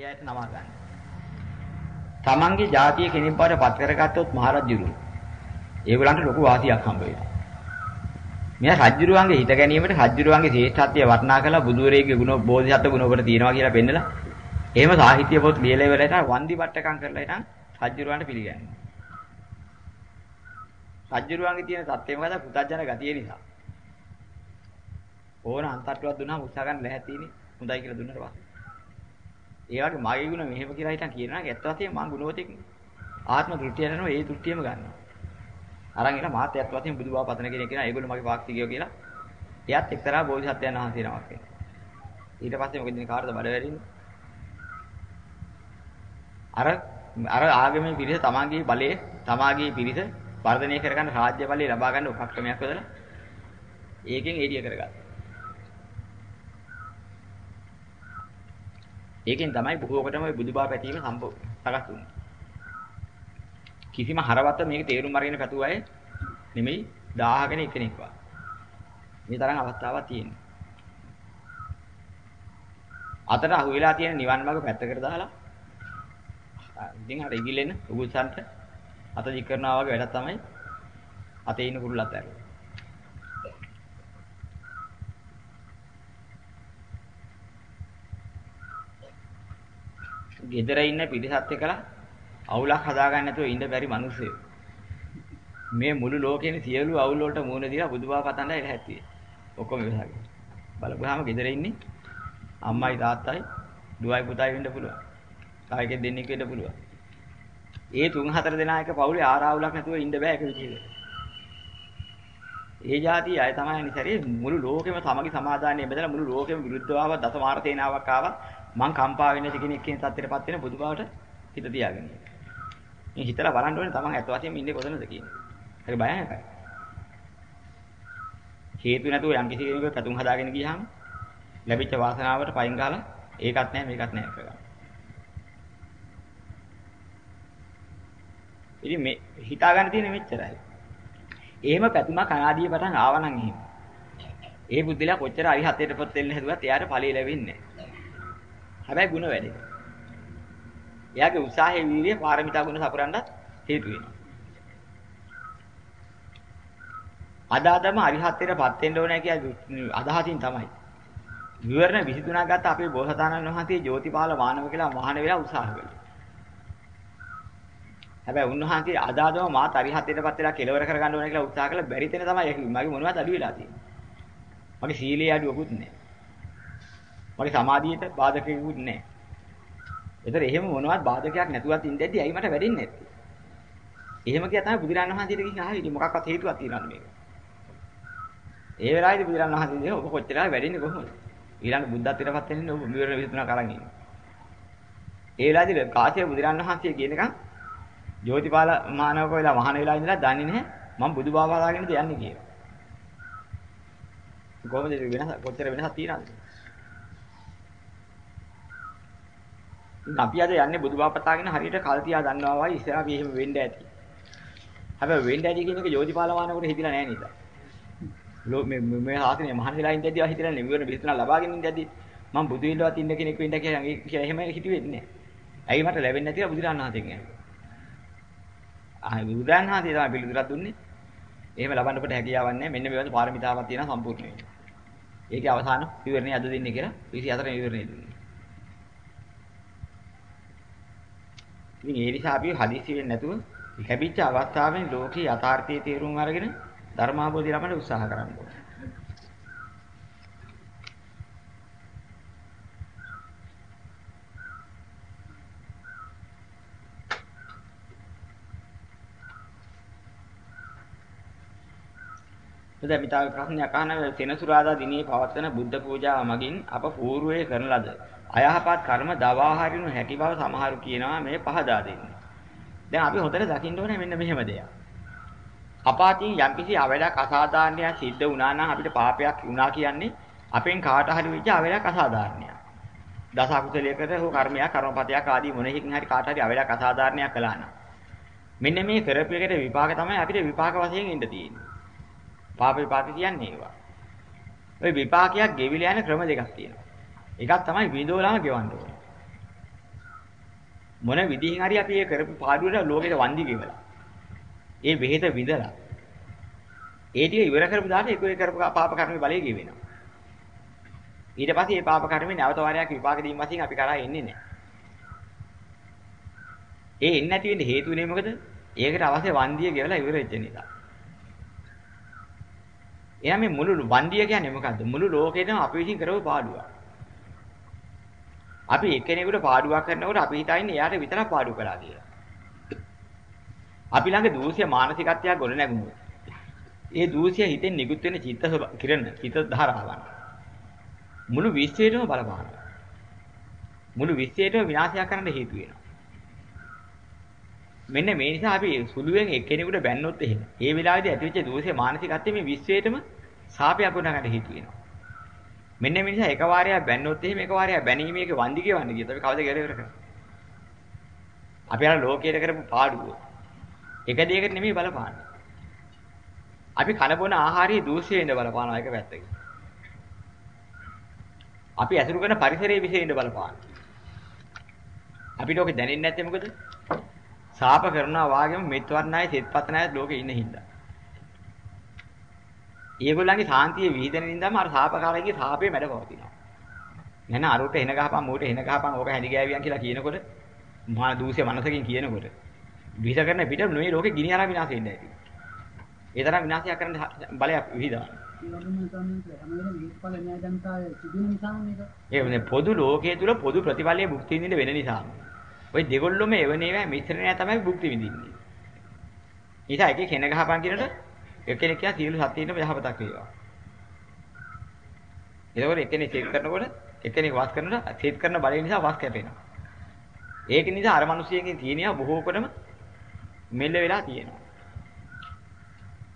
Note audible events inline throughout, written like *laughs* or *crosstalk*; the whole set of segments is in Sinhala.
එයාට නමා ගන්න. තමන්ගේ ජාතිය කෙනෙක් බවට පත් කරගත්තොත් මහරජුරු. ඒගොල්ලන්ට ලොකු වාසියක් හම්බ වෙනවා. මෙයා රජ්ජුරුවන්ගේ හිත ගැනීමට රජ්ජුරුවන්ගේ ශ්‍රේෂ්ඨත්වය වර්ණනා කළා බුදුරේගේ ගුණ බෝධිසත්ව ගුණ ඔබට තියෙනවා කියලා පෙන්නලා එහෙම සාහිත්‍ය පොත් ලියලා ඉවරලා ඉතින් වන්දි වට්ටකම් කරලා ඉතින් රජ්ජුරුවන්ට පිළිගන්නවා. රජ්ජුරුවන්ගේ තියෙන සත්‍යය මොකද පුතජන ගතිය නිසා. ඕන අන්තට්ටුවක් දුන්නාම උත්සාහ ගන්න ලැහැතිනේ හොඳයි කියලා දුන්නට පස්සේ. ඒ වගේ මගේ ගුණ මෙහෙම කියලා හිටන් කියනවා ඇත්ත වශයෙන්ම මං ගුණවතෙක් ආත්ම දෘෂ්ටිය යනවා ඒ දෘෂ්ටියම ගන්නවා. අරන් එන මාත් ඇත්ත වශයෙන්ම බුදුබව පතන කෙනෙක් කියනවා ඒගොල්ලෝ මගේ පාක්ෂිකයෝ කියලා. එයත් එක්තරා බෝධිසත්වයන් වහන්සේ නමක් වෙනවා. ඊට පස්සේ මොකද කාටද බඩ වැරෙන්නේ? අර අර ආගමේ පිරිස තමාගේ බලයේ තමාගේ පිරිස වර්ධනය කරගන්න රාජ්‍ය බලය ලබා ගන්න උපක්‍රමයක් හදලා ඒකෙන් එළිය කරගත්තා. ඒකෙන් තමයි බොහෝකටම ওই බුදුබා පැතීම සම්පූර්ණ සකස් වුනේ. කිසිම හරවත මේක තේරුම් අරගෙන පැතුව අය නෙමෙයි 1000ගෙන එක්කෙනෙක් වා. මේ තරම් අවස්ථාවක් තියෙනවා. අතට අහු වෙලා තියෙන නිවන් මාර්ග පැත්තකට දාලා ඉතින් අර ඉගිලෙන උගුසන්ට අත දික් කරනවා වගේ වැඩක් තමයි අතේ ඉන්න කුරුල්ලත් ඇරුවා. ගෙදර ඉන්න පිරිසත් එක්කලා අවුලක් හදාගන්න නැතුව ඉන්න බැරි මිනිස්සු. මේ මුළු ලෝකෙන සියලු අවුල් වලට මුහුණ දීලා බුදුබව පතන්න ඉල හැටියේ. ඔක්කොම ඉවසගෙන. බලපුවාම ගෙදර ඉන්නේ අම්මයි තාත්තයි දුවයි පුතයි වෙන්න පුළුවන්. කායකෙන් දෙන්නෙක් වෙන්න පුළුවන්. ඒ තුන් හතර දෙනා එක පවුලේ ආරාවුලක් නැතුව ඉන්න බෑ ඒක විදිහට. ඒ જાති අය තමයි අනිසරේ මුළු ලෝකෙම සමගි සමාදානයේ බෙදලා මුළු ලෝකෙම විරුද්ධව ආව දසමාර තේනාවක් ආවා මං කම්පා වෙන්නේ නැති කෙනෙක් කියන තත්ත්වයටපත් වෙන බුදුබවට හිත තියාගෙන. මේ හිතලා බලන්න ඕනේ තමන් ඇත්ත වශයෙන්ම ඉන්නේ කොතනද කියන්නේ. ඒක භයානකයි. හේතු නැතුව යම් කිසි කෙනෙකුට පැතුම් හදාගෙන ගියාම ලැබිච්ච වාසනාවට පයින් ගහලා ඒකත් නැහැ මේකත් නැහැ කරගන්න. ඉතින් මේ හිතා ගන්න තියෙන්නේ මෙච්චරයි. එහෙම පැතුමක් අනාදී පටන් ආවනම් එහෙම. ඒ බුද්ධිලා කොච්චර අරිහතේටපත් වෙන්න හැදුවත් එයාට ඵලෙ ලැබෙන්නේ නැහැ. හැබැයි ಗುಣ වැඩි. එයාගේ උත්සාහයේ වීර්යය පාරමිතා ගුණ සපුරන්නත් හේතු වෙනවා. අදාදම අරිහත්ත්වයටපත් වෙන්න ඕනේ කියලා අදහසින් තමයි. විවරණ 23ක් ගත්ත අපේ බෝසතාණන් වහන්සේ ජෝතිපාල මානව කියලා මහාන වෙලා උත්සාහ කළා. හැබැයි උන්වහන්සේ අදාදම මාත් අරිහත්ත්වයටපත් වෙලා කෙලවර කරගන්න ඕනේ කියලා උත්සාහ කළා බැරි තැන තමයි මගේ මොනවද අඩු වෙලා තියෙන්නේ. මගේ සීලයේ අඩුවකුත් නැහැ. මගේ සමාධියට බාධකයකුත් නැහැ. ඒතර එහෙම මොනවත් බාධකයක් නැතුවත් ඉඳද්දි ඇයි මට වැඩින්නේ නැත්තේ? එහෙම කියා තමයි බුදුරණන් වහන්සේට ගිහින් ආවේ ඉතින් මොකක්වත් හේතුවක් තියනවද මේක? ඒ වෙලාවේදී බුදුරණන් වහන්සේ කිව්වා ඔබ කොච්චර වැඩින්නේ කොහොමද? ඊළඟ බුද්ධත්වයටපත් වෙන්නේ ඔබ මෙවර 23 කරන් ඉන්නේ. ඒ වෙලාවේදී කාශ්‍යප බුදුරණන් වහන්සේ කියනකම් ජෝතිපාල මානවක වෙලා මහාන වෙලා ඉඳලා දන්නේ නැහැ මම බුදු බව හදාගෙනද යන්නේ කියලා. කොහොමද වෙනස කොච්චර වෙනසක් තියනවද? අපි අද යන්නේ බුදු බව පතාගෙන හරියට කල් තියා දන්නවා වයි ඉස්සරහ අපි එහෙම වෙන්න ඇති. හැබැයි වෙන්න ඇති කියන එක ජෝතිපාල මානවකට හිතිලා නැහැ නේද? මේ මේ ආසනේ මහාන වෙලා ඉඳදී හිතලා නෙවෙයි විස්තර ලබාගෙන ඉඳදී මම බුදු විලවත් ඉන්න කෙනෙක් වෙන්න කියලා කියලා එහෙම හිතුවේ නැහැ. ඇයි මට ලැබෙන්නේ නැතිව බුදුරණාහිතෙන් යන්නේ. ආ බුදුරණාහිතේ තමයි පිළිතුරක් දුන්නේ. එහෙම ලබන්න කොට හැකියාවක් නැහැ. මෙන්න මේ වගේ පාරමිතාවක් තියෙනවා සම්පූර්ණ වෙන්නේ. ඒකේ අවසාන විවරණය අද දෙන්නේ කියලා 24 විවරණය දුන්නේ. ඉතින් ඒ නිසා අපි හදිසි වෙන්නේ නැතුව ලැබිච්ච අවස්ථාවෙන් ලෝකේ යථාර්ථයේ තේරුම් අරගෙන ධර්මාභෝධය ලබන්න උත්සාහ කරන්න ඕනේ. එදා මිතාව ප්‍රශ්නයක් අහන සෙනසුරාදා දිනේ පවත්වන බුද්ධ පූජාව මගින් අප పూర్වයේ කරන ලද අයහපත් කර්ම දවා හරිනු හැකි බව සමහරු කියනවා මේ පහදා දෙන්නේ. දැන් අපි හොඳට දකින්න ඕනේ මෙන්න මෙහෙම දෙයක්. අපාතින් යම්කිසි අවලක් අසාධාරණයක් සිද්ධ වුණා නම් අපිට පාපයක් වුණා කියන්නේ අපෙන් කාට හරි වෙච්ච අවලක් අසාධාරණයක්. දස අකුසලයකට හෝ කර්මයක් කර්මපතයක් ආදී මොනෙකින් හරි කාට හරි අවලක් අසාධාරණයක් කළා නම් මෙන්න මේ කරපු එකට විපාක තමයි අපිට විපාක වශයෙන් ඉන්න තියෙන්නේ. පාප විපාක කියන්නේ ඒවා. ওই විපාකයක් ගෙවිලා යන ක්‍රම දෙකක් තියෙනවා. එකක් තමයි විදෝලම ගෙවන්න ඕනේ. මොන විදිහින් හරි අපි ඒ කරපු පාඩුවට ලෝකෙට වන්දි ගෙවලා. ඒ බෙහෙත විඳලා. ඒ ටික ඉවර කරපු දාට ඒක ඒ කරපු පාප කර්මේ බලය ගෙවෙනවා. ඊට පස්සේ මේ පාප කර්මේ නැවත වාරයක් විපාක දීම වශයෙන් අපි කරා එන්නේ නැහැ. ඒ එන්නේ නැති වෙන්න හේතුව නේ මොකද? ඒකට අවශ්‍ය වන්දිය ගෙවලා ඉවර වෙච්ච නිසා. එහෙනම් මේ මුළු වන්දිය කියන්නේ මොකද්ද? මුළු ලෝකෙටම අපි විසින් කරපු පාඩුවක්. අපි එක්කෙනෙකුට පාඩුවක් කරනකොට අපි හිතන්නේ එයාට විතරක් පාඩු කළා කියලා. අපි ළඟ දූෂ්‍ය මානසිකත්වයක් ගොඩ නැගුණොත් ඒ දූෂ්‍ය හිතෙන් නිකුත් වෙන චිත්ත කිරණ චිත්ත ධාරාවන් මුළු විශ්වයටම බලපානවා. මුළු විශ්වයටම විනාශයක් කරන්න හේතු වෙනවා. මෙන්න මේ නිසා අපි සුළුවෙන් එක්කෙනෙකුට බැන්නොත් එහෙම. ඒ වෙලාවේදී ඇතිවෙච්ච දෝෂේ මානසිකත්වයේ මේ විශ්වයේටම සාපයක් ගොඩනගන්න හේතු වෙනවා. මෙන්න මේ නිසා එක වාරයක් බැන්නොත් එහෙම එක වාරයක් බැනීමේක වන්දි කියවන්න කියත අපි කවද කියලා ඉවර කරන්නේ. අපි අර ලෝකයට කරපු පාඩුව. එක දෙයකට නෙමෙයි බලපාන්නේ. අපි කන බොන ආහාරයේ දූෂ්‍ය වෙන්න බලපානවා එක පැත්තකින්. අපි ඇසුරු කරන පරිසරයේ විශේෂ වෙන්න බලපානවා. අපිට ඔක දැනෙන්නේ නැත්තේ මොකද? සාප කරනවා වාගේම මෙත් වර්ණාය සෙත්පත් නැය ලෝකේ ඉන්න හින්දා. ඒගොල්ලන්ගේ සාන්තිය විහිදෙන නින්දාම අර සාපකාරයේ සාපේ මැඩ පවතිනවා. නැන අරුට එන ගහපන් මූට එන ගහපන් ඕක හැඳි ගෑවියන් කියලා කියනකොට මහා දූෂ්‍ය මනසකින් කියනකොට විහිද කරන පිට නෙවෙයි ලෝකේ ගිනි අරන් විනාශ වෙන්න ඇති. ඒ තරම් විනාශයක් කරන්න බලයක් විහිදවන. ඒ පොදු ලෝකයේ තුල පොදු ප්‍රතිඵලයේ භුක්ති විඳින්න වෙන නිසා. ওই දෙගොල්ලොම එවනේවා මිශ්‍රණය තමයි භුක්ති විඳින්නේ. නිසා එකේ කෙන ගහපන් කියනට එක්කෙනෙක් කියා සියලු සත්‍යීන්ම යහපතක් වේවා. එතකොට එක්කෙනෙක් චෙක් කරනකොට එක්කෙනෙක් වාස් කරනකොට චෙක් කරන බලය නිසා වාස් කැපෙනවා. ඒක නිසා අර මිනිසියකින් තියෙනවා බොහෝ කොටම මෙල්ල වෙලා තියෙනවා.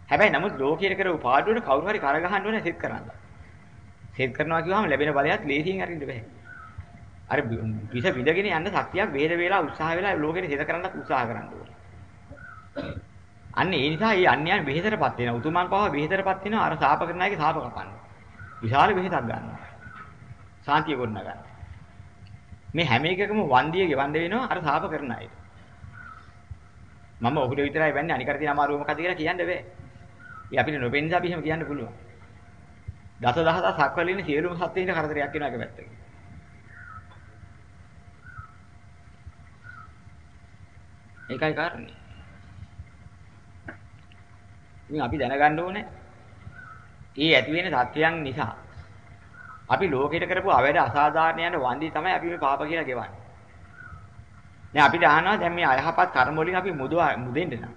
හැබැයි නමුත් ලෝකයේ කරපු පාඩුවට කවුරු හරි කර ගහන්න ඕනේ සෙත් කරන්න. සෙත් කරනවා කිව්වම ලැබෙන බලයත් ලේසියෙන් අරින්න බෑ. අර විස විඳගෙන යන්න ශක්තියක් වේද වේලා උත්සාහ වෙලා ලෝකෙට හිත කරන්නත් උත්සාහ කරන්න ඕනේ. අන්න ඒ නිසා මේ අන්‍යයන් බෙහෙතරපත් වෙනවා. උතුමන් පව බෙහෙතරපත් වෙනවා. අර සාප කරන අයගේ සාප කපන්නේ. විශාල බෙහෙතක් ගන්නවා. සාන්තිය ගොඩ නගන්න. මේ හැම එකකම වන්දිය ගෙවන්න වෙනවා අර සාප කරන අයට. මම ඔහුට විතරයි වෙන්නේ අනිකට තියෙන අමාරුව මොකද කියලා කියන්න බෑ. ඒ අපිට නොපෙන්න නිසා අපි එහෙම කියන්න පුළුවන්. දස දහසක් සක්වලින් සියලුම සත්ත්වයින්ට කරදරයක් වෙනවා එක පැත්තකින්. ඒකයි කාරණේ. ඉතින් අපි දැනගන්න ඕනේ ඒ ඇති වෙන සත්‍යයන් නිසා අපි ලෝකෙට කරපු අවැඩ අසාධාරණ යන වන්දි තමයි අපි මේ පාප කියලා ගෙවන්නේ. දැන් අපිට අහනවා දැන් මේ අයහපත් කර්ම වලින් අපි මුදව මුදෙන්න නම්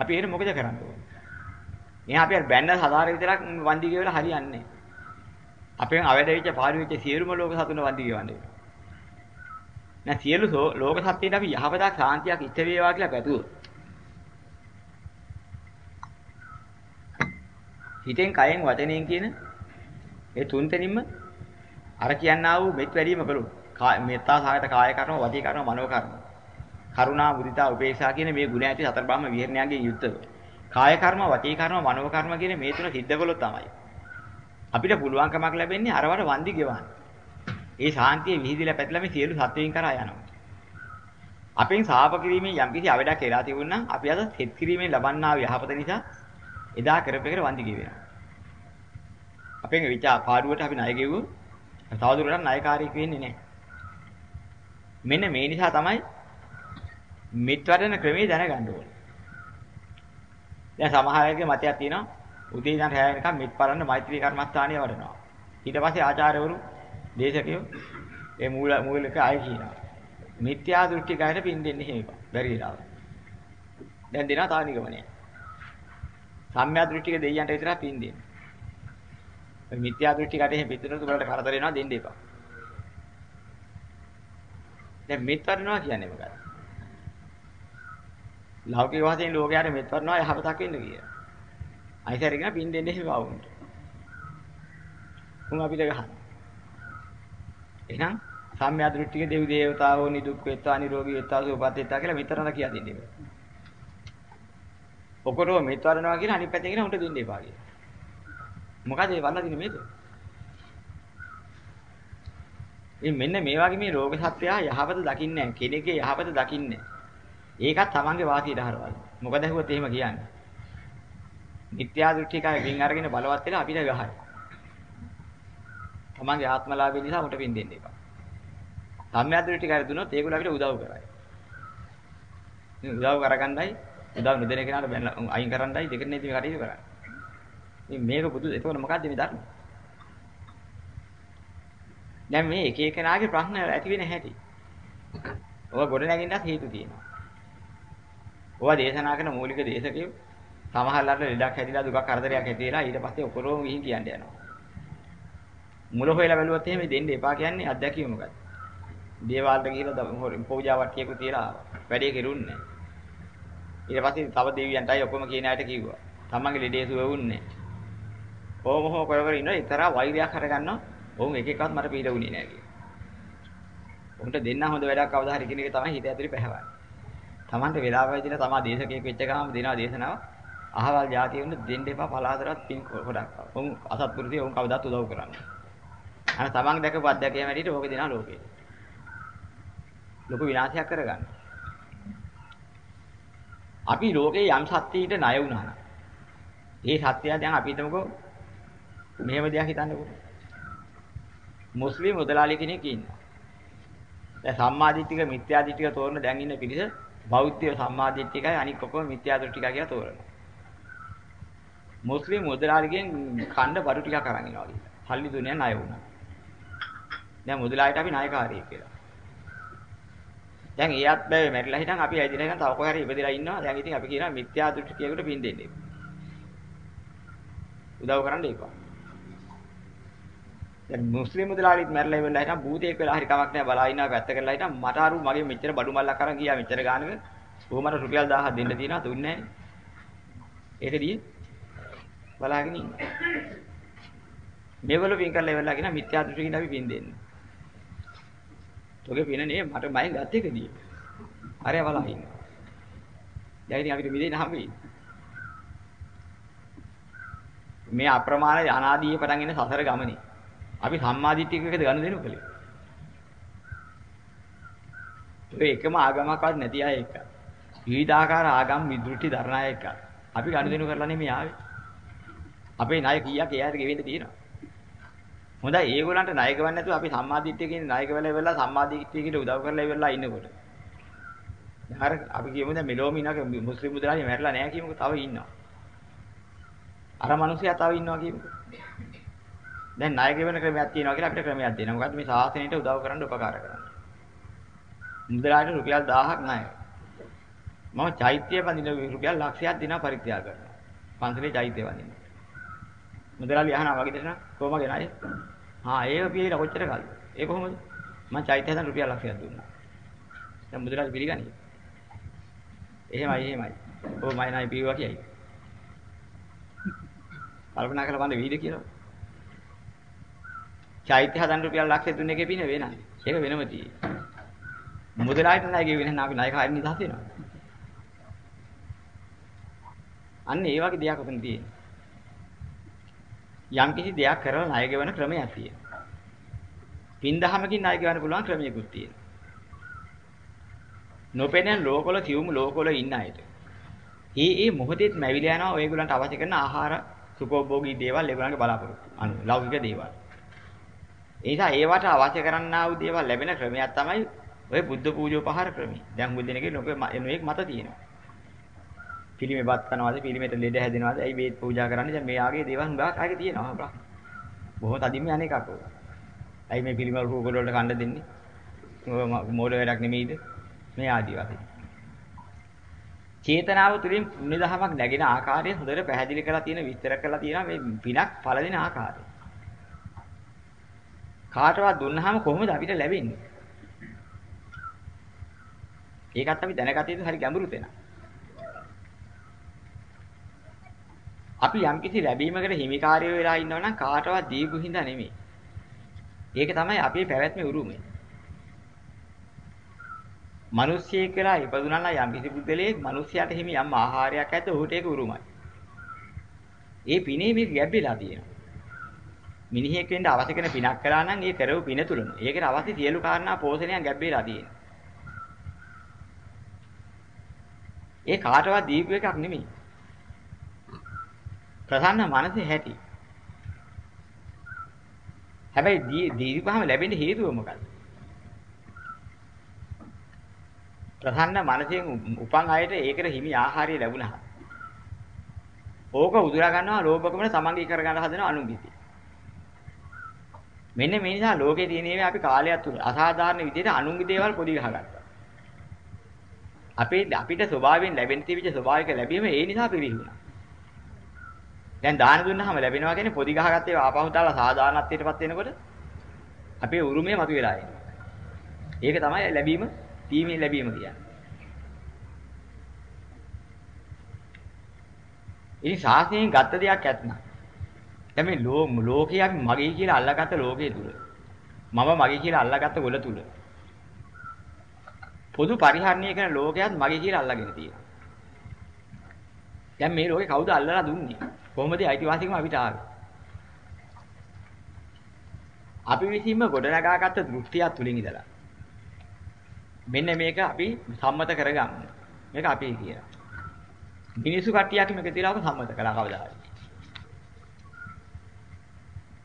අපි එහෙනම් මොකද කරන්න ඕනේ? එහෙනම් අපි බැන්න සදාර විතරක් වන්දි ගෙවලා හරියන්නේ නැහැ. අපෙන් අවැඩ වෙච්ච පාළු වෙච්ච සියලුම ලෝක සතුන වන්දි ගෙවන්නේ. නැ සියලු ලෝක සත්‍යයට අපි යහපතක් සාන්තියක් ඉෂ්ට වේවා කියලා පැතුවොත් හිතෙන් කයෙන් වචනයෙන් කියන ඒ තුන් තැනින්ම අර කියන්නා වූ මෙත් වැඩිම කළොත් මෙත්තා සාගත කාය කර්ම වචී කර්ම මනෝ කර්ම කරුණා මුදිතා උපේක්ෂා කියන මේ ගුණ ඇති සතර බ්‍රහ්ම විහරණයන්ගෙන් යුක්තව කාය කර්ම වචී කර්ම මනෝ කර්ම කියන මේ තුන සිද්ධ කළොත් තමයි අපිට පුළුවන්කමක් ලැබෙන්නේ අරවට වන්දි ගෙවන්න. ඒ ශාන්තිය විහිදිලා පැතිලා මේ සියලු සත්වයන් කරා යනවා. අපෙන් සාප කිරීමෙන් යම්කිසි අවඩක් වෙලා තිබුණා නම් අපි අද සෙත් කිරීමෙන් ලබන්නා වූ යහපත නිසා එදා කරපේකට වන්දි ගෙවෙනවා. අපෙන් විචා පාඩුවට අපි ණය ගෙවුවොත් තවදුරටත් ණයකාරීක වෙන්නේ නැහැ. මෙන්න මේ නිසා තමයි මෙත් වඩන ක්‍රමයේ දැනගන්න ඕනේ. දැන් සමහර අයගේ මතයක් තියෙනවා උදේ ඉඳන් රැය වෙනකම් මෙත් පරන්න මෛත්‍රී කර්මස්ථානිය වඩනවා. ඊට පස්සේ ආචාර්යවරු දේශකයෝ ඒ මූල මූලික අය කියනවා. මිත්‍යා දෘෂ්ටි ගායට පින් දෙන්නේ එහෙම එපා. බැරි වෙලාව. දැන් දෙනවා තව නිගමනය. සම්‍යා දෘෂ්ටික දෙයියන්ට විතරක් පින් දෙන්න. ඔය මිත්‍යා දෘෂ්ටිකට එහෙම පිටුනොත් උඹලට කරදර වෙනවා දෙන්න එපා. දැන් මෙත් වඩනවා කියන්නේ මොකක්ද? ලෞකික වශයෙන් ලෝකයට මෙත් වඩනවා යහපතක් වෙන්න කියලා. අයිසරිගෙන පින් දෙන්නේ එහෙම වවුන්ට. උන් අපිට ගහන. එහෙනම් සම්‍යා දෘෂ්ටික දෙවි දේවතාවෝ නිදුක් වෙත්වා නිරෝගී වෙත්වා සුවපත් වෙත්වා කියලා විතරන කියා දෙන්නේ. ඔකරෝ මෙත් වඩනවා කියලා අනිත් පැත්තෙන් කියන උන්ට දෙන්න එපා කියලා. මොකද ඒ වල්ලා දින මේක? ඉතින් මෙන්න මේ වගේ මේ රෝග සත්‍යය යහපත දකින්නේ නැහැ. කෙනෙක්ගේ යහපත දකින්නේ ඒකත් තමන්ගේ වාසියට හරවල. මොකද ඇහුවොත් එහෙම කියන්නේ. මිත්‍යා දෘෂ්ටිකයි වින් අරගෙන බලවත් වෙලා අපිට ගහයි. තමන්ගේ ආත්මලාභය නිසා උට පින් දෙන්න එපා. සම්‍යක් දෘෂ්ටිකයි දුනොත් ඒගොල්ලෝ අපිට උදව් කරයි. උදව් කරගන්නයි උදව් නොදෙන කෙනාට අයින් කරන්නයි දෙකට නේද මේ කටයුතු කරන්නේ. ඉතින් මේක බුදු එතකොට මොකද්ද මේ ධර්ම? දැන් මේ එක එකනාගේ ප්‍රශ්න ඇති වෙන හැටි. ඔය ගොඩ නැගින්නත් හේතු තියෙනවා. ඔය දේශනා කරන මූලික දේශකයෝ සමහරවල්ලාට ලෙඩක් හැදිලා දුකක් කරදරයක් ඇති වෙලා ඊට පස්සේ ඔකරෝම ගිහින් කියන්න යනවා. මුල හොයලා බැලුවොත් එහෙම දෙන්න එපා කියන්නේ අත්දැකීම මොකක්ද? දේවාලට ගිහිල්ලා පූජා වට්ටියක තියලා වැඩේ කෙරුන්නේ ඊට පස්සේ තව දෙවියන්ටයි ඔක්කොම කියන අයට කිව්වා. තමන්ගේ ලෙඩේ සුව වුන්නේ. කොහොම හෝ කරවර ඉන්න ඉතරා වෛරයක් හරගන්නවා. ඔවුන් එක එකවත් මට පිළිද වුණේ නෑ කියලා. උන්ට දෙන්න හොඳ වැඩක් කවදා හරි කියන එක තමයි හිත ඇතුලේ පැහැවන්නේ. තමන්ට වෙලාවයි දින තමා දේශකයෙක් වෙච්ච ගාම දෙනවා දේශනාව. අහවල් જાතිය වුණ දෙන්න එපා පලාතරත් පින් ගොඩක්. උන් අසත්පුරුෂය උන් කවදාත් උදව් කරන්නේ. අර තමන් දැකපු අධ්‍යක්ෂකයම හැටියට ඕක දෙනවා ලෝකේ. ලොකු විනාශයක් කරගන්න. අපි ලෝකේ යම් සත්‍යයකට ණය වුණා නම් ඒ සත්‍යය දැන් අපි හිතමුකෝ මෙහෙම දෙයක් හිතන්නකෝ. මුස්ලිම් මුදලාලි කෙනෙක් ඉන්නවා. දැන් සම්මාදිට්ඨික මිත්‍යාදිට්ඨික තෝරන දැන් ඉන්න පිරිස බෞද්ධය සම්මාදිට්ඨිකයි අනික ඔක්කොම මිත්‍යාදිට්ඨිකයි කියලා තෝරනවා. මුස්ලිම් මුදලාලිගෙන් කණ්ඩ බඩු ටිකක් අරන් ඉනවා වගේ. සල්ලි දුන්නේ ණය වුණා. දැන් මුදලාලිට අපි ණයකාරයෙක් කියලා. දැන් එයාත් බෑ මැරිලා හිටන් අපි ඇදිලා හිටන් තව කොහේ හරි ඉපදලා ඉන්නවා. දැන් ඉතින් අපි කියනවා මිත්‍යා දෘෂ්ටියකට පින් දෙන්න. උදව් කරන්න එපා. දැන් මුස්ලිම් මුදලාලිත් මැරලා ඉවරලා හිටන් භූතයෙක් වෙලා හරි කමක් නැහැ බලා ඉන්නවා පැත්ත කරලා හිටන් මට අරු මගේ මෙච්චර බඩු මල්ලක් අරන් ගියා මෙච්චර ගානක කොහොමද රුපියල් 1000ක් දෙන්න තියෙනවා දුන්නේ නැහැ. ඒකදී බලාගෙන ඉන්නවා. මේවල පින් කරලා ඉවරලා කියන මිත්‍යා දෘෂ්ටිකින් අපි පින් දෙන්නේ. ඔගේ පින නේ මට මයෙන් ගත් එකදී. අරය බලා ඉන්නවා. දැන් ඉතින් අපිට මිදෙන්න හම්බෙන්නේ. මේ අප්‍රමාණ අනාදීයේ පටන් එන සසර ගමනේ අපි සම්මාදිට්ඨියකද ගන්න දෙනු කලේ. ඒ එකම ආගමක්වත් නැති අය එක. විවිධාකාර ආගම් විදෘටි දරණ අය එක. අපි ගන්න දෙනු කරලා නෙමෙයි ආවේ. අපේ ණය කීයක් එයාට ගෙවෙන්න තියෙනවා. හොඳයි ඒගොල්ලන්ට ණය ගවන්න නැතුව අපි සම්මාදිට්ඨියකින් ණය ගවලා ඉවරලා සම්මාදිට්ඨියකට උදව් කරලා ඉවරලා ඉන්නකොට. දැන් අපි කියමු දැන් මෙලොවම ඉන්නක මුස්ලිම් මුදලාලි මැරිලා නැහැ කියමුකෝ තව ඉන්නවා. අර මිනිස්සයා තව ඉන්නවා කියමුකෝ. දැන් ණය ගෙවන ක්‍රමයක් තියෙනවා කියලා අපිට ක්‍රමයක් දෙනවා. මොකද්ද මේ සාසනයට උදව් කරන්න උපකාර කරන්න. මුදලාට රුපියල් 1000ක් ණය. මම චෛත්‍ය බඳින රුපියල් ලක්ෂයක් දිනා පරිත්‍යාග කරනවා. පන්සලේ චෛත්‍ය බඳින්න. මුදලාලි අහනවා වගේ දෙනා කොහමද ණය? ආ ඒක පිළිලා කොච්චර කාලද? ඒ කොහොමද? මම චෛත්‍ය හදන්න රුපියල් ලක්ෂයක් දුන්නා. දැන් මුදලාලි පිළිගන්නේ. එහෙමයි එහෙමයි. ඔව් මම ණය පිළිවා කියයි. කල්පනා කරලා බලන්න වීද කියලා. චෛත්‍ය හදන්න රුපියල් ලක්ෂයක් දුන්න එකේ පින වෙනයි. ඒක වෙනම තියෙයි. මුදලාලිට ණය ගෙවෙන්නේ නැහැ අපි ණය කාරින් නිදහස් වෙනවා. අන්න ඒ වගේ දෙයක් උතන තියෙනවා. යම් කිසි දෙයක් කරලා ණය ගෙවන ක්‍රමයක් තියෙනවා. පින්දහමකින් ණය ගෙවන්න පුළුවන් ක්‍රමයකුත් තියෙනවා. නොපෙනෙන ලෝකවල සියුම් ලෝකවල ඉන්න අයට. ඒ ඒ මොහොතේත් මැවිලා යනවා ඔයගොල්ලන්ට අවශ්‍ය කරන ආහාර සුඛෝභෝගී දේවල් ඒගොල්ලන්ගේ බලාපොරොත්තු. අනු ලෞකික දේවල්. ඒ නිසා ඒවට අවශ්‍ය කරන්නා වූ දේවල් ලැබෙන ක්‍රමයක් තමයි ඔය බුද්ධ පූජෝපහාර ක්‍රමය. දැන් බුද්ධ දෙනකේ ලෝකෙ නොඑක් මත තියෙනවා. පිළිමේ බත් කනවාද පිළිමේට ලෙඩ හැදෙනවාද ඇයි මේ පූජා කරන්නේ දැන් මේ ආගේ දේවල් හුඟක් ආගේ තියෙනවා බ්‍රා. බොහෝ තදින්ම අනේකක් ඕක. ඇයි මේ පිළිම රූප වලට කන්න දෙන්නේ? මොඩ වැඩක් නෙමෙයිද? මේ ආදි වශයෙන්. චේතනාව තුළින් පුණ්‍ය දහමක් නැගෙන ආකාරය හොඳට පැහැදිලි කරලා තියෙන විස්තර කරලා තියෙනවා මේ පිනක් ඵල දෙන ආකාරය. කාටවත් දුන්නාම කොහොමද අපිට ලැබෙන්නේ? ඒකත් අපි දැනගත යුතු හරි ගැඹුරු තැනක්. අපි යම්කිසි ලැබීමකට හිමිකාරයෝ වෙලා ඉන්නවා නම් කාටවත් දීපු හින්දා නෙමෙයි. ඒක තමයි අපේ පැවැත්මේ උරුමය. මිනිස්සෙක් කියලා ඉපදුනා නම් යම්කිසි බුද්ධලෙක් මිනිස්යාට හිමි යම් ආහාරයක් ඇද්ද ඔහුට ඒක උරුමයි. ඒ පිනේ මේක ගැඹිලා තියෙනවා. මිනිහෙක් වෙන්න අවශ්‍ය කරන පිනක් කළා නම් ඒ කරව පින තුලම. ඒකට අවශ්‍ය සියලු කාරණා පෝෂණයක් ගැබ්බේලා තියෙනවා. ඒ කාටවත් දීපු එකක් නෙමෙයි. ප්‍රසන්න මනසේ හැටි. හැබැයි දීපහම ලැබෙන්න හේතුව මොකක්ද? ප්‍රසන්න මනසෙන් උපන් අයට ඒකට හිමි ආහාරය ලැබුණා. ඕක උදුරා ගන්නවා ලෝභකමන තමන්ගේ කර ගන්න හදන අනුගිතේ. මෙන්න මේ නිසා ලෝකේ තියෙන ඒවා අපි කාලයක් තුල අසාධාරණ විදිහට අනුන්ගේ දේවල් පොඩි ගහගත්තා. අපේ අපිට ස්වභාවයෙන් ලැබෙන තිබිච්ච ස්වභාවික ලැබීම ඒ නිසා පිළිහිුණා. දැන් දාන දුන්නාම ලැබෙනවා කියන්නේ පොඩි ගහගත්ත ඒවා ආපහු දාලා සාධාරණත්වයටපත් වෙනකොට අපේ උරුමය මතුවලා එනවා. ඒක තමයි ලැබීම, තීමේ ලැබීම කියන්නේ. ඉතින් සාසනයෙන් ගත්ත දෙයක් ඇත්නම් දැන් මේ ලෝකේ අපි මගේ කියලා අල්ලාගත්ත ලෝකයේ තුල මම මගේ කියලා අල්ලාගත්ත ගොල තුල පොදු පරිහරණය කරන ලෝකයක් මගේ කියලා අල්ලාගෙන තියෙනවා. දැන් මේ ලෝකේ කවුද අල්ලලා දුන්නේ? කොහොමද අයිතිවාසිකම අපිට ආවේ? අපි විසින්ම ගොඩනගාගත්ත දෘෂ්ටිය තුලින් ඉඳලා. මෙන්න මේක අපි සම්මත කරගමු. මේක අපි කියලා. මිනිසු කට්ටියක් මේක තියලා අප සම්මත කළා කවදාද?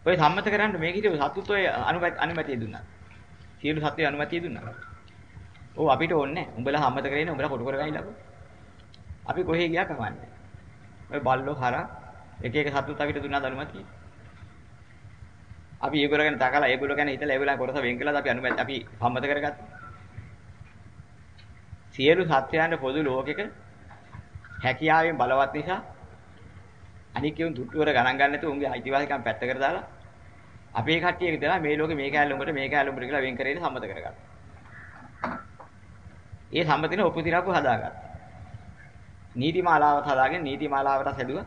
ඔය සම්මත කරන්න මේක හිටිය සතුත් ඔය අනුමැතිය දුන්නා. සියලු සත්ත්වය අනුමැතිය දුන්නා. ඔව් අපිට ඕනේ නැහැ. උඹලා සම්මත කරගෙන උඹලා කොටු කරගන්නලකෝ. අපි කොහේ ගියා කමන්නේ. ඔය බල්ලෝ හරා එක එක සතුත් අපිට දුන්නා අනුමැතිය. අපි ඒගොල්ලෝ ගැන තකලා ඒගොල්ලෝ ගැන හිතලා ඒගොල්ලන් කොටස වෙන් කළාද අපි අනුමැතිය අපි සම්මත කරගත්තා. සියලු සත්‍යයන්ගේ පොදු ලෝකෙක හැකියාවෙන් බලවත් නිසා අනික උන් දුට්ටුවර ගණන් ගන්න නැතුව උන්ගේ අයිතිවාසිකම් පැත්තකට දාලා අපේ කට්ටිය විතර මේ ලෝකේ මේ කැලේ උඹට මේ කැලේ උඹට කියලා වෙන් කරගෙන සම්මත කරගත්තා. ඒ සම්මතින උපතිරාපු හදාගත්තා. නීතිමාලාවත් හදාගෙන නීතිමාලාවට සැදුවා.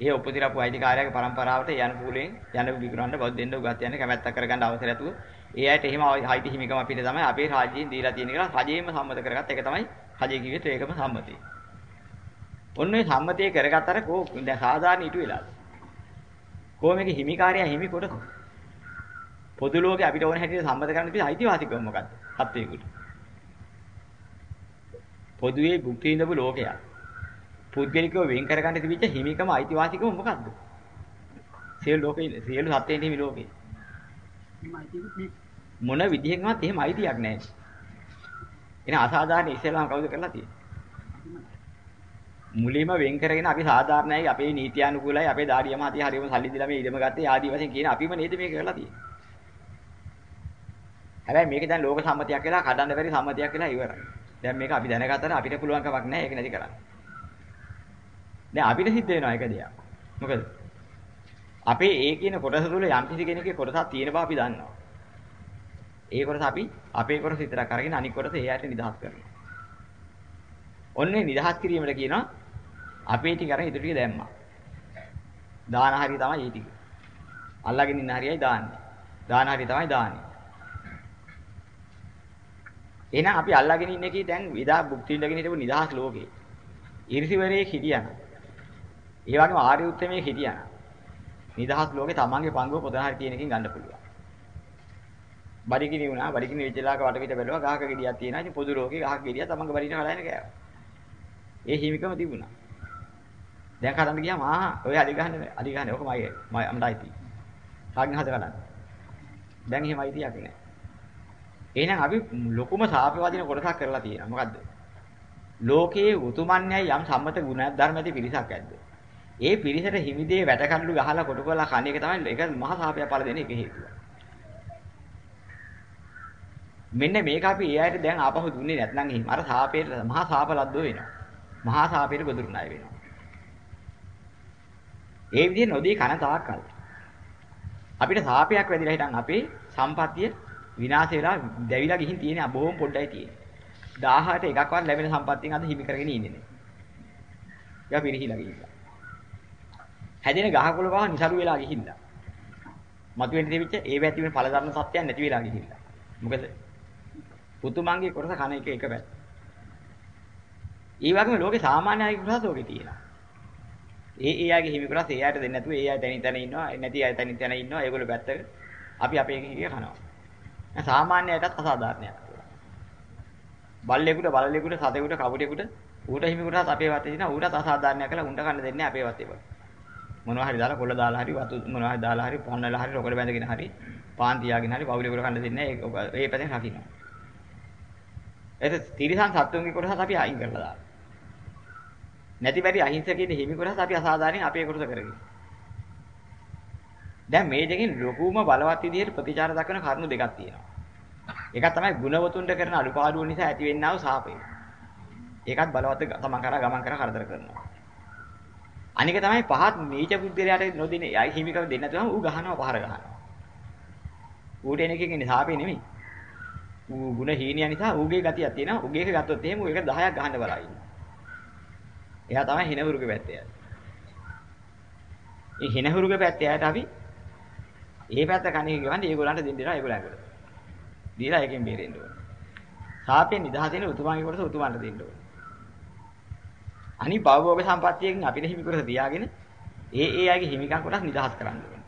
ඒ උපතිරාපු අයිතිකාරයාගේ પરම්පරාවට යන කූලෙන් යන විග්‍රහන්න බෞද්ධ දෙන්න උගත් යන කැමැත්තක් කරගන්න අවසර ඇතුව ඒ අයට එහෙම අයිති හිමිකම අපිට තමයි අපේ රාජ්‍යයෙන් දීලා තියෙන කියලා රජේම සම්මත කරගත්ත එක තමයි රජේ කිව්වෙත් ඒකම සම්මතිය. ඔන්න ඔය සම්මතිය කරගත්තට කෝ දැන් සාධාරණ ඊට වෙලාද? කොහොම මේක හිමිකාරයා හිමි කොටස? පොදු ලෝකේ අපිට ඕන හැටියට සම්මත කරන්න තියෙන අයිතිවාසිකම මොකද්ද? සත්වයකට. පොදුවේ භුක්ති විඳපු ලෝකයක්. පුද්ගලිකව වෙන් කරගන්න තිබිච්ච හිමිකම අයිතිවාසිකම මොකද්ද? සියලු ලෝකේ සියලු සත්ත්වයන් හිමි ලෝකේ. මොන විදිහෙන්වත් එහෙම අයිතියක් නැහැ. එන අසාධාරණ ඉස්ලාම් කවුද කරලා තියෙන්නේ? මුලින්ම වෙන් කරගෙන අපි සාධාරණයි අපේ නීතියානුකූලයි අපේ දාඩිය මහතිය හරියම සල්ලි දීලා මේ ඉඩම ගත්තේ ආදී වශයෙන් කියන අපිම නේද මේක කරලා තියෙන්නේ. හැබැයි මේක දැන් ලෝක සම්මතියක් වෙලා කඩන්න බැරි සම්මතියක් වෙලා ඉවරයි. දැන් මේක අපි දැනගත්තාට අපිට පුළුවන් කමක් නැහැ ඒක නැති කරන්න. දැන් අපිට සිද්ධ වෙනවා එක දෙයක්. මොකද? අපේ ඒ කියන කොටස තුල යම් කිසි කෙනෙකුගේ කොටසක් තියෙන බව අපි දන්නවා. ඒ කොටස අපි අපේ කොටස විතරක් අරගෙන අනිත් කොටස ඒ ඇයට නිදහස් කරනවා. ඔන්නේ නිදහස් කිරීමට කියනවා අපේ ටික අර ඉදිරියට දැම්මා. දාන හරිය තමයි ඒ ටික. අල්ලගෙන ඉන්න හරියයි දාන්නේ. දාන හරිය තමයි දාන්නේ. එහෙනම් අපි අල්ලගෙන ඉන්න එකේ දැන් විදා භුක්ති විඳගෙන හිටපු නිදහස් ලෝකේ. ඊර්ෂිවරේ හිටියන. ඒ වගේම ආර්ය උත්තමයේ හිටියන. නිදහස් ලෝකේ තමන්ගේ පංගුව පොතන හරි තියෙනකින් ගන්න පුළුවන්. බඩගිනි වුණා බඩගිනි වෙච්ච ලාක වටපිට බැලුවා ගහක ගෙඩියක් තියෙනවා. ඉතින් පොදු ලෝකේ ගහක ගෙඩිය තමන්ගේ බඩින හදාගෙන කෑවා. ඒ හිමිකම තිබුණා. දැන් කඩන්න ගියාම ආ ඔය අලි ගහන්නේ අලි ගහන්නේ ඔක මගේ මම අයිති. කාගෙන් හද කඩන්න. දැන් එහෙම අයිතියක් නැහැ. එහෙනම් අපි ලොකුම සාපේ වදින කොටසක් කරලා තියෙනවා. මොකද්ද? ලෝකයේ උතුමන්යයි යම් සම්මත ගුණ ධර්ම ඇති පිරිසක් ඇද්ද? ඒ පිරිසට හිමිදේ වැටකඩලු ගහලා කොට කරලා කණ එක තමයි ඒක මහා සාපය පළ දෙන එක හේතුව. මෙන්න මේක අපි ඒ අයට දැන් ආපහු දුන්නේ නැත්නම් එහෙම අර සාපේට මහා සාප ලද්දෝ වෙනවා. මහා සාපේට ගොදුරු ණය වෙනවා. ඒ විදිහ නොදී කන තාක්කල් අපිට සාපයක් වැදිලා හිටන් අපේ සම්පත්තිය විනාශ වෙලා දැවිලා ගිහින් තියෙන බොහොම පොඩ්ඩයි තියෙන්නේ. 1000ට එකක්වත් ලැබෙන සම්පත්තියෙන් අද හිමි කරගෙන ඉන්නේ නේ. ඒක පිරිහිලා ගිහිල්ලා. හැදෙන ගහකොළ පහ નિසරු වෙලා ගිහිල්ලා. මතුවෙන්න තිබිච්ච ඒ වැති වෙන ඵලධර්ම සත්‍යයන් නැති වෙලා ගිහිල්ලා. මොකද පුතුමන්ගේ කොටස කන එක එක පැත්ත. ඒ වගේම ලෝකේ සාමාන්‍ය අය කොටස ඔකේ තියෙනවා. ඒ ඒ අයගේ හිමි කොටස් ඒ අයට දෙන්නේ නැතුව ඒ අය තනින් තන ඉන්නවා නැති අය තනින් තන ඉන්නවා ඒගොල්ලෝ පැත්තක අපි අපේ කිය කනවා දැන් සාමාන්‍යයටත් අසාධාරණයක් බල්ලෙකුට බලලෙකුට සතෙකුට කවුටෙකුට ඌට හිමි කොටස් අපේ වතේ ඉන්න ඌටත් අසාධාරණයක් කළා උණ්ඩ කන්න දෙන්නේ අපේ වතේ වල මොනවා හරි දාලා කොල්ල දාලා හරි වතු මොනවා හරි දාලා හරි පන්නලා හරි රොකඩ බැඳගෙන හරි පාන් තියාගෙන හරි පවුලෙකුට කන්න දෙන්නේ ඒ පැත්තෙන් රකින්න ඒක තිරිසන් සත්තුන්ගේ කොටසත් අපි අයින් කරලා දානවා නැති බැරි අහිංසකයේ හිමි කොටස අපි අසාධාරණයෙන් අපේ කොටස කරගෙන. දැන් මේ දෙකෙන් ලොකුම බලවත් විදිහට ප්‍රතිචාර දක්වන කරුණු දෙකක් තියෙනවා. එකක් තමයි ගුණවතුන්ට කරන අඩුපාඩුව නිසා ඇතිවෙනා වූ සාපේ. ඒකත් බලවත් තමන් කරා ගමන් කරා කරදර කරනවා. අනික තමයි පහත් නීච බුද්ධිලයට නොදින හිමිකම දෙන්න නැතුවම ඌ ගහනවා පහර ගහනවා. ඌට එන එකකින් ඉන්නේ සාපේ නෙමෙයි. ඌ ගුණ හීනිය නිසා ඌගේ ගතියක් තියෙනවා. ඌගේ එක ගත්තොත් එහෙම ඌ එක 10ක් ගහන්න බලා ඉන්නවා. එයා තමයි හිනහුරුගේ පැත්තේ. ඒ හිනහුරුගේ පැත්තේ ආයට අපි ඒ පැත්ත කණේ ගවන්නේ ඒගොල්ලන්ට දෙන්න දෙනවා ඒගොල්ලන් කරලා. දීලා එකෙන් බේරෙන්න ඕන. සාපෙන් නිදහසෙන් උතුමන්ගේ කොටස උතුමන්ට දෙන්න ඕන. අනිත් භවභෝග සම්පත්තියකින් අපිට හිමි කොටස තියාගෙන ඒ ඒ අයගේ හිමිකම් කොටස් නිදහස් කරන්න ඕන.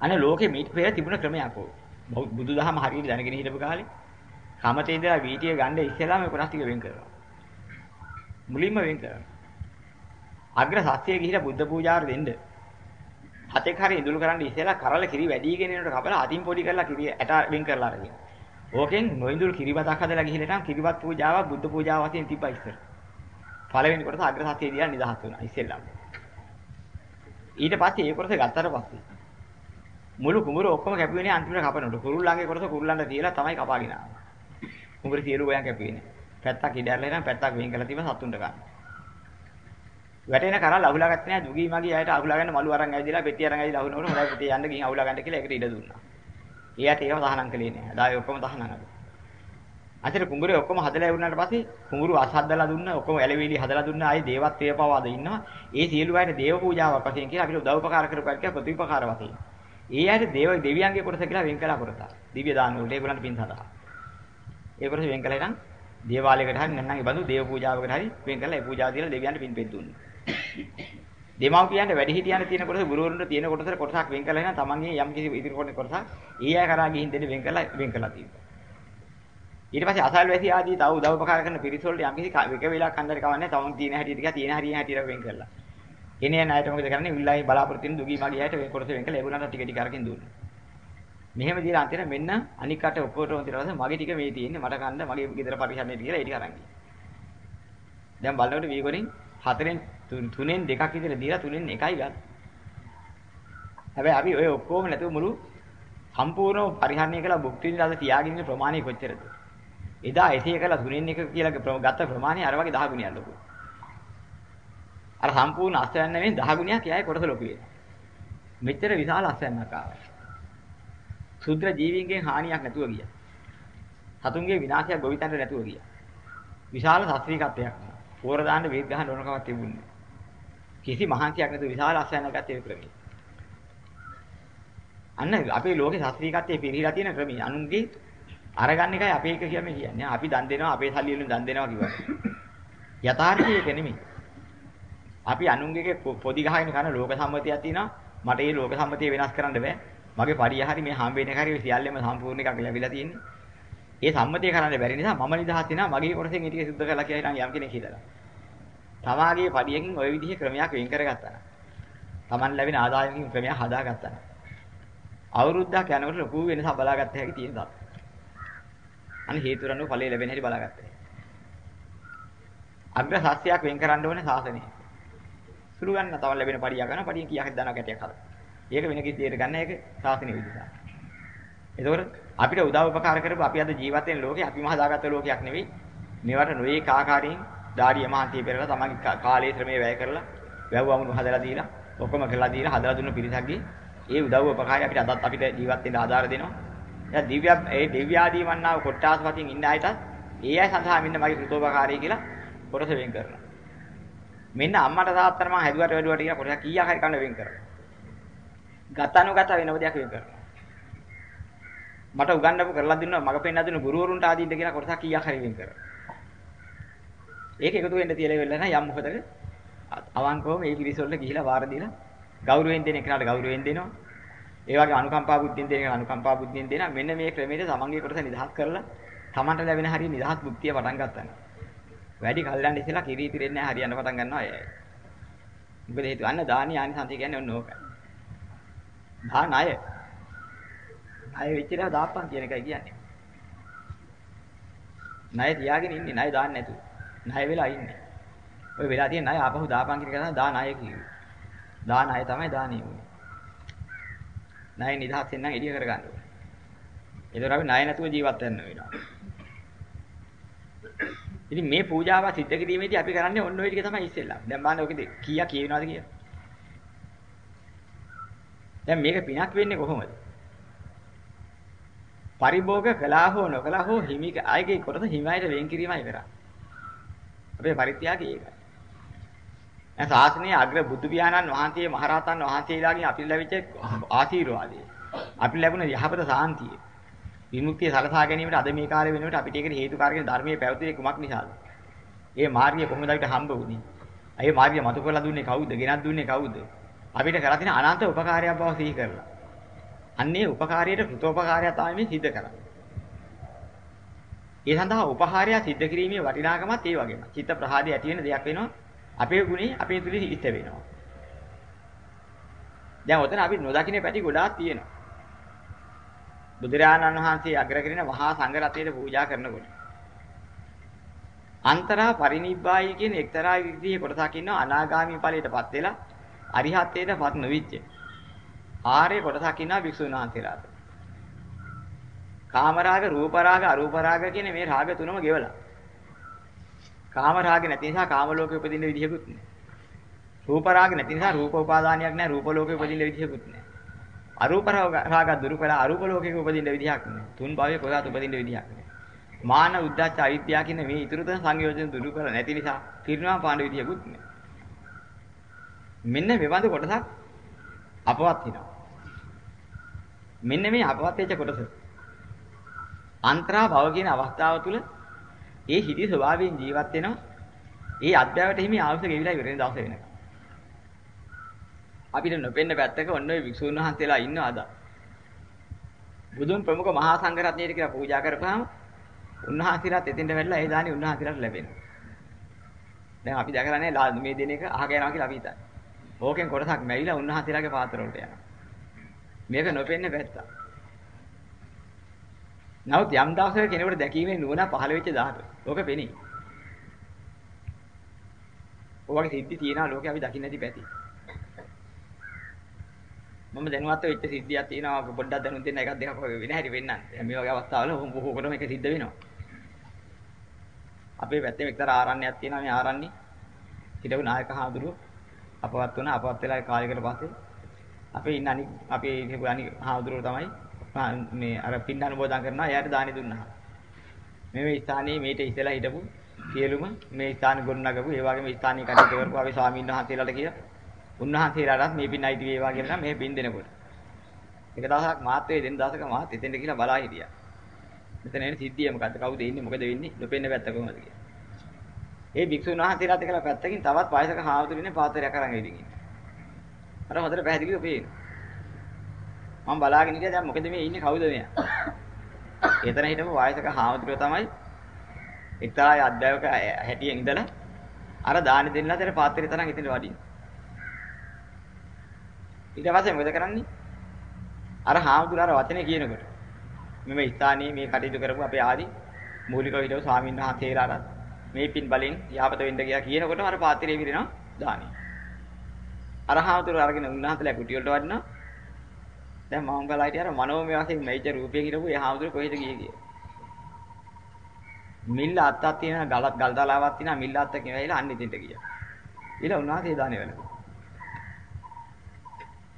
අනේ ලෝකෙ මේට පෙර තිබුණ ක්‍රමයක් ඕ. බුදුදහම හරියට දැනගෙන හිටපු කාලේ කමතේ ඉඳලා වීටිය ගන්න ඉස්සෙල්ලා මේ කොටස් ටික වෙන් කරනවා. මුලින්ම වෙන් කරනවා. අග්‍ර සත්‍යයේ ගිහිලා බුද්ධ පූජාවට දෙන්න. හතෙක් හරි ඉඳුල් කරන්න ඉස්සෙල්ලා කරල කිරි වැඩිගෙන එනකොට කපලා අතින් පොඩි කරලා කිරි ඇට වෙන් කරලා අරගෙන. ඕකෙන් නොඉඳුල් කිරිබතක් හදලා ගිහිල්ලා නම් කිරිබත් පූජාව බුද්ධ පූජාව වශයෙන් තිබ්බා ඉස්සර. පළවෙනි කොටස අග්‍ර සත්‍යයේ දිහා නිදහස් වුණා ඉස්සෙල්ලා. ඊට පස්සේ ඒ කොටස ගත්තට පස්සේ මුළු කුඹුර ඔක්කොම කැපුවේනේ අන්තිමට කපනකොට කුරුල්ලන්ගේ කොටස කුරුල්ලන්ට තියලා තමයි කපාගෙන ආවේ. කුඹුර සියලු ගෝයන් කැපුවේනේ. පැත්තක් ඉඩරලා ඉරන් පැත්තක් වෙන් කරලා තිබ්බ සතුන්ට ගන්න. වැටෙන කරල් අහුලා ගත්තේ නැහැ දුගී මගේ අයට අහුලා ගන්න මලු අරන් ඇවිදලා පෙට්ටි අරන් ඇවිදලා අහුනකොට හොඳයි පුතේ යන්න ගිහින් අහුලා ගන්න කියලා ඒකට ඉඩ දුන්නා. ඊයට ඒව තහනම් කළේ නෑ. ආදාය ඔක්කොම තහනම් අද. අතර කුඹුරේ ඔක්කොම හදලා ඉවරනාට පස්සේ කුඹුරු අසහදලා දුන්නා ඔක්කොම ඇලවිලි හදලා දුන්නා ආයේ දේවත්වයේ පවාද ඉන්නවා. ඒ සියලු අයට දේව පූජාවක් වශයෙන් කියලා අපිට උදව්පකාර කරපුවා කියලා ප්‍රතිපකාර වශයෙන්. ඒ අයට දේව දෙවියන්ගේ කොටස කියලා වෙන් කළා කොටස. දිව්‍ය දාන වලට ඒගොල්ලන්ට පින් සඳහා. ඒ කොටස වෙන් කළා ඉතින් දේවාලයකට හරි නැත්නම් ඒ බඳු දේව පූජාවකට හරි වෙන් කරලා ඒ පූජාව දීලා දෙවියන්ට පින් පෙත් දුන්නා. දෙමව්පියන්ට වැඩි හිටියන්ට තියෙන කොටස ගුරුවරුන්ට තියෙන කොටසට කොටසක් වෙන් කරලා එහෙනම් තමන්ගේ යම් කිසි ඉදිරි කොටසක් ඒ අය කරා ගිහින් දෙන්න වෙන් කරලා වෙන් කරලා තියෙනවා. ඊට පස්සේ අසල්වැසි ආදී තව උදව් උපකාර කරන පිරිස වලට යම් කිසි එක වෙලා කන්දර කවන්නේ තමන් තියෙන හැටියට ටික තියෙන හරිය හැටියට වෙන් කරලා. එනේ ණයට මොකද කරන්නේ? විල්ලායි බලාපොරොත්තු වෙන දුගී මගේ හැට වෙන් කොටස වෙන් කරලා ඒගොල්ලන්ට ටික ටික අරකින් දුන්නා. මෙහෙම දීලා අන්තිමට මෙන්න අනික් කට ඔක්කොටම තියලා මගේ ටික මේ තියෙන්නේ මට කන්න මගේ ගෙදර පරිහරණයට කියලා ඒ ටික අරන් ගියා. දැන් බලනකොට වීගොරින් හතරෙන් තුනෙන් දෙකක් විතර දීලා තුනෙන් එකයි ගන්න. හැබැයි අපි ඔය ඔක්කොම නැතුව මුළු සම්පූර්ණ පරිහරණය කළා භුක්ති විඳලා අද තියාගෙන ඉන්න ප්‍රමාණය කොච්චරද? එදා එසේ කළා තුනෙන් එක කියලා ගත්ත ප්‍රමාණය අර වගේ 10 ගුණයක් ලොකු. අර සම්පූර්ණ අස්වැන්න නෙවෙයි 10 ගුණයක් එයායි කොටස ලොකු වෙනවා. මෙච්චර විශාල අස්වැන්නක් ආවා. ශුද්‍ර ජීවීන්ගෙන් හානියක් නැතුව ගියා. සතුන්ගේ විනාශයක් ගොවිතැනට නැතුව ගියා. විශාල ශාස්ත්‍රීයත්වයක්. පෝර දාන්න වේද ගහන්න ඕන කමක් තිබුණේ කිසි මහන්සියක් නැතුව විශාල අස්වැන්න ගත්තේ ක්‍රමී. අන්න අපේ ලෝකේ ශාස්ත්‍රීයත්වයේ පිළිහිලා තියෙන ක්‍රමී අනුන්ගේ අරගන්න එකයි අපේ එක කියන්නේ කියන්නේ. අපි දන් දෙනවා අපේ සල්ලි වලින් දන් දෙනවා කිව්වා. යථාර්ථය ඒක නෙමෙයි. අපි අනුන්ගේ පොඩි ගහගෙන කරන ලෝක සම්මතියක් තියෙනවා. මට ඒ ලෝක සම්මතිය වෙනස් කරන්න බෑ. මගේ පරිය හරි මේ හම්බෙන්න එක හරි සියල්ලම සම්පූර්ණ එකක් ලැබිලා තියෙන්නේ. ඒ සම්මතිය කරන්න බැරි නිසා මම නිදහස් වෙනවා මගේ කොටසෙන් ඒ ටික සුද්ධ කරලා කියලා යම් කෙනෙක් හිතලා. තමාගේ පරියකින් ওই විදිහේ ක්‍රමයක් වෙන් කරගත්තා. Taman ලැබෙන ආදායමකින් ක්‍රමයක් හදාගත්තා. අවුරුද්දක් යනකොට ලොකු වෙනසක් බලාගත්ත හැකි තියෙන දත්. අන්න හේතුරණු ඵලයේ ලැබෙන හැටි බලාගත්තා. අග්‍ර සත්‍යයක් වෙන් කරන්න ඕනේ සාසනය. සුළු ගන්න තව ලැබෙන පරිය ගන්න පරිය කීයක් දානවා කැටයක් හදලා. ඒක වෙන කිසිදෙයකට ගන්න ඒක සාසනීය විදිහට. එතකොට අපිට උදව් උපකාර කරපු අපි අද ජීවත් වෙන ලෝකේ අපිම හදාගත්ත ලෝකයක් නෙවෙයි. මේවට නොඒක ආකාරයෙන් දාඩිය මහන්තිය පෙරලා තමන්ගේ කාලයේ ශ්‍රමයේ වැය කරලා වැව් වමුණු හදලා දීලා ඔක්කොම කරලා දීලා හදලා දුන්න පිරිසක්ගේ ඒ උදව් උපකාරය අපිට අදත් අපිට ජීවත් වෙන්න ආධාර දෙනවා. එයා දිව්‍ය ඒ දිව්‍යාදී වන්නාව කොට්ටාස් වතින් ඉන්න අයටත් ඒ අය සඳහා මෙන්න මගේ කෘතෝපකාරී කියලා කොටස වෙන් කරනවා. මෙන්න අම්මට තාත්තට මම හැදුවට වැඩුවට කියලා කොටස කීයක් හරි කන්න වෙන් කරනවා. ගතනුගත වෙනම දෙයක් වෙන් කරනවා. මට උගන්වපු කරලා දුන්නා මග පෙන්නන දුන්න ගුරුවරුන්ට ආදීන්ද කියලා කොටසක් කීයක් හරි වෙන් කරනවා. ඒක එකතු වෙන්න තියලා වෙලා නැහැ යම් මොකටද අවංකවම මේ පිරිස වලට ගිහිලා වාර දීලා ගෞරවයෙන් දෙන එකට ගෞරවයෙන් දෙනවා. ඒ වගේ අනුකම්පා බුද්ධියෙන් දෙන එකට අනුකම්පා බුද්ධියෙන් දෙනවා. මෙන්න මේ ක්‍රමයට තමන්ගේ කොටස නිදහස් කරලා තමන්ට ලැබෙන හරිය නිදහස් බුද්ධිය පටන් ගන්නවා. වැඩි කල්යන්න ඉස්සලා කිරී පිරෙන්නේ නැහැ හරියන්න පටන් ගන්නවා අය. මොකද හේතුව අන්න දානි ආනිසංසය කියන්නේ ඔන්න ඕකයි. දාන අය. අය වෙච්චිලා දාපන් කියන එකයි කියන්නේ. ණය තියාගෙන ඉන්නේ ණය දාන්න නැතුව. ණය වෙලා ඉන්නේ. ඔය වෙලා තියෙන ණය ආපහු දාපන් කියන එක තමයි දාන අය කිව්වේ. දාන අය තමයි දානිය උනේ. ණය නිදහස් වෙන්න එළිය කරගන්න ඕනේ. ඒතර අපි ණය නැතුව ජීවත් වෙන්න වෙනවා. ඉතින් මේ පූජාව සිද්ධ කිරීමේදී අපි කරන්නේ ඔන්න ඔය ටික තමයි ඉස්සෙල්ලා. දැන් බලන්න ඔකද කීයක් කියවෙනවද කියලා. දැන් මේක පිනක් වෙන්නේ කොහොමද? පරිභෝග කළා හෝ නොකළා හෝ හිමි ආයගේ කොටස හිමයිට වෙන් කිරීමයි කරන්නේ. අපේ පරිත්‍යාගය ඒකයි. දැන් ශාසනයේ අග්‍ර බුදු පියාණන් වහන්සේ මහරහතන් වහන්සේලාගෙන් අපිට ලැබිච්ච ආශිර්වාදය. අපිට ලැබුණ යහපත සාන්තිය. විමුක්තිය සලසා ගැනීමට අද මේ කාලේ වෙනකොට අපිට ඒකට හේතුකාරකෙන ධර්මයේ පැවතුනේ කුමක් නිසාද? ඒ මාර්ගය කොහොමද අපිට හම්බ වුනේ? ඒ මාර්ගය මතු කරලා දුන්නේ කවුද? ගෙනත් දුන්නේ කවුද? අපිට කරලා තියෙන අනන්ත උපකාරයක් බව සිහි කරලා. අන්නේ උපකාරයට කෘතෝපකාරය තමයි මේ සිද්ධ කරන්නේ. ඒ සඳහා උපහාරය සිද්ධ කිරීමේ වටිනාකමත් ඒ වගේම. චිත්ත ප්‍රහාදය ඇති වෙන දෙයක් වෙනවා. අපේ ගුණේ අපේ තුලින් ඉස්ත වෙනවා. දැන් ඔතන අපි නොදකින්න පැති ගොඩාක් තියෙනවා. බුදුරජාණන් වහන්සේ අග්‍ර කරන මහා සංඝ රත්නයේ පූජා කරනකොට අන්තරා පරිනිබ්බායි කියන එක්තරා විදිහේ කොටසක් ඉන්නවා අනාගාමී ඵලයටපත් වෙලා අරිහත්ත්වයටපත් නොවිච්ච. ආර්ය කොටසක් ඉන්නවා භික්ෂුන් වහන්සේලාට. කාමරාග, රූපරාග, අරූපරාග කියන මේ රාග තුනම ගෙවලා. කාමරාග නැති නිසා කාම ලෝකෙ උපදින්න විදිහකුත් නැහැ. රූපරාග නැති නිසා රූප උපාදානයක් නැහැ, රූප ලෝකෙ උපදින්න විදිහකුත් නැහැ. අරූප රාග දුරු කළා අරූප ලෝකෙක උපදින්න විදිහක් නැහැ. තුන් භවයේ කොහොමද උපදින්න විදිහක් නැහැ. මාන උද්දච්ච අවිද්‍යාව කියන මේ ඊතුරු තන සංයෝජන දුරු කරලා නැති නිසා පිරිනවම් පාණ්ඩ විදියකුත් නැහැ. මෙන්න මෙබඳු කොටසක් අපවත් වෙනවා. මෙන්න මේ අපවත් වෙච්ච කොටස අන්තරා භව කියන අවස්ථාව තුළ ඒ හිටි ස්වභාවයෙන් ජීවත් වෙනවා. ඒ අධ්‍යාවට හිමි ආවුස ගෙවිලා ඉවර වෙන දවස වෙනකම්. අපිට නොපෙන්න පැත්තක ඔන්න ඔය වික්ෂුන් වහන්සේලා ඉන්නවා අද. බුදුන් ප්‍රමුඛ මහා සංඝ රත්නයට කියලා පූජා කරපුවාම උන්වහන්සේලාත් එතෙන්ට වැඩලා ඒ දානි උන්වහන්සේලාට ලැබෙනවා. දැන් අපි දැකලා නැහැ මේ දින එක අහගෙන යනවා කියලා අපි හිතන්නේ. ඕකෙන් කොටසක් මැවිලා උන්වහන්සේලාගේ පාත්‍ර වලට යනවා. මේක නොපෙන්න පැත්ත. නමුත් යම් දවසක කෙනෙකුට දැකීමේ නුවණ පහළ වෙච්ච දාහක ඕක පෙනේ. ඔයගේ සිද්ධි තියෙනවා ලෝකේ අපි දකින්න නැති පැති. මම දැනුවත් වෙච්ච සිද්ධියක් තියෙනවා පොඩ්ඩක් දැනුම් දෙන්න එකක් දෙකක් වගේ වෙන හැටි වෙන්නත්. මේ වගේ අවස්ථාවල බොහෝකටම මේක සිද්ධ වෙනවා. අපේ පැත්තේ එක්තරා ආරණ්‍යයක් තියෙනවා මේ ආරණ්‍ය. හිටපු නායක හාමුදුරුව අපවත් වුණා අපවත් වෙලා කාලයකට පස්සේ අපේ ඉන්න අනික් අපේ හිටපු අනික් හාමුදුරුව තමයි මේ අර පින්න අනුමෝදන් කරනවා එයාට දානි දුන්නා. මේ ස්ථානයේ මේට ඉස්සලා හිටපු සියලුම මේ ස්ථාන ගොඩනගපු ඒ වගේම ස්ථානීය කටයුතු කරපු අපි ස්වාමීන් වහන්සේලාට කියලා උන්වහන්සේලාටත් මේ පින් අයිති වේවා කියලා මේ පින් දෙනකොට. එක දවසක් මාත් වේ දෙන දවසක මාත් එතෙන්ට කියලා බලා හිටියා. මෙතන එන සිද්ධිය මොකද්ද? කවුද ඉන්නේ? මොකද වෙන්නේ? නොපෙන්න පැත්ත කොහොමද කියලා. ඒ භික්ෂුන් වහන්සේලාත් එක්කලා පැත්තකින් තවත් වයසක හාමුදුරු ඉන්නේ පාත්‍රයක් අරන් ඉදින් ඉන්නේ. අර හොඳට පැහැදිලිව පේනවා. මම බලාගෙන හිටියා දැන් මොකද මේ ඉන්නේ කවුද මෙයා? එතන හිටපු වයසක හාමුදුරුවෝ තමයි එක්තරා අධ්‍යාපක හැටියෙන් ඉඳලා අර දානි දෙන්නලා තේර පාත්‍රය තරම් ඉතින් වඩින්න. ඊට පස්සේ මොකද කරන්නේ? අර හාමුදුර අර වචනේ කියනකොට මෙම ස්ථානයේ මේ කටයුතු කරපු අපේ ආදි මූලිකව හිටපු ස්වාමීන් වහන්සේලාට මේ පින් බලෙන් යහපත වෙන්න කියලා කියනකොටම අර පාත්‍රයේ විරිනවා දානි. අර හාමුදුර අරගෙන උන්වහන්සේලා කුටි වලට වඩිනවා. දැන් මම බලා හිටිය අර මනෝමය වශයෙන් මෙයිච රූපයෙන් හිටපු ඒ හාමුදුර කොහෙද ගියේ කියලා. මිල්ල අත්තක් තියෙන ගලත් ගල් දාලාවක් තියෙන මිල්ල අත්තක වෙයිලා අන්න ඉදින්ට ගියා. ඊළ උන්වහන්සේ දානේ වෙනවා.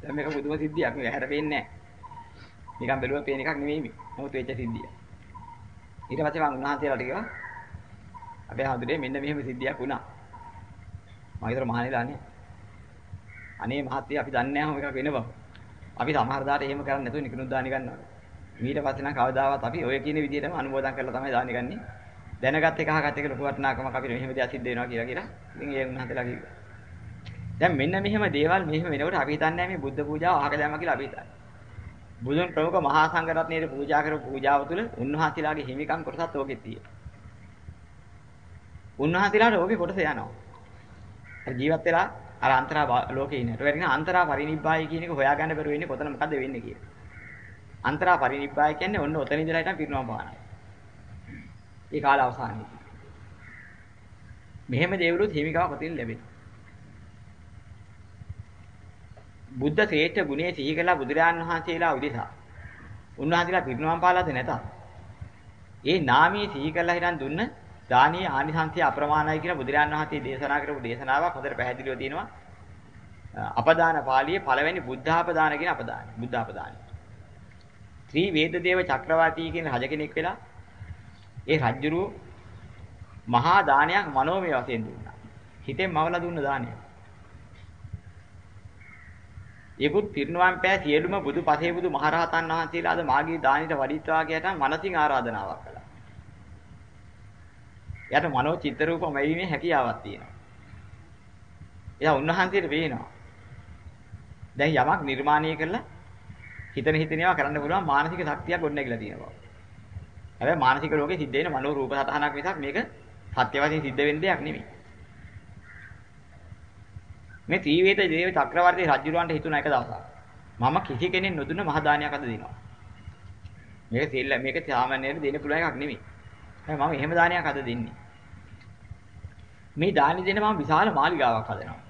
දැන් මේක පුදුම සිද්ධියක් නේ හැර වෙන්නේ නැහැ. නිකන් බැලුවා පේන එකක් නෙමෙයි මේ. නමුත් වෙච්ච සිද්ධිය. ඊට පස්සේ මම උන්වහන්සේලාට කිව්වා අපේ හඳුනේ මෙන්න මෙහෙම සිද්ධියක් වුණා. මම විතර මහණෙලානේ. අනේ මහත්තයා අපි දන්නේ නැහැ මොකක් වෙන බව. අපි සමහර දාට එහෙම කරන්නේ නැතුව නිකුත් දානි ගන්නවා. ඊට පස්සේ නම් කවදාවත් අපි ඔය කියන විදිහටම අනුමෝදන් කරලා තමයි දානි ගන්නෙ. දැනගත් එක අහගත් එක ලොකු වටිනාකමක් අපිට මෙහෙම දෙයක් සිද්ධ වෙනවා කියලා කියලා. ඉතින් ඒ උන්වහන්සේලා කිව්වා. දැන් මෙන්න මෙහෙම දේවල් මෙහෙම වෙනකොට අපි හිතන්නේ මේ බුද්ධ පූජාව අහක දැම්ම කියලා අපි හිතන්නේ. බුදුන් ප්‍රමුඛ මහා සංඝ රත්නයේ පූජා කරපු පූජාව තුළ උන්වහන්සේලාගේ හිමිකම් කොටසත් ඕකෙ තියෙනවා. උන්වහන්සේලාට ඕකේ කොටස යනවා. අර ජීවත් වෙලා අර අන්තරා ලෝකේ ඉන්නට. ඒ කියන්නේ අන්තරා පරිනිබ්බාය කියන එක හොයාගන්න බැරුව ඉන්නේ කොතන මොකද්ද වෙන්නේ කියලා. අන්තරා පරිනිබ්බාය කියන්නේ ඔන්න ඔතන ඉඳලා හිටන් පිරිනවම් පානයි. ඒ කාල අවසානයේදී. මෙහෙම දේවලුත් හිමිකම කොතින් ලැබෙනවා. බුද්ධ ශ්‍රේෂ්ඨ ගුණයේ සිහි කළා බුදුරජාන් වහන්සේලා උදෙසා. උන්වහන්සේලා පිරිනවම් පාලාද නැතත්. ඒ නාමයේ සිහි කළා හිටන් දුන්න දානීය ආනිසංසය අප්‍රමාණයි කියලා බුදුරජාන් වහන්සේ දේශනා කරපු දේශනාවක් හොඳට පැහැදිලිව තියෙනවා. අපදාන පාළියේ පළවෙනි බුද්ධාපදාන කියන අපදාන. බුද්ධාපදානයි. ත්‍රි වේද දේව චක්‍රවර්ති කියන රජ කෙනෙක් වෙලා ඒ රජුරු මහා දානයක් මනෝමය වශයෙන් දුන්නා. හිතෙන් මවලා දුන්න දානයක්. ඒකුත් පිරිනුවම් පෑ සියලුම බුදු පසේ බුදු මහරහතන් වහන්සේලාද මාගේ දානිට වඩිත්වා කියටම මනසින් ආරාධනාවක් කළා. එයාට මනෝ චිත්ත රූප මෙවීමේ හැකියාවක් තියෙනවා. එයා උන්වහන්සේට පේනවා. දැන් යමක් නිර්මාණය කළා හිතන හිතන ඒවා කරන්න පුළුවන් මානසික ශක්තියක් ගොඩනැගිලා තියෙනවා. හැබැයි මානසික ලෝකේ සිද්ධ වෙන මනෝ රූප සතහනක් මිසක් මේක සත්‍ය වශයෙන් සිද්ධ වෙන දෙයක් නෙමෙයි. මේ ත්‍රිවේද දේව චක්‍රවර්ති රජුරවන්ට හිතුණ එක දවසක්. මම කිසි කෙනෙක් නොදුන්න මහ දානයක් අද දෙනවා. මේක තෙල්ල මේක සාමාන්‍යයෙන් දෙන්න පුළුවන් එකක් නෙමෙයි. මම එහෙම දානයක් අද දෙන්නේ. මේ දානි දෙන්න මම විශාල මාලිගාවක් හදනවා.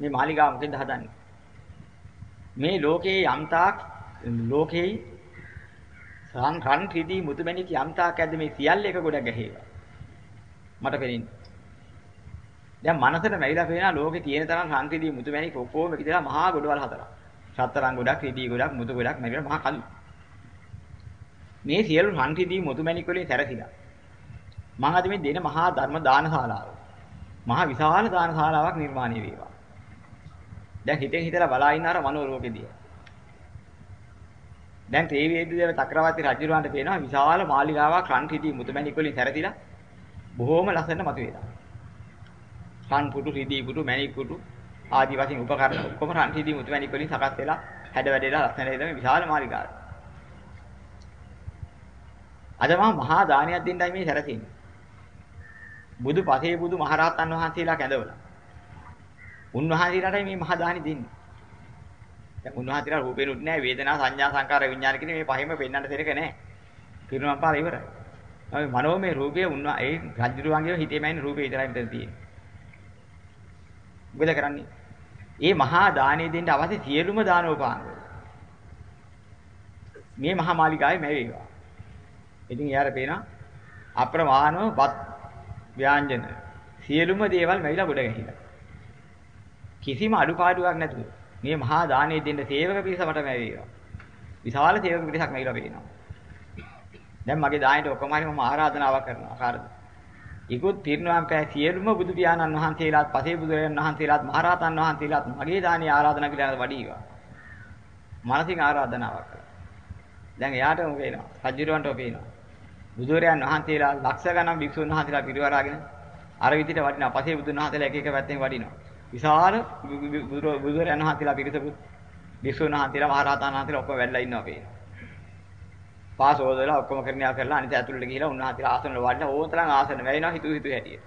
මේ මාලිගාව මොකෙන්ද හදන්නේ? මේ ලෝකේ යම්තාක් ලෝකේ රන් රන් ත්‍රිදී මුතුමැණික් යම්තාක් ඇද්ද මේ සියල්ල එක ගොඩ ගැහේවා. මට පෙනෙන්නේ. දැන් මනසට වැහිලා පේනවා ලෝකේ තියෙන තරම් රන් ත්‍රිදී මුතුමැණික් ඔක්කොම එකදලා මහා ගොඩවල් හතරක්. සතරන් ගොඩක් ත්‍රිදී ගොඩක් මුතු ගොඩක් නැවිලා මහා කඳු. මේ සියලු රන් ත්‍රිදී මුතුමැණික් වලින් සැරසිලා. මම අද මේ දෙන මහා ධර්ම දානශාලාව. මහා විශාල දානශාලාවක් නිර්මාණය වේවා. දැන් හිතෙන් හිතලා බලා ඉන්න අර මනෝ ලෝකෙදී. දැන් තේවේදී දේව චක්‍රවර්ති රජුරවන්ට පේනවා විශාල මාලිගාවක් රන් රිදී මුතුමැණික් වලින් සැරසිලා බොහෝම ලස්සනට මතුවේලා. රන් පුටු රිදී පුටු මැණික් පුටු ආදි වශයෙන් උපකරණ ඔක්කොම රන් රිදී මුතුමැණික් වලින් සකස් වෙලා හැඩ වැඩේලා ලස්සන ඉදම විශාල මාලිගාවක්. අද මම මහා දානයක් දෙන්නයි මේ සැරසෙන්නේ. බුදු පසේ බුදු මහරහතන් වහන්සේලා කැඳවලා උන්වහන්සේලාටයි මේ මහා දානි දෙන්නේ. දැන් උන්වහන්සේලා රූපේනුත් නැහැ වේදනා සංඥා සංකාර විඥාන කියන මේ පහෙම පෙන්වන්න දෙයක නැහැ. පිරුණම් පාර ඉවරයි. අපි මනෝමය රූපයේ උන්වා ඒ රජුරුවන්ගේ හිතේමයින් රූපේ විතරයි මෙතන තියෙන්නේ. මොකද කරන්නේ? මේ මහා දානෙ දෙන්න අවශ්‍ය සියලුම දානෝපාංග. මේ මහා මාලිකාවේ මැවේවා. ඉතින් එයාට පේනවා අප්‍රමාණව වත් ව්‍යාංජන සියලුම දේවල් මැවිලා ගොඩ ගැහිලා. කිසිම අඩුපාඩුවක් නැතුව මේ මහා දානෙ දෙන්න සේවක පිරිස මට ලැබේවා. විශාල සේවක පිරිසක් ලැබිලා පේනවා. දැන් මගේ දානෙට ඔක්කොම හරි මම ආරාධනාවක් කරනවා. කාටද? ඉක්ුත් පිරිනවම් පෑ සියලුම බුදු පියාණන් වහන්සේලාත්, පසේ බුදුරයන් වහන්සේලාත්, මහරහතන් වහන්සේලාත් මගේ දානිය ආරාධනා කියලා වඩීවා. මානසික ආරාධනාවක් කරා. දැන් එයාටම පේනවා. රජුරවන්ටම පේනවා. බුදුරයන් වහන්සේලා ලක්ෂ ගණන් භික්ෂුන් වහන්සේලා පිරිවරාගෙන අර විදිහට වඩිනවා. පසේ බුදුන් වහන්සේලා එක එක පැත්තෙන් වඩිනවා. විශාල බුදුරයන් වහන්සේලා පිරිසකුත් විසුණු වහන්සේලා මහරහතන් වහන්සේලා ඔක්කොම වැඩලා ඉන්නවා පේනවා. පාසෝදලා ඔක්කොම කරණියා කරලා අනිත් ඇතුළට ගිහිලා උන්වහන්සේලා ආසන වල වඩලා ඕතරම් ආසන වැයිනවා හිතු හිතු හැටියට.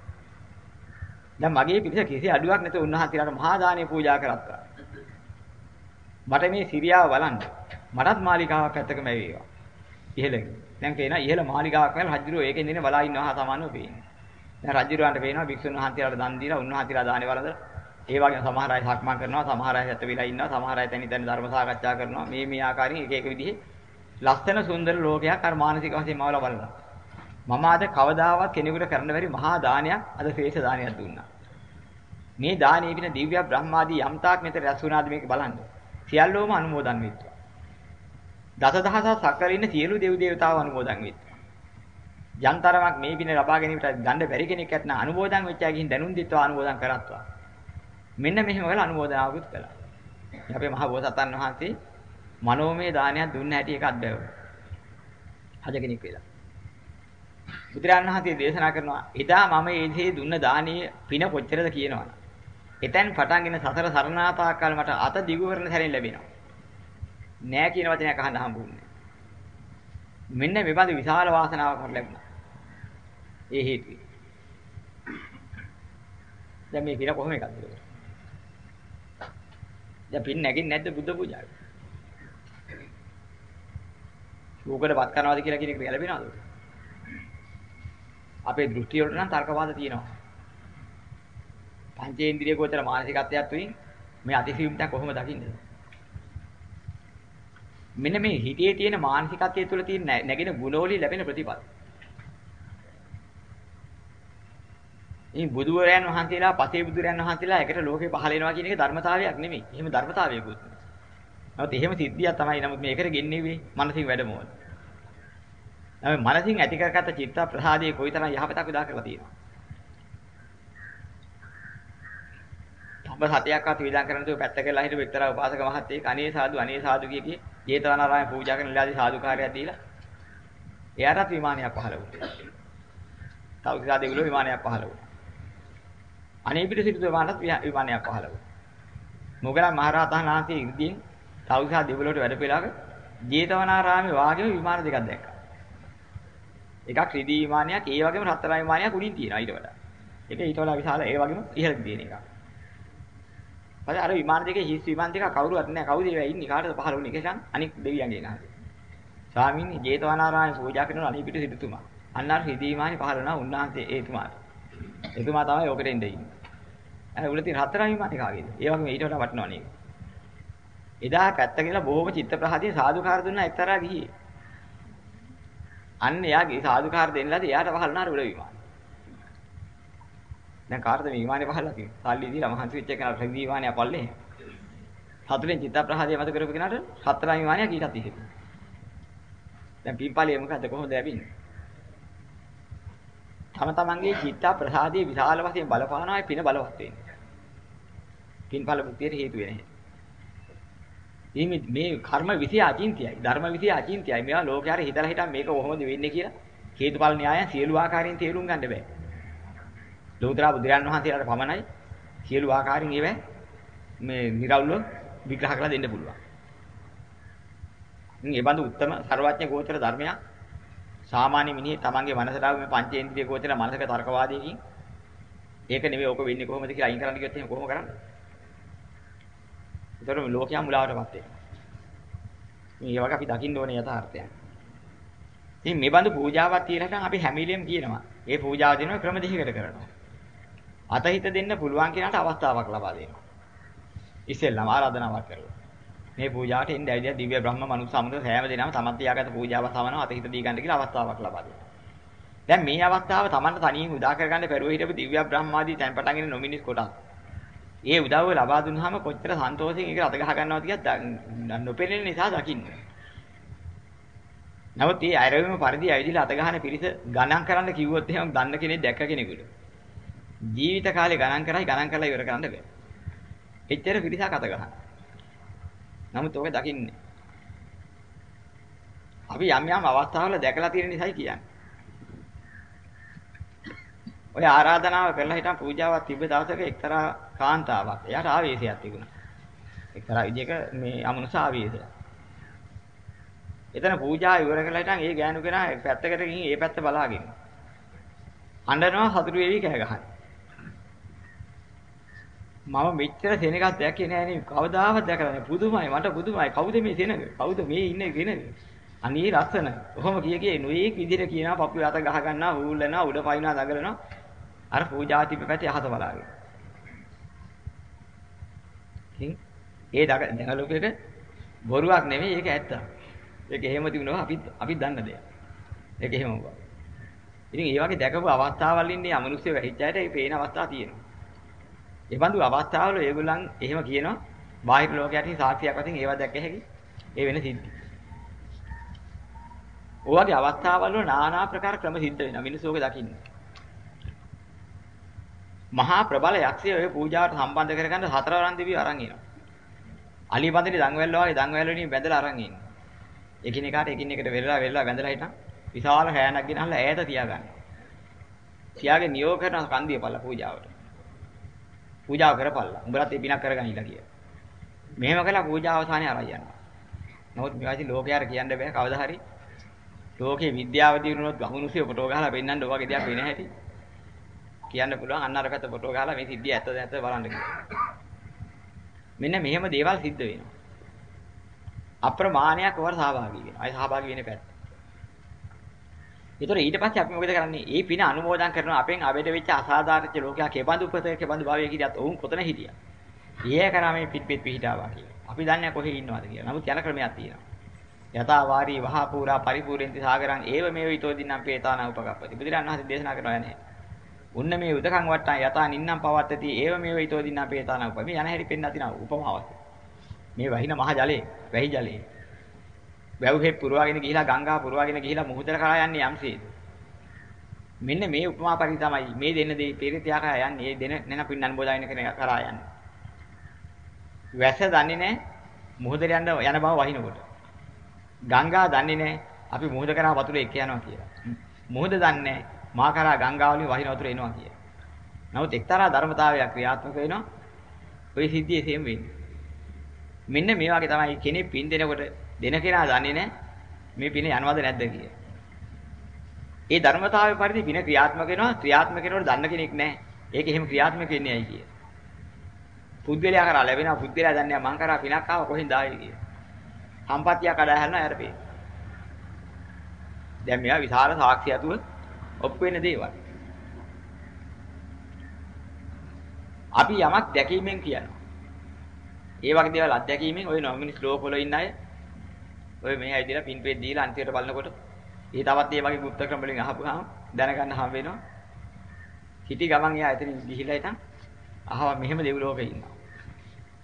දැන් මගේ පිරිස කිසි අඩුවක් නැතුව උන්වහන්සේලාට මහා දානේ පූජා කරත්තා. මට මේ සිරියාව බලන්න. මටත් මාලිකාවක් පැත්තකම ඇවිේවා. ඉහළ. දැන් පේනවා ඉහළ මාලිකාවක් වල රජුරෝ ඒකෙන් ඉන්නේ බලා ඉන්නවා සමානව පේන්නේ. දැන් රජුරවන්ට පේනවා භික්ෂුන් වහන්සේලාට දන් දීලා උන්වහන්සේලා දානේ වළඳලා ඒ වගේම සමහර අය සක්මන් කරනවා, සමහර අය ඇත වෙලා ඉන්නවා, සමහර අය තනි තනි ධර්ම සාකච්ඡා කරනවා. මේ මේ ආකාරයෙන් එක එක විදිහේ ලස්සන සුන්දර ලෝකයක් අර මානසික වශයෙන් මවලා බලනවා. මම අද කවදාවත් කෙනෙකුට කරන්න බැරි මහා දානයක් අද ශ්‍රේෂ්ඨ දානයක් දුන්නා. මේ දානයේ පින දිව්‍ය බ්‍රහ්මාදී යම්තාක් මෙතන රැස් වුණාද මේක බලන්න. සියල්ලෝම අනුමෝදන් වෙත්වා. දසදහසක් සක්කර ඉන්න සියලු දෙව් දේවතාවෝ අනුමෝදන් වෙත්වා. යන්තරමක් මේ පින ලබා ගැනීමට ගන්න බැරි කෙනෙක් ඇත්නම් අනුමෝදන් වෙච්චා ගිහින් දැනුම් දෙත්වා අනුමෝදන් කරත්වා. මෙන්න මෙහෙම වෙලා අනුමෝදනාවකුත් කළා. අපේ මහ බෝසතාණන් වහන්සේ මනෝමය දානයක් දුන්න හැටි එකක් බැලුවා. හද කෙනෙක් වෙලා. බුදුරජාණන් වහන්සේ දේශනා කරනවා එදා මම ඒ දේ දුන්න දානීය පින කොච්චරද කියනවනම් එතෙන් පටන්ගෙන සතර සරණාතාකල් මට අත දිගු කරන හැරෙන් ලැබෙනවා. නෑ කියන වචනයක් අහන්න හම්බුන්නේ. මෙන්න මේ බඳු විශාල වාසනාවක් මට ලැබුණා. ඒ හේතුයි. දැන් මේ පින කොහොම එකක්ද? දැන් පින් නැගින්නේ නැද්ද බුද්ධ පූජාවේ? ශෝකයටපත් කරනවාද කියලා කියන එක ගැලපෙනවද? අපේ දෘෂ්ටි වලට නම් තර්කවාද තියෙනවා. පංචේන්ද්‍රිය ගෝචර මානසිකත්වයක් තුලින් මේ අතිසියුම්ට කොහොම දකින්නද? මෙන්න මේ හිතේ තියෙන මානසිකත්වයේ තුල තියෙන නැගෙන ගුණවලින් ලැබෙන ප්‍රතිපල. මේ බුදුරයන් වහන්සේලා පසේ බුදුරයන් වහන්සේලා එකට ලෝකේ පහළ වෙනවා කියන එක ධර්මතාවයක් නෙමෙයි. එහෙම ධර්මතාවයකුත් නෙමෙයි. නමුත් එහෙම සිද්ධියක් තමයි නමුත් මේකට ගෙන්නේ මනසින් වැඩමෝල. නමුත් මනසින් ඇති කරගත්ත චිත්ත ප්‍රසාදයේ කොයිතරම් යහපතක් උදා කරලා තියෙනවා. තඹ සතියක්වත් විඳන් කරන දේ පැත්ත කරලා හිටපු එක්තරා උපාසක මහත්තයෙක් අනේ සාදු අනේ සාදු කිය කී ජේතවනාරාමයේ පූජා කරන ඉලාදී සාදුකාරයක් දීලා එයාටත් විමානයක් පහළ වුණා. තව කිසා දෙවිලෝ විමානයක් පහළ වුණා. අනේ පිට සිටු විමානත් විමානයක් පහළ වුණා. මොගලන් මහරහතන් වහන්සේ ඉර්ධියෙන් තව කිසා දෙවිලෝට වැඩ පෙළාක ජේතවනාරාමයේ වාගේම විමාන දෙකක් දැක්කා. එකක් රිදී විමානයක් ඒ වගේම රත්තරන් විමානයක් උඩින් තියෙනවා ඊට වඩා. ඒක ඊට වඩා විශාල ඒ වගේම ඉහළ තියෙන එකක්. හරි අර විමාන දෙකේ හිස් විමාන දෙක කවුරුවත් නැහැ. කවුද ඒවා ඉන්නේ? කාටද පහළ වුනේ කියලා අනික් දෙවියන්ගේ නාමයෙන්. ස්වාමීන් ජේතවනාරාමයේ පූජා කරන අනිපිට සිටුතුමා. අන්න අර හිදී විමානේ පහළ වුණා උන්වහන්සේ ඒතුමාට. එතුමා තමයි ඔකට එන්නේ ඉන්නේ. අර උල තියෙන හතරම විමානේ කාගේද? ඒ වගේම ඊට වඩා වටිනවා නේද? එදා පැත්ත කියලා බොහොම චිත්ත ප්‍රහදිය සාදුකාර දුන්නා එක්තරා ගිහියේ. අන්න එයාගේ සාදුකාර දෙන්නලාද එයාට පහළ වුණා අර උල විමානේ. දැන් කාටද මේ විමානේ පහළලා තියෙන්නේ? සල්ලි දීලා මහන්සි වෙච්ච කෙනාට රෙදි විමානය පල්ලේ. හතුලෙන් චිත්ත ප්‍රහාදය මත කරපු කෙනාට හතරයි විමානයක් ඊටත් ඉහළ. දැන් පින්පාලියේ මොකද කොහොමද ලැබෙන්නේ? තම තමන්ගේ චිත්ත ප්‍රසාදයේ විශාල වශයෙන් බලපානවා පින බලවත් වෙන්නේ. පින්ඵල මුක්තියට හේතු වෙන්නේ. මේ මේ කර්ම විෂය අචින්තියයි ධර්ම විෂය අචින්තියයි මේවා ලෝකයාට හිතලා හිටන් මේක කොහොමද වෙන්නේ කියලා හේතුඵල න්‍යායයන් සියලු ආකාරයෙන් තේරුම් ගන්න බෑ. ලෝතර බුදුරයන් වහන්සේලාට පමණයි සියලු ආකාරයෙන් ඒවා මේ නිරවුල්ව විග්‍රහ කරලා දෙන්න පුළුවන්. ඉතින් ඒ බඳු උත්තම ਸਰවඥ ගෝචර ධර්මයක් සාමාන්‍ය මිනිහ තමන්ගේ මනසට ආව මේ පංචේන්ද්‍රිය ගෝචර මනසක තර්කවාදයකින් ඒක නෙවෙයි ඕක වෙන්නේ කොහොමද කියලා අයින් කරන්න කිව්වොත් එහෙනම් කොහොම කරන්නේ? ඒතර ලෝකයා මුලාවටපත් වෙනවා. මේ වගේ අපි දකින්න ඕනේ යථාර්ථය. ඉතින් මේ බඳු පූජාවක් තියෙනකන් අපි හැමිලියම් කියනවා. ඒ පූජාව දෙනවා ක්‍රම දෙකකට කරනවා. අතහිත දෙන්න පුළුවන් කෙනාට අවස්ථාවක් ලබා දෙනවා. ඉස්සෙල්ලාම ආරාධනාවක් කරලා. මේ පූජාවට එන්න ඇවිල්ලා දිව්‍ය බ්‍රහ්ම මනුස්ස සමුද සෑම දිනම තමන් තියාගත්ත පූජාව සමනව අතහිත දී ගන්න කියලා අවස්ථාවක් ලබා දෙනවා. දැන් මේ අවස්ථාව තමන්ට තනියෙන් උදා කරගන්න පෙරුව හිටපු දිව්‍ය බ්‍රහ්මාදී තැන්පටගෙන නොමිනිස් කොටස්. ඒ උදව්ව ලබා දුන්නාම කොච්චර සන්තෝෂයෙන් ඒක අත ගහ ගන්නවද කියලා නොපෙනෙන නිසා දකින්න. නමුත් මේ අයරෙම පරිදි ඇවිදලා අත ගහන පිරිස ගණන් කරන්න කිව්වොත් එහෙනම් දන්න කෙනෙක් දැක්ක කෙනෙකුට ජීවිත කාලේ ගණන් කරයි ගණන් කරලා ඉවර කරන්න බෑ. එච්චර පිරිසක් අත ගහන. නමුත් ඔක දකින්නේ. අපි යම් යම් අවස්ථාවල දැකලා තියෙන නිසායි කියන්නේ. ඔය ආරාධනාව කරලා හිටන් පූජාවක් තිබ්බ දවසක එක්තරා කාන්තාවක්. එයාට ආවේශයක් තිබුණා. එක්තරා විදිහක මේ අමනුෂ ආවේශයක්. එතන පූජා ඉවර කරලා හිටන් ඒ ගෑනු කෙනා පැත්තකට ගිහින් ඒ පැත්ත බලාගෙන. අඬනවා සතුටු වෙවි කෑ ගහනවා. මම මෙච්චර සෙනගක් දැක්කේ නෑ නේ. කවදාවත් දැකලා නෑ. පුදුමයි මට පුදුමයි කවුද මේ සෙනග කවුද මේ ඉන්නේ සෙනග අනේ ලස්සන. කොහොම කිය කිය නොයේක් විදිහට කියනවා පපු යත ගහ ගන්නවා හූල්ලනවා උඩ පයින්නවා දඟලනවා. අර පූජා තිබ්බ පැත්තේ අහත බලාගෙන. ඉතින් ඒ දඟලුකේක බොරුවක් නෙමෙයි ඒක ඇත්ත ඒක එහෙම තිබුණා අපි අපි දන්න දෙයක්. ඒක එහෙම වුණා. ඉතින් ඒ වගේ දැකපු අවස්ථාවල් ඉන්නේ අමනුෂ්‍ය වෙහිච්ච අයට ඒ පේන අවස්ථා තියෙනවා. ඒ බඳු අවස්ථාවල ඒගොල්ලන් එහෙම කියනවා බාහිර ලෝකයට සාක්ෂියක් වශයෙන් ඒවා දැක්ක හැකි ඒ වෙන සිද්ධි. ඔයගේ අවස්ථාවල වල নানা ප්‍රකාර ක්‍රම සිද්ධ වෙනවා මිනිස්සු ඕක දකින්න. මහා ප්‍රබල යක්ෂය ඔය පූජාවට සම්බන්ධ කරගන්න හතරවරන් දෙවියෝ අරන් එනවා. අලි බඳින දඟවැල්ල වගේ දඟවැල්ල වලින් බැඳලා අරන් ඉන්නේ. එකිනෙකාට එකිනෙකට වෙරලා වෙරලා බැඳලා හිටන් විශාල හැනක් ගෙනහලා ඈත තියාගන්න. තියාගෙන නියෝග කරන කන්දිය පළ පූජාවට. පූජාව කරපල්ලා. උඹලත් ඒ පිනක් කරගනිලා කියලා. මෙහෙම කළා පූජා අවසානයේ අරයි යනවා. නමුත් මේවාදී ලෝකයාට කියන්න බෑ කවදා හරි. ලෝකේ විද්‍යාව දිනුනොත් ගහුනුසිය ෆොටෝ ගහලා පෙන්නන්න ඔය වගේ දෙයක් වෙන හැටි. කියන්න පුළුවන් අන්න අර පැත්ත ෆොටෝ ගහලා මේ සිද්ධිය ඇත්තද නැත්ද බලන්න කියලා. මෙන්න මෙහෙම දේවල් සිද්ධ වෙනවා. අප්‍රමාණයක් වර සහභාගී වෙනවා. අය සහභාගී වෙන්නේ පැත්ත. ඒතර ඊට පස්සේ අපි මොකද කරන්නේ? මේ පින අනුමෝදන් කරනවා අපෙන් අවැඩ වෙච්ච අසාධාරණ ලෝකයා කෙබඳු උපතේ කෙබඳු භාවයේ කිරියත් ඔවුන් කොතන හිටියා. ඊය කරා මේ පිට පිට පිහිටාවා කියලා. අපි දන්නේ කොහේ ඉන්නවද කියලා. නමුත් යන ක්‍රමයක් තියෙනවා. යතා වාරී වහා පුරා පරිපූර්ණති සාගරං ඒව මේව ඊතෝ දින්නම් පේතාන උපකප්පති. බුදුරන් වහන්සේ දේශනා කරනවා යන්නේ. උන්න මේ උදකං වට්ටා යතා නින්නම් පවත්තති ඒව මේව ඊතෝ දින්නම් පේතාන උප. මේ යන හැටි පෙන්නන තිනා උපමාවක්. මේ වහින මහ ජලයේ, වැහි ජලයේ. වැව්හෙ පුරවාගෙන ගිහිලා ගංගා පුරවාගෙන ගිහිලා මුහුදට කරා යන්නේ යම්සේද. මෙන්න මේ උපමා පරිදි තමයි මේ දෙන්න දේ පෙරිතයා කරා යන්නේ. මේ දෙන නෙන පින්නන් බෝදාගෙන කෙන කරා යන්නේ. වැස දන්නේ නැහැ මුහුදට යන්න යන බව වහිනකොට. ගංගා දන්නේ නැහැ අපි මුහුද කරා වතුර එක්ක යනවා කියලා. මුහුද දන්නේ මා කරා ගංගාවලින් වහින වතුර එනවා කියලා. නමුත් එක්තරා ධර්මතාවයක් ක්‍රියාත්මක වෙනවා. ওই සිද්ධියේ සේම වෙන්නේ. මෙන්න මේ වගේ තමයි කෙනෙක් පින් දෙනකොට දෙන කෙනා දන්නේ නැහැ මේ පින යනවද නැද්ද කියලා. ඒ ධර්මතාවයේ පරිදි පින ක්‍රියාත්මක වෙනවා ක්‍රියාත්මක වෙනකොට දන්න කෙනෙක් නැහැ. ඒක එහෙම ක්‍රියාත්මක වෙන්නේ ඇයි කියලා. පුද්ගලයා කරා ලැබෙනවා පුද්ගලයා දන්නේ මං කරා පිනක් ආව කොහෙන්ද ආවේ කියලා. සම්පත්තිය කඩා හැරෙනවා යාර පේන. දැන් මෙයා විශාල සාක්ෂි ඇතුව ඔප්පු වෙන දේවල්. අපි යමක් දැකීමෙන් කියනවා. ඒ වගේ දේවල් අත්දැකීමෙන් ওই නොමිනි ශ්ලෝක වල ඉන්න අය ඔය මේ ඇවිදලා පින් පෙත් දීලා අන්තිමට බලනකොට ඒ තවත් ඒ වගේ ගුප්ත ක්‍රම වලින් අහපුවාම දැනගන්න හම් වෙනවා. හිටි ගමන් එයා එතනින් ගිහිලා ඉතින් අහව මෙහෙම දෙව්ලෝකේ ඉන්නවා.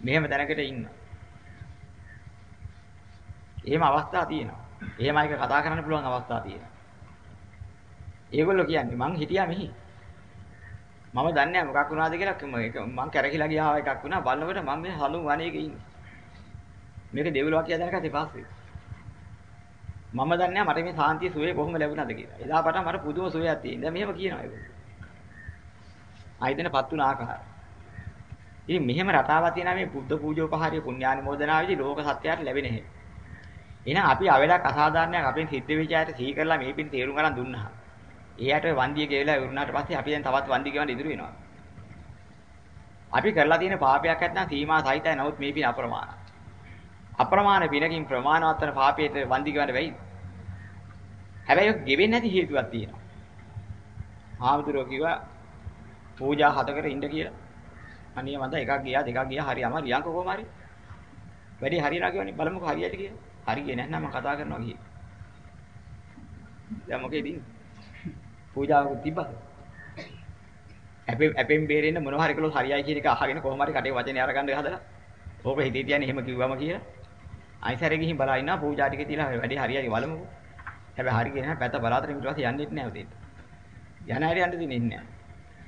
මෙහෙම තැනකට ඉන්නවා. එහෙම අවස්ථා තියෙනවා. එහෙම එක කතා කරන්න පුළුවන් අවස්ථා තියෙනවා. ඒගොල්ලෝ කියන්නේ මං හිටියා මෙහි. මම දන්නේ නැහැ මොකක් වුණාද කියලා මං කැරකිලා ගියා එකක් වුණා බලනකොට මම මේ හලුන් වනයේක ඉන්නේ. මේක දෙවිලෝ කියලා දැනගත්තේ පස්සේ. මම දන්නේ නැහැ මට මේ සාන්තිය සුවේ කොහොම ලැබුණාද කියලා. එදා පටන් මට පුදුම සුවයක් තියෙනවා. දැන් මෙහෙම කියනවා ඒගොල්ලෝ. ආයතනපත් වුණ ආකාරය. ඉතින් මෙහෙම රටාවක් තියෙනවා මේ බුද්ධ පූජෝපහාරය පුණ්‍යානුමෝදනාවේදී ලෝක සත්‍යයට ලැබෙන හැටි. එහෙනම් අපි අවලක් අසාධාරණයක් අපෙන් සිද්ධ වෙච්ච අයට සිහි කරලා මේ පින් තේරුම් ගන්න දුන්නා. එයාට වන්දිය ගෙවලා ඉවරනාට පස්සේ අපි දැන් තවත් වන්දි ගෙවන්න ඉදිරි වෙනවා. අපි කරලා තියෙන පාපයක් නැත්නම් සීමා සහිතයි නමුත් මේ පින් අප්‍රමාණ. අප්‍රමාණ පිනකින් ප්‍රමාණවත් වෙන පාපයට වන්දි ගෙවන්න වෙයිද? හැබැයි ඒක ගෙවෙන්නේ නැති හේතුවක් තියෙනවා. හාමුදුරුවෝ කිව්වා පූජා හතකට ඉන්න කියලා. අනේ මන්ද එකක් ගියා දෙකක් ගියා හරි අමාරු ලියන්ක කොහොම හරි. වැඩි හරියනා කියවනේ බලමුකෝ හරියට කියලා. හරියන්නේ නැත්නම් මම කතා කරනවා කියේ. දැන් මොකේද ඉන්නේ? පූජාවක තිබ්බද? අපේ අපෙන් බේරෙන්න මොනවා හරි කළොත් හරියයි කියන එක අහගෙන කොහොම හරි කටේ වචනේ අරගන්න හදලා. ඕක හිතේ තියන්නේ එහෙම කිව්වම කියලා. අයිසරේ ගිහින් බලා ඉන්නවා පූජා ටික තියලා වැඩි හරියයි බලමුකෝ. හැබැයි හරියන්නේ නැහැ පැත්ත බලාතර ඊට පස්සේ යන්නෙත් නැහැ උදේට. යන හැටි යන්න දෙන්නේ නැහැ.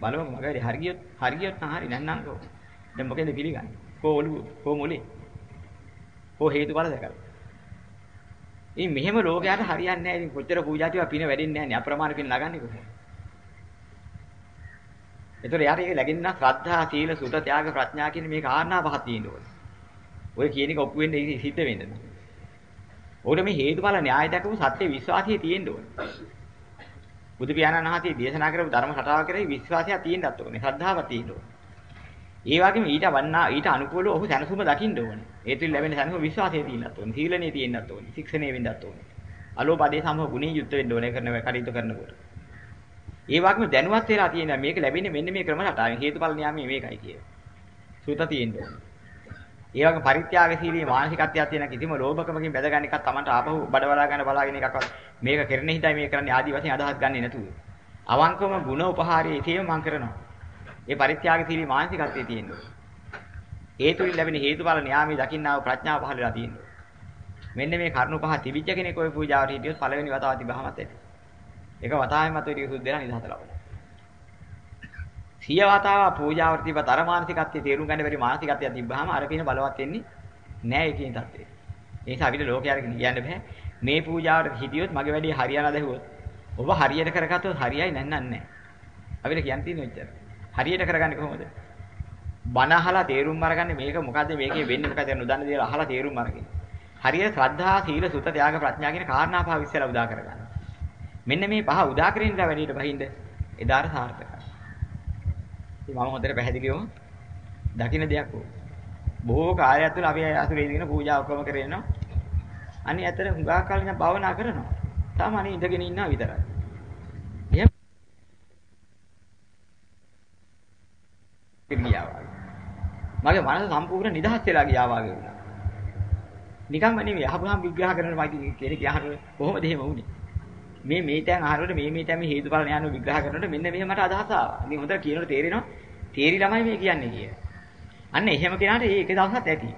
බලමුකෝ මගේ හරියොත් හරියොත් නම් හරි නැත්නම් කො. දැන් මොකෙන්ද පිළිගන්නේ? කො ඔළුව කො මොලේ. කො හේතුඵල දැකලා. ඉතින් මෙහෙම ලෝකයට හරියන්නේ නැහැ. ඉතින් කොච්චර පූජා තියවා පින වැඩින්නේ නැහැ නේ. අප්‍රමාණ පින නගන්නේ කොහොමද? ඒතර යාර ඒක läගින්න ශ්‍රද්ධා, සීල, සුත, ත්‍යාග, ප්‍රඥා කියන මේ කාරණා පහක් තියෙන්න ඕනේ. ඔය කියන එක ඔප්පු වෙන්න සිද්ධ වෙන්න. ඕකට මේ හේතුඵල න්‍යාය දක්වපු සත්‍ය විශ්වාසය තියෙන්න ඕනේ. බුදු පියාණන් වහන්සේ දේශනා කරපු ධර්ම රටාව කරේ විශ්වාසය තියෙන්නත් ඕනේ. ශ්‍රද්ධාව තියෙන්න ඕනේ. ඒ වගේම ඊට වන්නා ඊට අනුකූලව ඔහු සැනසුම දකින්න ඕනේ. ඒ තුල ලැබෙන සැනසුම විශ්වාසයේ තියෙන්නත් ඕනේ. සීලනේ තියෙන්නත් ඕනේ. ශික්ෂණේ වෙන්නත් ඕනේ. අලෝපදේ සමහ ගුණී යුක්ත වෙන්න ඕනේ කරන කටයුතු කරනකොට. ඒ වගේම දැනුවත් වෙලා තියෙනවා මේක ලැබෙන්නේ මෙන්න මේ ක්‍රම රටාවෙන් හේතුඵල න්යාමයේ මේකයි කියන්නේ. සූත තියෙන්න ඕනේ. ඒ වගේ පරිත්‍යාගශීලී මානසිකත්වයක් තියෙන කිසිම ලෝභකමකින් බැඳගන්න එකක් Tamanට ආපහු බඩවලා ගන්න බලාගෙන එකක්වත් මේක කරන හිතයි මේක කරන්නේ ආදි වශයෙන් අදහස් ගන්නේ නැතුව. අවංකවම ಗುಣ උපහාරයේ තේම මම කරනවා. ඒ පරිත්‍යාගශීලී මානසිකත්වයේ තියෙනවා. ඒ තුලින් ලැබෙන හේතුඵල න්යාමී දකින්නාව ප්‍රඥාව පහළලා තියෙනවා. මෙන්න මේ කරුණු පහ තිබිච්ච කෙනෙක් ওই පූජාවට හිටියොත් පළවෙනි වතාව තිබහමත් ඇති. ඒක වතාවෙම මත ටික සුද්ධ වෙලා නිදහස ලබනවා. සිය වතාව පූජාවට තිබ්බ තර මානසිකත්වයේ තේරුම් ගන්න බැරි මානසිකත්වයක් තිබ්බහම අර පින බලවත් වෙන්නේ නැහැ ඒ කියන தත්ත්වය. ඒ නිසා අපිට ලෝකයට කියන්න බෑ මේ පූජාවට හිටියොත් මගේ වැඩේ හරියන දැහුවොත් ඔබ හරියට කරගත්තොත් හරියයි නැත්නම් නැහැ. අපිට කියන්න තියෙන ඔච්චර. හරියට කරගන්නේ කොහොමද? බණ අහලා තේරුම් අරගන්නේ මේක මොකද්ද මේකේ වෙන්නේ මොකද්ද නොදන්න දේවල් අහලා තේරුම් අරගෙන. හරියට ශ්‍රද්ධා, සීල, සුත, ත්‍යාග, ප්‍රඥා කියන කාරණා පහ විශ්සලා උදා කරගන්න. මෙන්න මේ පහ උදා කරගෙන ඉඳලා වැඩියට බහින්ද එදාට සාර්ථකයි. ඉතින් මම හොඳට පැහැදිලිවම දකින්න දෙයක් ඕක. බොහෝ කාලයක් තුළ අපි අසුරේ දින පූජා ඔක්කොම කරේනවා. අනේ ඇතර හුඟා කාලෙ ඉඳන් භාවනා කරනවා. තාම අනේ ඉඳගෙන ඉන්නවා විතරයි. එහෙම ගියා වගේ. මගේ මනස සම්පූර්ණ නිදහස් වෙලා ගියා වගේ වුණා. නිකම්ම නෙමෙයි අහපුවාම විග්‍රහ කරන්න මගේ කෙනෙක් යහන කොහොමද එහෙම වුනේ? මේ මේ තැන් අහනකොට මේ මේ තැන් මේ හේතුඵල ඥාන විග්‍රහ කරනකොට මෙන්න මෙහෙම මට අදහස ආවා. ඉතින් හොඳට කියනකොට තේරෙනවා තේරි ළමයි මේ කියන්නේ කියලා. අන්න එහෙම කෙනාට ඒ එක දවසක් ඇති.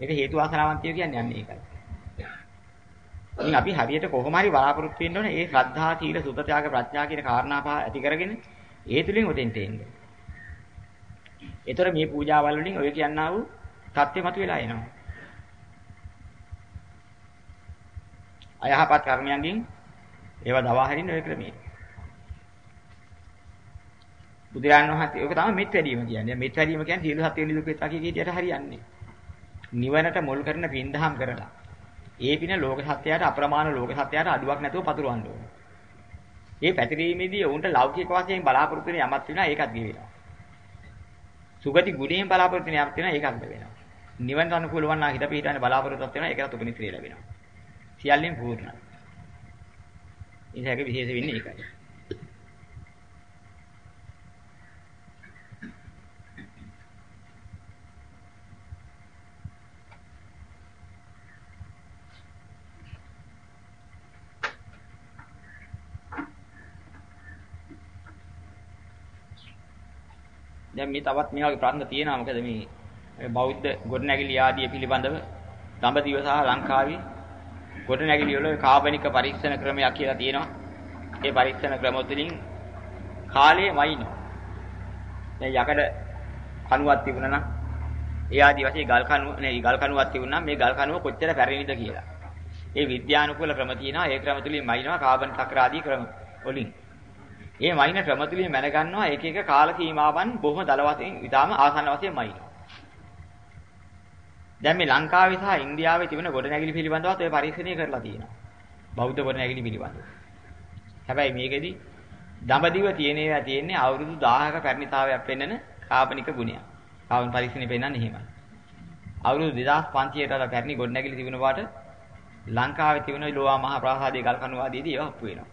ඒක හේතු වාසනාවන්තය කියන්නේ අන්න ඒකයි. ඉතින් අපි හරියට කොහොම හරි බලාපොරොත්තු වෙන්න ඕනේ මේ ශ්‍රද්ධා, සීල, සුත, ත්‍යාග, ප්‍රඥා කියන කාරණා පහ ඇති කරගෙන ඒ තුලින් උතෙන්ට එන්නේ. ඒතර මේ පූජාවල් වලින් ඔය කියන්නා වූ தත්ත්වෙ මතුවලා එනවා. අයහපත් කර්මයන්ගෙන් ඒවා දවා හරින්න ඔය ක්‍රමයේ. බුදුරජාණන් වහන්සේ ඔක තමයි මෙත් වැඩිම කියන්නේ. මෙත් වැඩිම කියන්නේ සියලු සත්‍ය නිදුක් වෙතා කිය කීටියට හරියන්නේ. නිවනට මුල් කරන පින්දහම් කරලා. ඒ පින ලෝක සත්‍යයට අප්‍රමාණ ලෝක සත්‍යයට අඩුවක් නැතුව පතුරවන්න ඕනේ. මේ පැතිරීමේදී උන්ට ලෞකික වශයෙන් බලාපොරොත්තු වෙන යමක් වෙනවා ඒකත් ගෙවෙනවා. සුගති ගුණයෙන් බලාපොරොත්තු වෙන යමක් වෙනවා ඒකත් වෙනවා. නිවනට අනුකූල වන්නා හිත පිටානේ බලාපොරොත්තුවක් වෙනවා ඒකත් උපනිශ්‍රේ ලැබෙනවා. සියල්ලෙන් පූර්ණයි. ඉතින් ඒක විශේෂ වෙන්නේ ඒකයි. දැන් මේ තවත් මේ වගේ ප්‍රශ්න තියෙනවා මොකද මේ බෞද්ධ ගොඩනැගිලි ආදී පිළිබඳව දඹදිව සහ ලංකාවේ ගොඩනැගිලි වල කාබනික පරීක්ෂණ ක්‍රමයක් කියලා තියෙනවා. ඒ පරීක්ෂණ ක්‍රම තුලින් කාලේ වයින්නවා. දැන් යකඩ කණුවක් තිබුණා නම් ඒ ආදි වශයෙන් ගල් කණුව නේ ගල් කණුවක් තිබුණා නම් මේ ගල් කණුව කොච්චර පැරණිද කියලා. ඒ විද්‍යානුකූල ක්‍රම තියෙනවා. ඒ ක්‍රම තුලින් වයින්නවා කාබන් චක්‍ර ආදී ක්‍රම වලින්. මේ වයින් ක්‍රම තුලින් මැන ගන්නවා එක එක කාල සීමාවන් බොහොම දල වශයෙන් ඊටාම ආසන්න වශයෙන් වයින්නවා. දැන් මේ ලංකාවේ සහ ඉන්දියාවේ තිබෙන ගොඩනැගිලි පිළිබඳවත් ඔය පරීක්ෂණය කරලා තියෙනවා. බෞද්ධ ගොඩනැගිලි පිළිබඳව. හැබැයි මේකෙදි දඹදිව තියෙන ඒවා තියෙන්නේ අවුරුදු 1000ක පැරණිතාවයක් පෙන්වන කාබනික ගුණයක්. කාබන් පරීක්ෂණය පෙන්වන්නේ එහෙමයි. අවුරුදු 2500කට අර පැරණි ගොඩනැගිලි තිබුණ වාට ලංකාවේ තිබෙන ලෝවා මහ ප්‍රාසාදයේ ගල් කණු ආදීදී ඒවා ඔප්පු වෙනවා.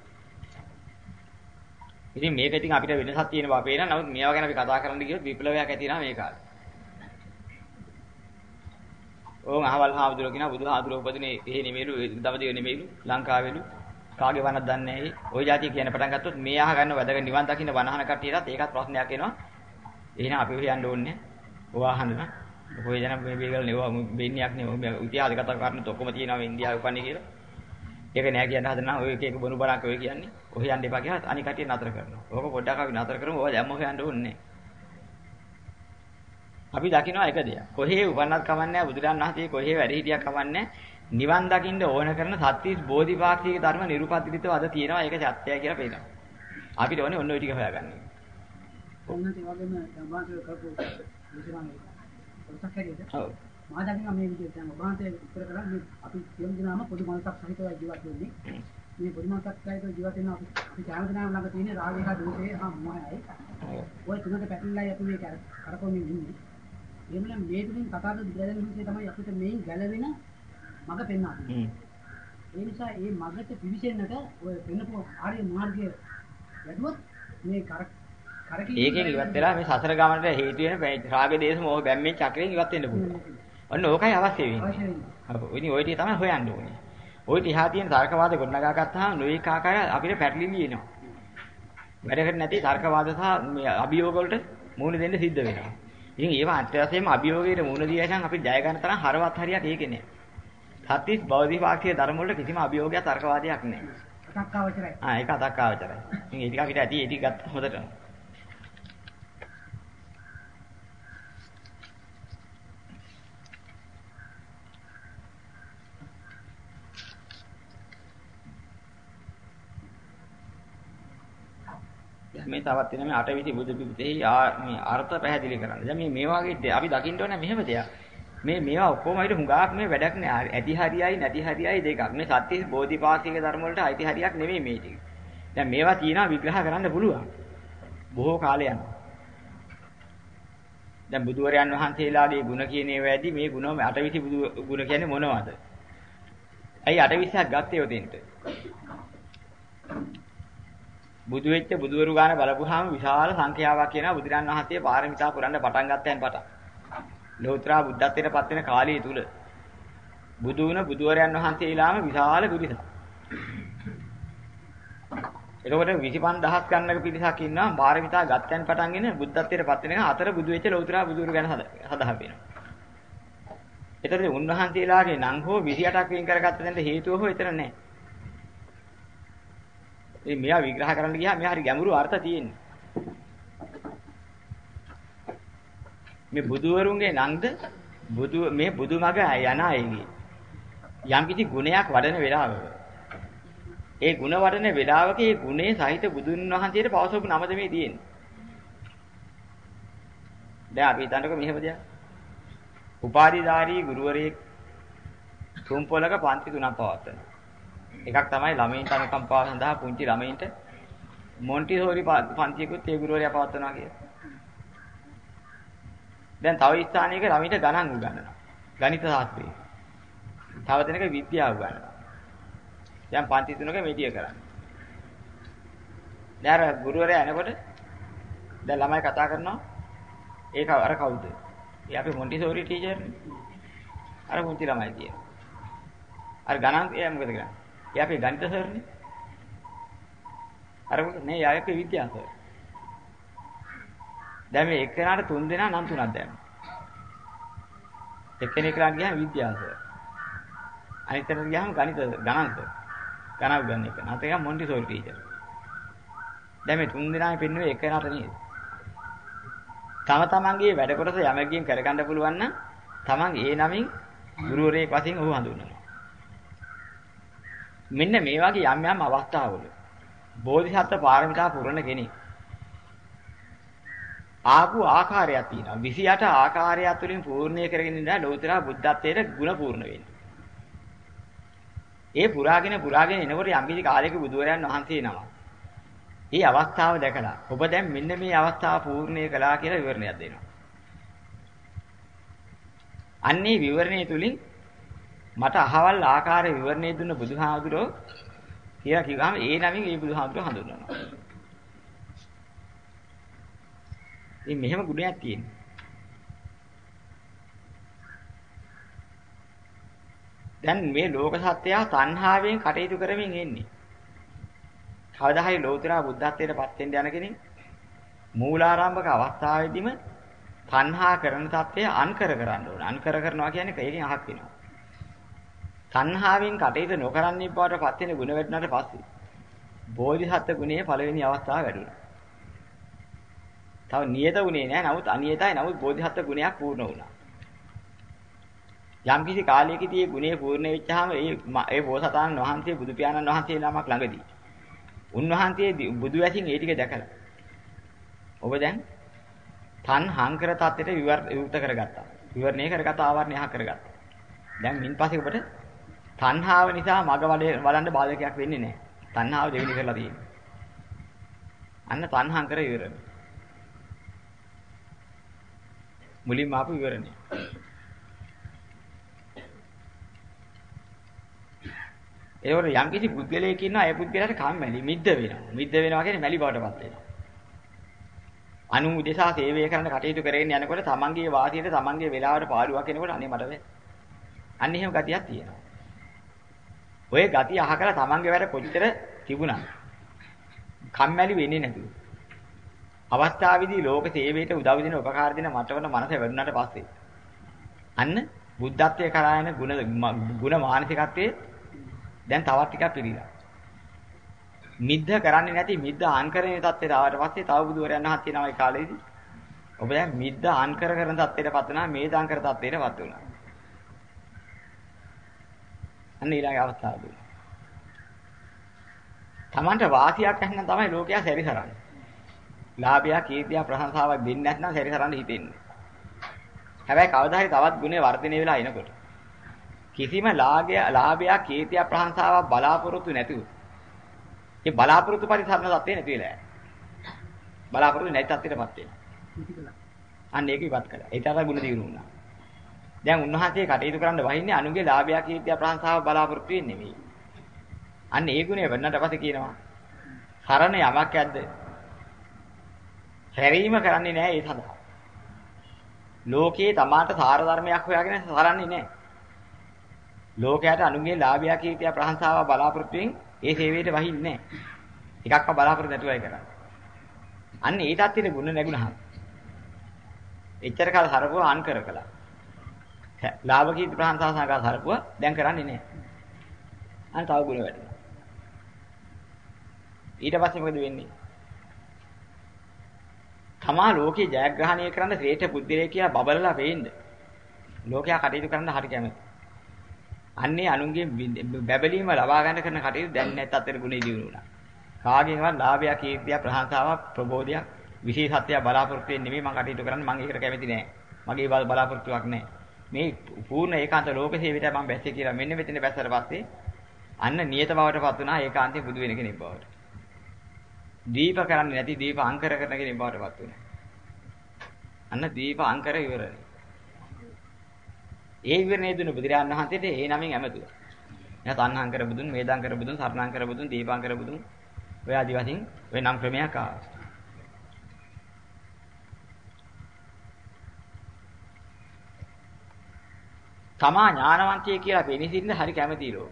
ඉතින් මේක ඉතින් අපිට වෙනසක් තියෙන බව පේනවා. නමුත් මේවා ගැන අපි කතා කරන්න ගියොත් විප්ලවයක් ඇති වෙනවා මේ කාලේ. ඕන් අහවල් හාමුදුරුවෝ කියනවා බුදුහාඳුරෝ උපදිනේ එහෙ නෙමෙයිලු දවදිව නෙමෙයිලු ලංකාවේලු කාගේ වනක් දන්නේ නැහැ. ওই જાතිය කියන පටන් ගත්තොත් මේ අහගන්න වැඩක නිවන් දකින්න වනහන කට්ටියටත් ඒකත් ප්‍රශ්නයක් එනවා. එහෙනම් අපි ඔය යන්න ඕනේ. ඔවා අහන්න. ඔය ජන මේ මේකල් නෙව බෙන්නියක් නෙව ඉතිහාස කතා කරනත් ඔක්කොම තියෙනවා ඉන්දියාවේ උපන්නේ කියලා. ඒක නෑ කියන හදනවා ඔය එක එක බොනු බණක් ඔය කියන්නේ. ඔහේ යන්න එපා කියලා අනික කට්ටිය නතර කරනවා. ඕක පොඩ්ඩක් අපි නතර කරමු. ඔය දැම්ම හොයන්න ඕනේ. අපි දකිනවා එක දෙයක්. කොහේ උපන්නත් කමන්නේ බුදුරන් වහන්සේ කොහේ වැඩ හිටියක් කමන්නේ නිවන් දකින්න ඕන කරන සත්‍විස් බෝධිපාක්ෂික ධර්ම නිරුපද්දිතව අද තියෙනවා. ඒක සත්‍යයි කියලා පේනවා. අපිට ඕනේ ඔන්න ඔය ටික හොයාගන්න. ඔන්න ඒ වගේම සම්බන්ධ කරපු විශ්වාසය. ඔතක් හැටියට. ඔව්. මා දකිනවා මේ විදිහට දැන් ඔබාන්තේ උත්තර කරා මේ අපි කියමු දිනාම පොදු මනසක් සහිතව ජීවත් වෙන්නේ. මේ මනසක් සහිතව ජීවත් වෙන අපි අපි නම් ළඟ තියෙන රාගය හා දෝෂය හා මොහයයි. ඔය තුනට පැටලලා අපි මේ කරකවමින් ඉන්නේ. එහෙනම් මේ තුලින් කතාවද බුදුරජාණන් වහන්සේ තමයි අපිට මේන් ගැලවෙන මඟ පෙන්වන්නේ. ඒ නිසා මේ මඟට පිවිසෙන්නට ඔය වෙනපු ආර්ය මාර්ගය වැඩුවොත් මේ කර ඒකෙන් ඉවත් වෙලා මේ සසර ගමනට හේතු වෙන රාග දේශ මොහ බැම්මෙන් චක්‍රයෙන් ඉවත් වෙන්න පුළුවන්. ඔන්න ඕකයි අවශ්‍ය වෙන්නේ. ඔව් ඉතින් ওই ටික තමයි හොයන්න ඕනේ. ওই තිහා තියෙන තර්කවාද ගොඩනගා ගත්තාම නොඒක ආකාරය අපිට පැටලිලි එනවා. වැඩකට නැති තර්කවාද සහ මේ අභියෝග වලට මූණ දෙන්න සිද්ධ වෙනවා. ඉතින් ඒවා අත්‍යවශ්‍යම අභියෝගයට මුහුණ දීලා අපි ජය ගන්න තරම් හරවත් හරියක් ඒකේ නෑ. සත්‍විස් බෞද්ධිපාක්ෂික ධර්ම වලට කිසිම අභියෝගයක් තර්කවාදයක් නෑ. අතක්කාවචරයි. ආ ඒක අතක්කාවචරයි. ඉතින් ඒ ටික අපිට ඇති ඒ ටික ගත්ත හොඳට. මේ තවත් වෙන මේ අටවිසි බුදු පිපිතෙහි මේ අර්ථ පැහැදිලි කරන්න. දැන් මේ මේ වගේ අපි දකින්න ඕනේ මෙහෙම දෙයක්. මේ මේවා ඔක්කොම හිට හුඟක් මේ වැඩක් නෑ. ඇති හරියයි නැති හරියයි දෙකක්. මේ සත්‍ය බෝධිපාක්ෂික ධර්ම වලට අයිති හරියක් නෙමෙයි මේ ටික. දැන් මේවා තියෙනවා විග්‍රහ කරන්න පුළුවන්. බොහෝ කාලය යනවා. දැන් බුදුවරයන් වහන්සේලාගේ ಗುಣ කියන ඒවා ඇදි මේ ಗುಣ අටවිසි බුදු ಗುಣ කියන්නේ මොනවද? ඇයි අටවිසක් ගත්තේ ඔතෙන්ට? බුදු වෙච්ච බුදුවරු ගාන බලපුවාම විශාල සංඛ්‍යාවක් කියනවා බුදුරන් වහන්සේ පාරමිතා පුරන්න පටන් ගත්තයන් පටන්. ලෝතර බුද්ධත්වයට පත් වෙන කාලය තුල බුදු වුණ බුදුවරයන් වහන්සේලාම විශාල පිරිසක්. එතකොට 25000ක් ගන්නක පිරිසක් ඉන්නවා පාරමිතා ගත්තයන් පටන්ගෙන බුද්ධත්වයට පත් වෙන අතර බුදු වෙච්ච ලෝතර බුදුවරු ගැන හදා වෙනවා. එතකොට උන්වහන්සේලාගේ නම් හෝ 28ක් වෙන් කරගත්ත දෙන්න හේතුව හෝ එතන නැහැ. ඉතින් මෙයා විග්‍රහ කරන්න ගියාම මෙයා හරි ගැඹුරු අර්ථ තියෙන්නේ. මේ බුදුවරුන්ගේ නංගද බුදු මේ බුදුමග යන අයගේ යම් කිසි ගුණයක් වඩන වෙලාවක ඒ ಗುಣ වඩන වෙලාවක ඒ ගුණේ සහිත බුදුන් වහන්සේට පවසපු නමද මේ තියෙන්නේ. දැන් අපි හිතන්නකෝ මෙහෙම දෙයක්. උපාධිධාරී ගුරුවරයෙක් තුන් පොලක පන්ති තුනක් පවත්වනවා. එකක් තමයි ළමයින්ට අනුකම්පාව සඳහා පුංචි ළමයින්ට මොන්ටිසෝරි පන්තියකුත් ඒ ගුරුවරයා පවත්වනවා කියලා. දැන් තව ස්ථානයක ළමයින්ට ගණන් උගන්වනවා. ගණිත ශාස්ත්‍රය. තව දෙනක විද්‍යාව උගන්වනවා. දැන් පන්ති තුනක මෙඩිය කරන්නේ. දැන් අර ගුරුවරයා එනකොට දැන් ළමයි කතා කරනවා ඒක අර කවුද? ඒ අපේ මොන්ටිසෝරි ටීචර් නේ. අර පුංචි ළමයි කියන. අර ගණන් එයා මොකද කරන්නේ? ඒ අපේ ගණිත සර්නේ. අර නේ යා අපේ විද්‍යාව සර්. දැන් මේ එක්කෙනාට තුන් දෙනා නම් තුනක් දැම්මා. එක්කෙනෙක් ළඟ ගියාම විද්‍යාව සර්. අනිත් තැනට ගියාම ගණිත ගණන් සර්. ගණන් ගන්න එක. නැත්නම් ඒක මොන්ටිසෝරි ටීචර්. දැන් මේ තුන් දෙනාම පෙන්නුවේ එක්කෙනාට නේද? තම තමන්ගේ වැඩ කොටස යමකින් කරගන්න පුළුවන් නම් තමන් ඒ නමින් ගුරුවරයෙක් වශයෙන් ඔහු හඳුන්වනවා. මෙන්න මේ වගේ යම් යම් අවස්ථාවල බෝධිසත්ව පාරමිතා පුරන කෙනෙක් ආපු ආකාරයක් තියෙනවා 28 ආකාරයක් තුලින් පූර්ණය කරගෙන ඉඳලා ලෞතර බුද්ධත්වයට ගුණ පූර්ණ වෙන්නේ. ඒ පුරාගෙන පුරාගෙන එනකොට යම් කිසි කාලයක බුදුරයන් වහන්සේ නම. මේ අවස්ථාව දැකලා ඔබ දැන් මෙන්න මේ අවස්ථාව පූර්ණය කළා කියලා විවරණයක් දෙනවා. අන්නේ විවරණය තුලින් මට අහවල් ආකාර විවරණය දුන්න බුදුහාමුදුරෝ කියලා කිව්වම ඒ නමින් ඒ බුදුහාමුදුරෝ හඳුන්වනවා. ඉතින් මෙහෙම ගුණයක් තියෙනවා. දැන් මේ ලෝක සත්‍යය තණ්හාවෙන් කටයුතු කරමින් ඉන්නේ. කවදා හරි ලෝතර බුද්ධත්වයට පත් වෙන්න යන කෙනෙක් මූලාරම්භක අවස්ථාවේදීම තණ්හා කරන தත්ත්වය අන්කර කරන්න ඕන. අන්කර කරනවා කියන්නේ කයකින් අහක් වෙනවා. තණ්හාවෙන් කටයුතු නොකරන්නේ බවට පත් වෙන ගුණ වැඩුණාට පස්සේ බෝධිසත්ව ගුණයේ පළවෙනි අවස්ථාව වැඩුණා. තව නියත ගුණේ නෑ. නමුත් අනියතයි. නමුත් බෝධිසත්ව ගුණයක් පූර්ණ වුණා. යම් කිසි කාලයකදී මේ ගුණය පූර්ණ වෙච්චාම ඒ ඒ බෝසතාණන් වහන්සේ බුදු පියාණන් වහන්සේ ළමක් ළඟදී උන්වහන්සේ බුදු වැසින් ඒ ටික දැකලා ඔබ දැන් තන් හංකර තත්ත්වයට විවෘත කරගත්තා. විවරණය කරගත්තා ආවරණය හා කරගත්තා. දැන් මින් පස්සේ ඔබට තණ්හාව නිසා මග වඩන්න බාධකයක් වෙන්නේ නැහැ. තණ්හාව දෙවෙනි කරලා තියෙන්නේ. අන්න තණ්හං කර ඉවරයි. මුලින්ම ආපු විවරණය. ඒවල යම් කිසි පුද්ගලයෙක් ඉන්නවා ඒ පුද්ගලයාට කම්මැලි මිද්ද වෙනවා. මිද්ද වෙනවා කියන්නේ මැලි බවටපත් වෙනවා. අනු උදෙසා සේවය කරන කටයුතු කරගෙන යනකොට තමන්ගේ වාසියට තමන්ගේ වෙලාවට පාළුවක් එනකොට අනේ මට බෑ. අන්න එහෙම ගතියක් තියෙනවා. ඔය ගති අහකලා තමන්ගේ වැඩ කොච්චර තිබුණා. කම්මැලි වෙන්නේ නැතුව. අවස්ථාවේදී ලෝක සේවයට උදව් දෙන උපකාර දෙන මටවන මනස වැඩුණාට පස්සේ අන්න බුද්ධත්වයේ කරා යන ಗುಣ ಗುಣ මානසිකත්වයේ දැන් තවත් ටිකක් පිළිලා. මිද්ද කරන්නේ නැති මිද්ද ආන්කරණයේ தත්ත්වයට ආවට පස්සේ තව බුදුවරයන් වහන්සේ නමයි කාලේදී ඔබ දැන් මිද්ද ආන්කර කරන தත්ත්වයට පත් වෙනා මේ දාංකර தත්ත්වයට පත් වුණා. අන්න ඊළඟ අවස්ථාව දුන්නා. Tamanට වාසියක් ඇහෙනම් තමයි ලෝකයා සැරිසරන්නේ. ලාභය, කීර්තිය, ප්‍රශංසාවක් දෙන්නේ නැත්නම් සැරිසරන්න හිතෙන්නේ. හැබැයි කවදා හරි තවත් ගුණේ වර්ධනය වෙලා එනකොට කිසිම ලාභය, ලාභය, කීර්තිය, ප්‍රශංසාවක් බලාපොරොත්තු නැතුව ඒ බලාපොරොත්තු පරිසරණ තත්ත්වේ නැති වෙලා යනවා. බලාපොරොත්තු නැති තත්ත්වයටපත් වෙනවා. අන්න ඒක ඉවත් කළා. ඒ තරම් ගුණ දිනු වුණා. දැන් උන්වහන්සේ කටයුතු කරන්න වහින්නේ අනුගේ ලාභය, කීර්තිය, ප්‍රශංසාව බලාපොරොත්තු වෙන්නේ නෙමෙයි. අන්න ඒ ගුණය වෙන්නට පස්සේ කියනවා සරණ යමක් ඇද්ද? හැරීම කරන්නේ නැහැ ඒ සඳහා. ලෝකේ තමාට සාර ධර්මයක් හොයාගෙන සරන්නේ නැහැ. ලෝකයට අනුගේ ලාභය කීර්තිය ප්‍රශංසාව බලාපොරොත්තුෙන් ඒ සේවයට වහින්නේ නැහැ. එකක්ම බලාපොරොත්තු නැතුවයි කරන්නේ. අන්න ඒ தත්ත්වෙට ගුණ නැගුණහම. එච්චර කාල හරපුව අන් කර කළා. ලාභ කීර්ති ප්‍රශංසාව සංකා හරපුව දැන් කරන්නේ නැහැ. අන්න තව ගුණ වැඩි. ඊට පස්සේ මොකද වෙන්නේ? තමා ලෝකේ ජයග්‍රහණය කරන්න ශ්‍රේෂ්ඨ බුද්ධිලේ කියලා බබලලා වෙන්න. ලෝකයා කටයුතු කරන්න හරි කැමති. අන්නේ අනුන්ගේ බැබලීම ලබා ගන්න කරන කටයුතු දැන් නැත් අතර ගුණ ඉදිරි වුණා. කාගෙන්වත් ලාභය, කීර්තිය, ප්‍රශංසාවක්, ප්‍රබෝධයක්, විශේෂත්වයක් බලාපොරොත්තු වෙන්නේ නෙමෙයි මම කටයුතු කරන්නේ මම ඒකට කැමති නෑ. මගේ බලාපොරොත්තුවක් නෑ. මේ පූර්ණ ඒකාන්ත ලෝක සේවිතය මම බැස්සේ කියලා මෙන්න මෙතන බැස්සට පස්සේ අන්න නියත බවටපත් වුණා ඒකාන්තේ බුදු වෙන කෙනෙක් බවට. දීප කරන්නේ නැති දීප අංකර කරන කෙනෙක් බවටපත් වෙනවා. අන්න දීප අංකර ඉවරයි. ඒ විවරණය දුන්න බුදුරජාණන් වහන්සේට ඒ නමින් ඇමතුවා. එයා තණ්හාංකර බුදුන්, වේදාංකර බුදුන්, සරණාංකර බුදුන්, දීපාංකර බුදුන් ඔය ආදි වශයෙන් ඔය නම් ක්‍රමයක් ආවා. තමා ඥානවන්තය කියලා වෙනිසින්න හරි කැමතියි ලෝක.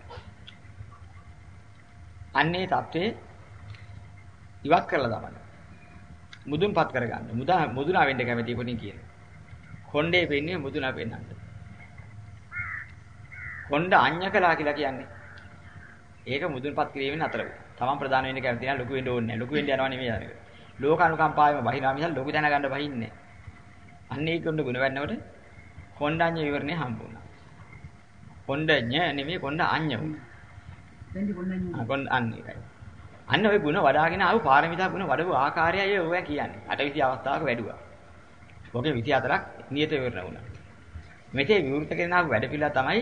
අන්නේ தત્ත්වේ ඉවත් කරලා දාන්න. මුදුන්පත් කරගන්න. මුදා මුදුනා වෙන්න කැමති කොටින් කියන. කොණ්ඩේ පෙන්නේ මුදුනා පෙන්නන්න. කොණ්ඩ අඤ්ඤකලා කියලා කියන්නේ. ඒක මුදුන්පත් කිරීමෙන් අතර වෙයි. තමන් ප්‍රධාන වෙන්න කැමති නැහැ ලොකු වෙන්න ඕනේ නැහැ. ලොකු වෙන්න යනවා නෙමෙයි යන්නේ. ලෝකානුකම්පාවෙම බහිනා මිසල් ලොකු දැනගන්න බහින්නේ නැහැ. අන්න ඒක උන්න ගුණ වැඩනකොට කොණ්ඩඤ්ඤ විවරණේ හම්බුණා. කොණ්ඩඤ්ඤ නෙමෙයි කොණ්ඩ අඤ්ඤ වුණා. දැන් කොණ්ඩඤ්ඤ. ආ කොණ්ඩ අන්න ඒකයි. අන්න ওই ಗುಣ වඩාගෙන ආව පාරමිතා ගුණ වඩපු ආකාරයයි ඔය කියන්නේ. 8 අවස්ථාවක වැඩුවා. ඔගේ 24ක් නියත විවරණ වුණා. මෙතේ විවෘත කරන ආව වැඩ පිළිලා තමයි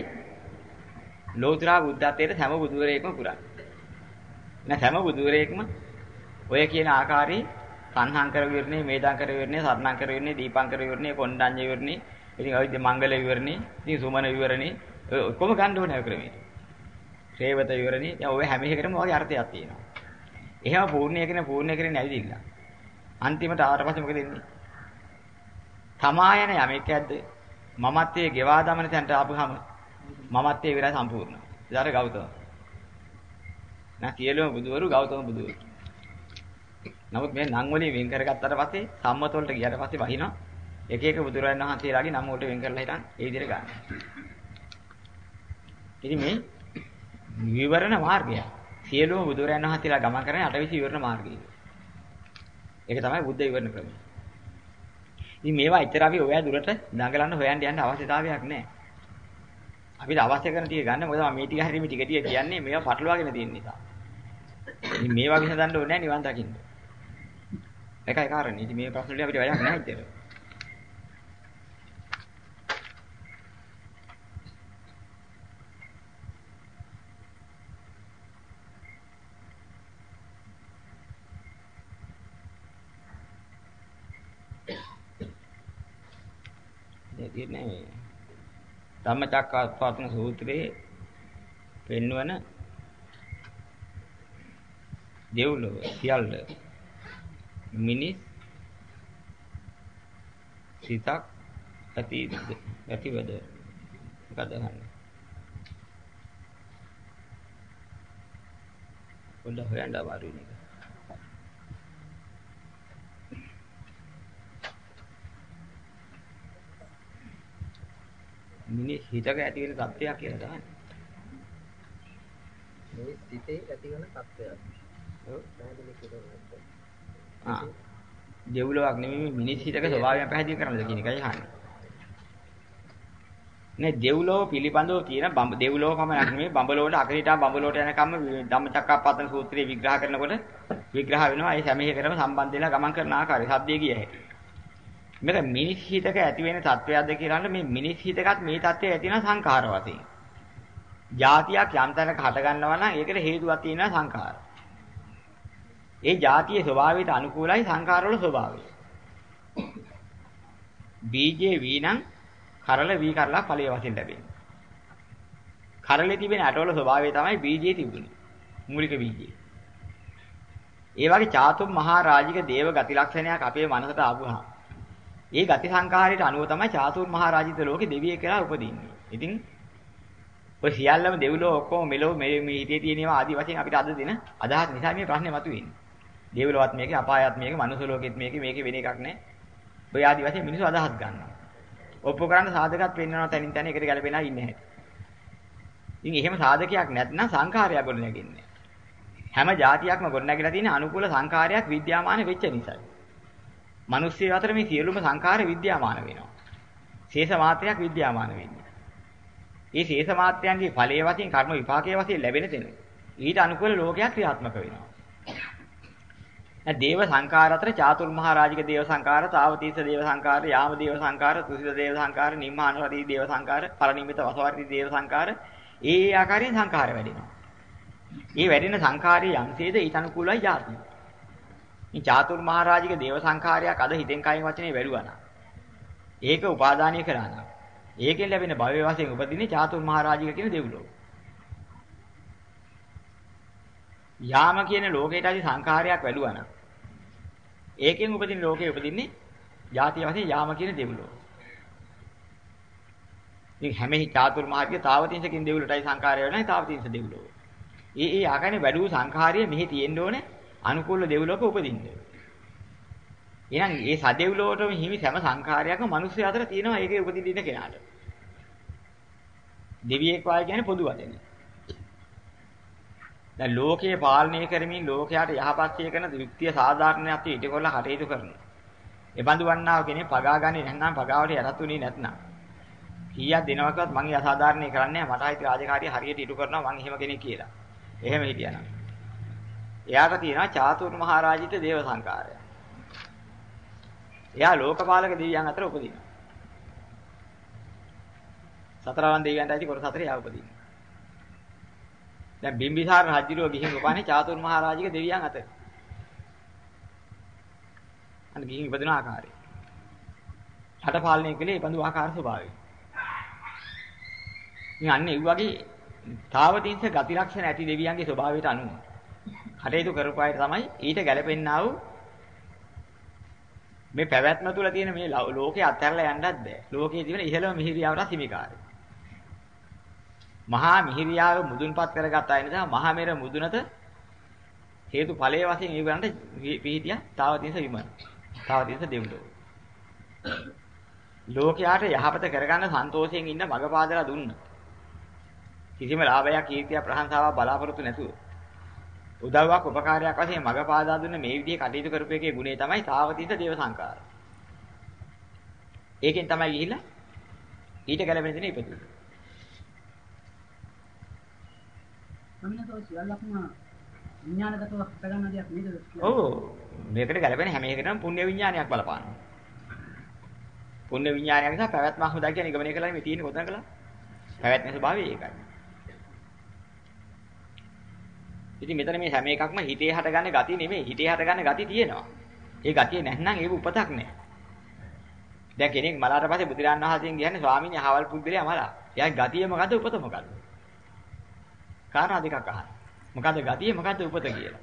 ලෝතුරා බුද්ධත්වයට හැම බුදුවරයෙක්ම පුරන්නේ. නැ හැම බුදුවරයෙක්ම ඔය කියන ආකාරයේ සංහාංකර විවරණේ, මේදාංකර විවරණේ, සර්ණාංකර විවරණේ, දීපාංකර විවරණේ, කොණ්ඩඤ්ඤ විවරණේ, ඉතින් ඔය මංගල විවරණේ, ඉතින් සුමන විවරණේ ඔක්කොම ගන්න ඕනේ ඔය ක්‍රමයට. ශ්‍රේවත විවරණේ, දැන් ඔය හැම එකකටම ඔයගේ අර්ථයක් තියෙනවා. එහෙම පූර්ණය කරන පූර්ණය කරගෙන ඇවිදින්න. අන්තිමට ආවට පස්සේ මොකද වෙන්නේ? තමා යන යමෙක් ඇද්ද? මමත්වයේ ගෙවා දමන තැනට ආපුහම මමත්වයේ විරයි සම්පූර්ණ. ඉදාර ගෞතම. නැ සියලුම බුදුවරු ගෞතම බුදුවරු. නමුත් මේ නම් වලින් වෙන් කරගත්තට පස්සේ සම්මත වලට ගියාට පස්සේ වහිනවා එක එක බුදුරජාණන් වහන්සේලාගේ නම් වලට වෙන් කරලා හිටන් ඒ විදිහට ගන්න. ඉතින් මේ විවරණ මාර්ගය. සියලුම බුදුරයන් වහන්සේලා ගමන් කරන්නේ අටවිසි විවරණ මාර්ගය. ඒක තමයි බුද්ධ විවරණ ක්‍රමය. ඉතින් මේවා ඇත්තට අපි ඔය දුරට දඟලන්න හොයන්න යන්න අවශ්‍යතාවයක් නැහැ. අපිට අවශ්‍ය කරන ටික ගන්න මොකද මම මේ ටික හරියට මේ ටික ටික කියන්නේ මේවා පටලවාගෙන තියෙන නිසා. ඉතින් මේවා විසඳන්න ඕනේ නැහැ නිවන් දකින්න. ඒකයි කාරණේ. ඉතින් මේ ප්‍රශ්න වලින් අපිට වැඩක් නැහැ ඉතින්. තියෙන්නේ ධම්මචක්කප්පවත්තන සූත්‍රයේ පෙන්වන දෙව්ලොව සියල්ල මිනිස් සිතක් ඇති ඇතිවද? මොකද අහන්නේ පොඩ්ඩක් හොයන්න අමාරුයි මිනිස් හිතක ඇති වෙන තත්ත්වයක් කියලා තමයි. මිනිස් හිතේ ඇති වෙන තත්ත්වයක්. ඔව් පැහැදිලි කරනවා. ආ. දෙව්ලොවක් නෙමෙයි මිනිස් හිතක ස්වභාවය පැහැදිලි කරන්නද කියන එකයි අහන්නේ. නේ දෙව්ලෝක පිළිබඳව තියෙන දෙව්ලෝක පමණක් නෙමෙයි බඹලෝට අකරිටා බඹලෝට යනකම් ධම්මචක්කප්පවත්තන සූත්‍රයේ විග්‍රහ කරනකොට විග්‍රහ වෙනවා ඒ සැමෙහිකටම සම්බන්ධ වෙලා ගමන් කරන ආකාරය සද්දේ කිය හැටි. මේක මිනිස් හිතක ඇති වෙන තත්වයක්ද කියලා මේ මිනිස් හිතකත් මේ තත්වය ඇති වෙන සංඛාර වශයෙන්. જાතියක් යම් තැනක හට ගන්නවා නම් ඒකට හේතුවක් තියෙනවා සංඛාර. ඒ જાතියේ ස්වභාවයට අනුකූලයි සංඛාරවල ස්වභාවය. බීජේ වීනම් කරල වී කරලා ඵලයේ වශයෙන් ලැබෙන්නේ. කරලේ තිබෙන ඇටවල ස්වභාවය තමයි බීජයේ තිබුණේ. මූලික බීජේ. ඒ වගේ චාතුම් මහා රාජික දේව ගති ලක්ෂණයක් අපේ මනසට ආවහම ඒ ගති සංඛාරයට අනුව තමයි චාතුම් මහා රාජිත ලෝකේ දෙවියෙක් කියලා උපදින්නේ. ඉතින් ඔය සියල්ලම දෙව්ලෝ ඔක්කොම මෙලෝ මේ මේ හිතේ තියෙනවා ආදි වශයෙන් අපිට අද දින අදහස් නිසා මේ ප්‍රශ්නේ මතුවෙන්නේ. දෙව්ලොවත් මේකේ අපායත් මේකේ මනුස්ස ලෝකෙත් මේකේ මේකේ වෙන එකක් නැහැ. ඔය ආදි වශයෙන් මිනිස්සු අදහස් ගන්නවා. ඔප්පු කරන්න සාධකත් පෙන්වනවා තනින් තන එකට ගැලපෙනා ඉන්නේ නැහැ. ඉතින් එහෙම සාධකයක් නැත්නම් සංඛාරය ගොඩ නැගෙන්නේ. හැම જાතියක්ම ගොඩ නැගිලා තියෙන අනුකූල සංඛාරයක් විද්‍යාමාන වෙච්ච නිසායි. මිනිස්සු අතර මේ සියලුම සංඛාර විද්‍යාමාන වෙනවා. ශේෂ මාත්‍රයක් විද්‍යාමාන වෙන්නේ. මේ ශේෂ මාත්‍රයන්ගේ ඵලයේ වශයෙන් කර්ම විපාකයේ වශයෙන් ලැබෙන තැන ඊට අනුකූල ලෝකයක් ක්‍රියාත්මක වෙනවා. දැන් දේව සංඛාර අතර චාතුර් මහරජික දේව සංඛාර, තාවතීස දේව සංඛාර, යාම දේව සංඛාර, තුසිත දේව සංඛාර, නිම්මානවදී දේව සංඛාර, පරිනිම්මිත වසවර්ති දේව සංඛාර, ඒ ඒ ආකාරයෙන් සංඛාර වැඩෙනවා. මේ වැඩෙන සංඛාරයේ යම්සේද ඊට අනුකූලයි જાතිය. මේ චාතුර් මහරජික දේව සංඛාරයක් අද හිතෙන් කයින් වචනේ වැඩුවා නම් ඒක උපාදානීය කරා නම් ඒකෙන් ලැබෙන භවය වශයෙන් උපදින්නේ චාතුර් මහරජික කියන දෙව්ලොව. යාම කියන ලෝකයට අදි සංඛාරයක් වැඩුවා නම් ඒකෙන් උපදින ලෝකේ උපදින්නේ ಜಾතිය වශයෙන් යාම කියන දෙවිලෝ. ඉතින් හැමෙහි චාතුර් මාර්ගයේ තාවතින්සකින් දෙවිලොටයි සංඛාරය වෙනයි තාවතින්ස දෙවිලෝ. ඒ ඒ ආකාරයේ වැඩූ සංඛාරිය මෙහි තියෙන්න ඕනේ අනුකූල දෙවිලෝක උපදින්න. එහෙනම් මේ සදෙවිලෝටම හිමි හැම සංඛාරයක්ම මිනිස්සු අතර තියෙනවා ඒකේ උපදින්න කෙනාට. දෙවියෙක් වාය කියන්නේ පොදු වචනේ. දැන් ලෝකයේ පාලනය කරමින් ලෝකයට යහපත්ය කරන යුක්තිය සාධාරණයක් ඉටකොල්ල කටයුතු කරනවා. ඒ බඳු වන්නාව කෙනෙක් පගා ගන්නේ නැත්නම් පගාවට යටත්ුනේ නැත්නම් කීයක් දිනවකවත් මම අසාධාරණේ කරන්නේ මට හිත රාජකාරිය හරියට ඉටු කරනවා මං එහෙම කෙනෙක් කියලා. එහෙම හිටියානම්. එයාට තියෙනවා චාතුර් මහරජිත දේව සංකාරය. එයා ලෝකපාලක දෙවියන් අතර උපදිනවා. සතරවන් දෙවියන්ට ඇති කොටස හතරේ එයා උපදිනවා. දැන් බිම්බිසාර රජුරෝ ගිහින් උපන්නේ චාතුර් මහ රාජික දෙවියන් අතර. අන්න ගිහින් ඉපදෙන ආකාරය. රට පාලනය කළේ ඒ බඳු ආකාර ස්වභාවය. ඉතින් අන්න ඒ වගේ තාවතින්ස ගති ලක්ෂණ ඇති දෙවියන්ගේ ස්වභාවයට අනුව කටයුතු කරපායට තමයි ඊට ගැලපෙන්නා වූ මේ පැවැත්ම තුළ තියෙන මේ ලෝකේ අත්හැරලා යන්නත් බෑ. ලෝකයේ තියෙන ඉහළම මිහිරියාවට හිමිකාරය. මහා මිහිරියාව මුදුන්පත් කරගත් අය නිසා මහා මෙර මුදුනට හේතු ඵලයේ වශයෙන් ඊගන්ට පිහිටියා තාවතින්ස විමන. තාවතින්ස දෙව්ලෝ. ලෝකයාට යහපත කරගන්න සන්තෝෂයෙන් ඉන්න මග පාදලා දුන්න. කිසිම ලාභයක් කීර්තියක් ප්‍රශංසාවක් බලාපොරොත්තු නැතුව උදව්වක් උපකාරයක් වශයෙන් මග පාදා දුන්න මේ විදිහේ කටයුතු කරපු එකේ ගුණය තමයි තාවතින්ස දේව සංකාර. ඒකෙන් තමයි ගිහිල්ලා ඊට ගැලපෙන දේ ඉපදුනේ. අමිනතෝ සියල්ලක්ම විඥානගතව හටගන්න දෙයක් නේද? ඔව්. මේකට ගැලපෙන හැම එකටම පුණ්‍ය විඥානයක් බලපානවා. පුණ්‍ය විඥානයක් නිසා පැවැත්ම හොදා කියන නිගමනය කළා මේ තියෙන්නේ කොතනකලා? පැවැත්මේ ස්වභාවය ඒකයි. ඉතින් මෙතන මේ හැම එකක්ම හිතේ හටගන්න ගතිය නෙමෙයි හිතේ හටගන්න ගතිය තියෙනවා. ඒ ගතිය නැත්නම් ඒක උපතක් නෑ. දැන් කෙනෙක් මලාට පස්සේ බුදුරන් වහන්සේගෙන් කියන්නේ ස්වාමීනි අහවල් පුද්ගලයා මලා. එයාගේ ගතිය මොකද්ද උපත මොකද්ද? කාරණා දෙකක් අහන්න. මොකද්ද ගතිය මොකද්ද උපත කියලා.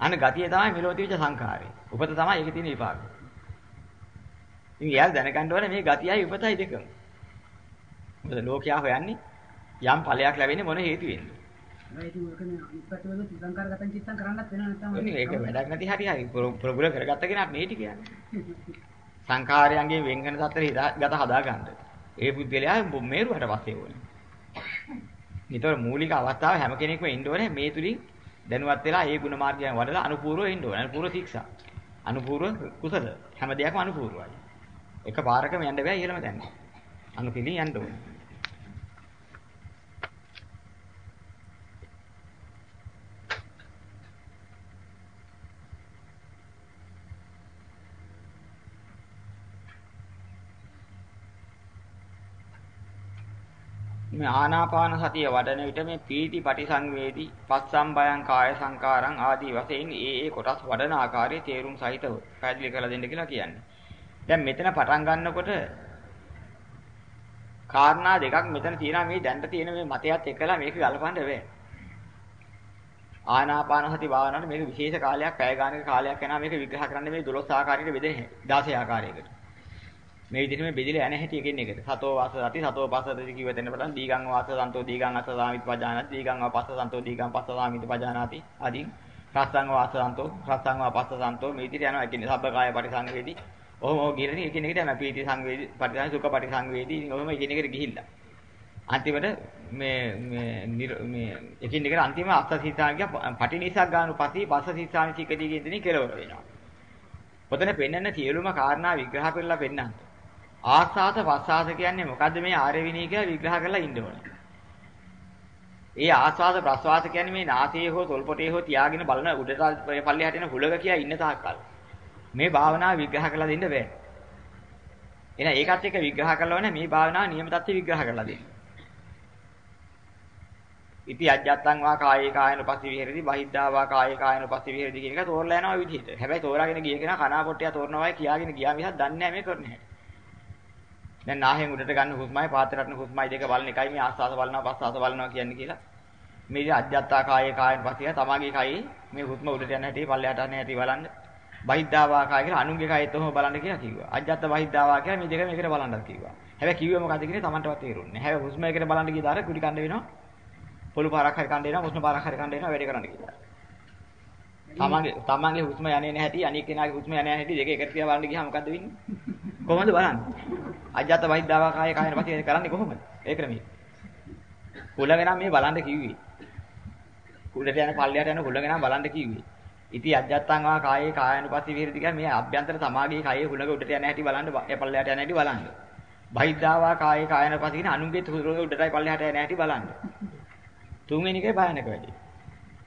අන්න ගතිය තමයි මෙලොවතිවිච්ච සංඛාරය. උපත තමයි ඒකේ තියෙන විපාක. ඉතින් එයාලා දැනගන්න ඕනේ මේ ගතියයි උපතයි දෙකම. මොකද ලෝකයා හොයන්නේ යම් ඵලයක් ලැබෙන්නේ මොන හේතුවෙන්ද? ඒක වැඩක් නැති හරි හරි ප්‍රබුල කරගත්ත කෙනා මේ ටික කියන්නේ. *laughs* සංඛාරයන්ගේ වෙන් වෙන තත්ත්වෙ ගත හදා ගන්න. ඒ බුද්ධලයා මේරුවට පස්සේ ඕනේ. ඒතකොට මූලික අවස්ථාව හැම කෙනෙක්ම ඉන්න ඕනේ මේ තුලින් දැනුවත් වෙලා ඒ ගුණ මාර්ගයන් වඩලා අනුපූර්ව ඉන්න ඕනේ. අනුපූර්ව ශික්ෂා. අනුපූර්ව කුසල. හැම දෙයක්ම අනුපූර්වයි. එක පාරකම යන්න බෑ ඉහළම තැන. අනුපිළින් යන්න ඕනේ. මේ ආනාපාන සතිය වඩන විට මේ පීති පටිසංවේදී පස්සම් බයං කාය සංකාරං ආදී වශයෙන් ඒ ඒ කොටස් වඩන ආකාරයේ තේරුම් සහිතව පැහැදිලි කරලා දෙන්න කියලා කියන්නේ. දැන් මෙතන පටන් ගන්නකොට කාරණා දෙකක් මෙතන තියෙනවා මේ දැන්ට තියෙන මේ මතයත් එක්කලා මේක ගලපන්න බෑ. ආනාපාන සති භාවනාවට මේක විශේෂ කාලයක් පැය ගානක කාලයක් යනවා මේක විග්‍රහ කරන්න මේ 12 ආකාරයකට බෙදෙන්නේ 16 ආකාරයකට. මේ විදිහට මේ බෙදිලා යන හැටි එකින් එකට. සතෝ වාස සති සතෝ පස්සති කිව්ව දෙන්න බලන්න දීගං වාස සන්තෝ දීගං අස්ස සාමිත පජානාති දීගං වා පස්ස සන්තෝ දීගං පස්ස සාමිත පජානාති ආදී රස්සං වාස සන්තෝ රස්සං වා පස්ස සන්තෝ මේ විදිහට යනවා එකින් සබ්බකාය පරිසංවේදී. ඔහොම ඔය ගිරණ එකින් එකට යනවා පීති සංවේදී පරිසං සුඛ පරිසංවේදී. ඔහොම එකින් එකට ගිහිල්ලා. අන්තිමට මේ මේ මේ එකින් එකට අන්තිම අස්ස සීතානික පටිනිසක් ගන්න පස්සේ පස්ස සීතානි චිකදී කියන දේ කෙලවර වෙනවා. ඔතන පෙන්වන්න සියලුම කාරණා විග්‍රහ කරලා පෙන්නන්න. ආස්වාද ප්‍රසආස කියන්නේ මොකද්ද මේ ආර්ය විනී කියලා විග්‍රහ කරලා ඉන්න ඕනේ. ඒ ආස්වාද ප්‍රසවාස කියන්නේ මේ නාසයේ හෝ තොල්පොටේ හෝ තියාගෙන බලන උඩට පල්ලෙහාට එන හුලක කියලා ඉන්න තාක්කල්. මේ භාවනාව විග්‍රහ කරලා දෙන්න බෑ. එහෙනම් ඒකත් එක්ක විග්‍රහ කරලා වනේ මේ භාවනාව නියම தත්ත්වය විග්‍රහ කරලා දෙන්න. ඉති අජ්ජත්තං වා කායේ කායන පස්සේ විහෙරති බහිද්ධා වා කායේ කායන පස්සේ විහෙරති කියන එක තෝරලා යනවා විදිහට. හැබැයි තෝරාගෙන ගිය කෙනා කනා පොට්ටිය තෝරනවා කියාගෙන ගියා මිසක් දන්නේ නැහැ මේ කරන්නේ හැටි. දැන් නාහෙන් උඩට ගන්න හුස්මයි පාත්‍රයට ගන්න හුස්මයි දෙක බලන එකයි මේ ආස්වාස බලනවා පස්වාස බලනවා කියන්නේ කියලා. මේ අජ්ජත්තා කායේ කායන පස්සේ තමාගේ කයි මේ හුස්ම උඩට යන හැටි පල්ලයට යන හැටි බලන්න. බහිද්ධාවා කාය කියලා අනුන්ගේ කයෙත් ඔහොම බලන්න කියලා කිව්වා. අජ්ජත්ත බහිද්ධාවා කියලා මේ දෙක මේකට බලන්නත් කිව්වා. හැබැයි කිව්වේ මොකද්ද කියන්නේ Tamanටවත් තේරුන්නේ නැහැ. හැබැයි හුස්ම එකට බලන්න ගිය දාර කුඩි කණ්ඩ වෙනවා. පොළු පාරක් හරි කණ්ඩ වෙනවා, හුස්ම පාරක් හරි කණ්ඩ වෙනවා වැඩ කරන්න කියලා. තමන්ගේ තමන්ගේ හුස්ම යන්නේ නැහැටි අනික් කෙනාගේ හුස්ම යන්නේ නැහැටි දෙක එකට තියා බලන්න ගියාම මොකද්ද වෙන්නේ? කොහොමද බලන්නේ? අජ්ජත් වහිද්දාවා කාය කායන පස්සේ කරන්නේ කොහොමද? ඒ ක්‍රමයේ. කුලගෙන මේ බලන්න කිව්වේ. කුලට යන පල්ලයට යන කුලගෙන බලන්න කිව්වේ. ඉති අජ්ජත්තං වා කායේ කායන පස්සේ විහෙරති කියන්නේ මේ අභ්‍යන්තර සමාගයේ කයේ කුලක උඩට යන හැටි බලන්න ඒ පල්ලයට යන හැටි බලන්න. බහිද්දාවා කායේ කායන පස්සේ කියන අනුන්ගේ තුරුගේ උඩටයි පල්ලයට යන හැටි බලන්න. තුන්වෙනි එකේ භයානක වැඩි.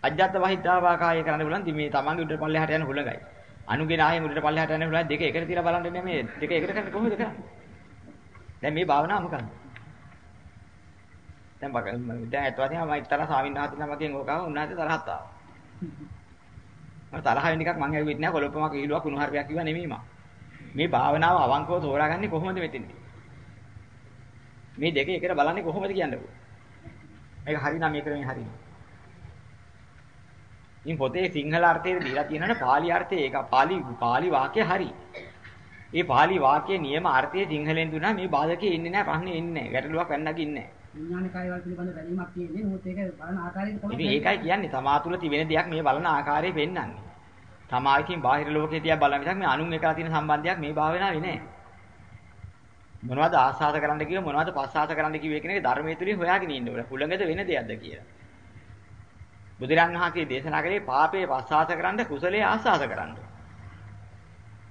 අජ්ජත් වහිද්දාවා කායේ කරන්න බලන් මේ තමන්ගේ උඩට පල්ලයට යන කුලගයි. අනුගේ නායෙන් උඩට පල්ලයට යන කුලගයි දෙක එකට තියලා බලන්න මේ දෙක එකට කරන්නේ කොහොමද කරන්නේ? දැන් මේ භාවනාව මොකක්ද? දැන් බක දැන් ඇත්ත වශයෙන්ම මම ඉතර ස්වාමීන් වහන්සේ නමකින් ඕකම උන්වහන්සේ තරහත් ආවා. මම තරහ වෙන එකක් මං ඇවිත් නෑ කොළොප්පමක් කිලුවක් කුණු හර්පයක් කිව්වා නෙමෙයි මම. මේ භාවනාව අවංකව තෝරාගන්නේ කොහොමද මෙතෙන්ද? මේ දෙක එකට බලන්නේ කොහොමද කියන්නේ? මේක හරිනම් මේක නෙමෙයි හරිනම්. ඉන් පොතේ සිංහල අර්ථයේ දීලා තියෙනවනේ පාලි අර්ථය ඒක පාලි පාලි වාක්‍ය හරි. ඒ පාලි වාක්‍යයේ නියම අර්ථය සිංහලෙන් දුන්නා මේ බාධකේ ඉන්නේ නැහැ ප්‍රශ්නේ ඉන්නේ නැහැ ගැටලුවක් වෙන්නක් ඉන්නේ නැහැ. ඒකයි කියන්නේ තමා තුළ තිබෙන දෙයක් මේ බලන ආකාරය පෙන්වන්නේ. තමා විසින් බාහිර ලෝකේ තියා බලන විදිහක් මේ අනුන් එකලා තියෙන සම්බන්ධයක් මේ භාවනාවේ නැහැ. මොනවද ආස්වාද කරන්න කිව්ව මොනවද පස්සාස කරන්න කිව්ව කියන එක ධර්මයේ තුලින් හොයාගෙන ඉන්න ඕනේ. හුළඟද වෙන දෙයක්ද කියලා. බුදුරන් වහන්සේ දේශනා කළේ පාපේ පස්සාස කරන්න කුසලයේ ආස්වාද කරන්න.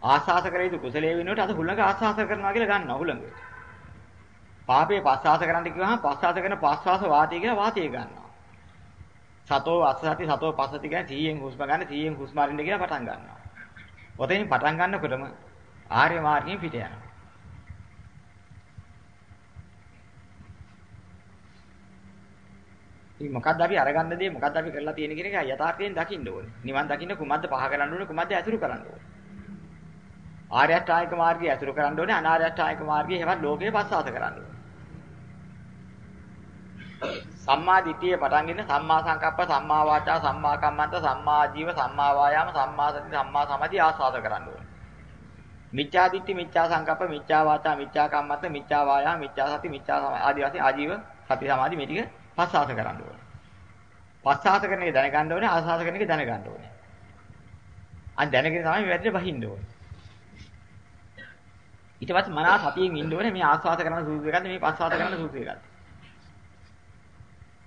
ආස්වාස කර යුතු කුසලයේ වෙනුවට අද හුළඟ ආස්වාස කරනවා කියලා ගන්නවා හුළඟ. පාපේ පස්වාස කරන්න කිව්වහම පස්වාස කරන පස්වාස වාතය කියලා වාතය ගන්නවා. සතෝ අස්සති සතෝ පස්සති කියන 100න් හුස්ම ගන්න 100න් හුස්ම අරින්න කියලා පටන් ගන්නවා. ඔතෙන් පටන් ගන්නකොටම ආර්ය මාර්ගයෙන් පිට යනවා. ඉතින් මොකද්ද අපි අරගන්න දේ මොකද්ද අපි කරලා තියෙන කියන එක යථාර්ථයෙන් දකින්න ඕනේ. නිවන් දකින්න කුමද්ද පහ කරන්න ඕනේ කුමද්ද ඇසුරු කරන්න ඕනේ. ආර්ය අෂ්ටාංගික මාර්ගය ඇසුරු කරන්න ඕනේ අනාර්ය අෂ්ටාංගික මාර්ගය හැවත් ලෝකේ පස්සාත කරන්න ඕනේ. සම්මා දිට්ඨිය පටන් ගන්න සම්මා සංකප්ප සම්මා වාචා සම්මා කම්මන්ත සම්මා ජීව සම්මා වායාම සම්මා සති සම්මා සමාධි ආස්වාද කරන්න ඕනේ. මිච්ඡා දිට්ඨි මිච්ඡා සංකප්ප මිච්ඡා වාචා මිච්ඡා කම්මන්ත මිච්ඡා වායාම මිච්ඡා සති මිච්ඡා සමාධි ආදී වශයෙන් ආජීව සති සමාධි මේ ටික පස්සාත කරන්න ඕනේ. පස්සාත කරන එක දැනගන්න ඕනේ ආස්වාද කරන එක දැනගන්න ඕනේ. අන් දැනගෙන තමයි මේ වැඩේ බහින්න ඕනේ. ඊට පස්සේ මනස සතියෙන් ඉන්න ඕනේ මේ ආස්වාද කරන සූත්‍රය ගන්න මේ පස්සාත කරන සූත්‍රය ගන්න.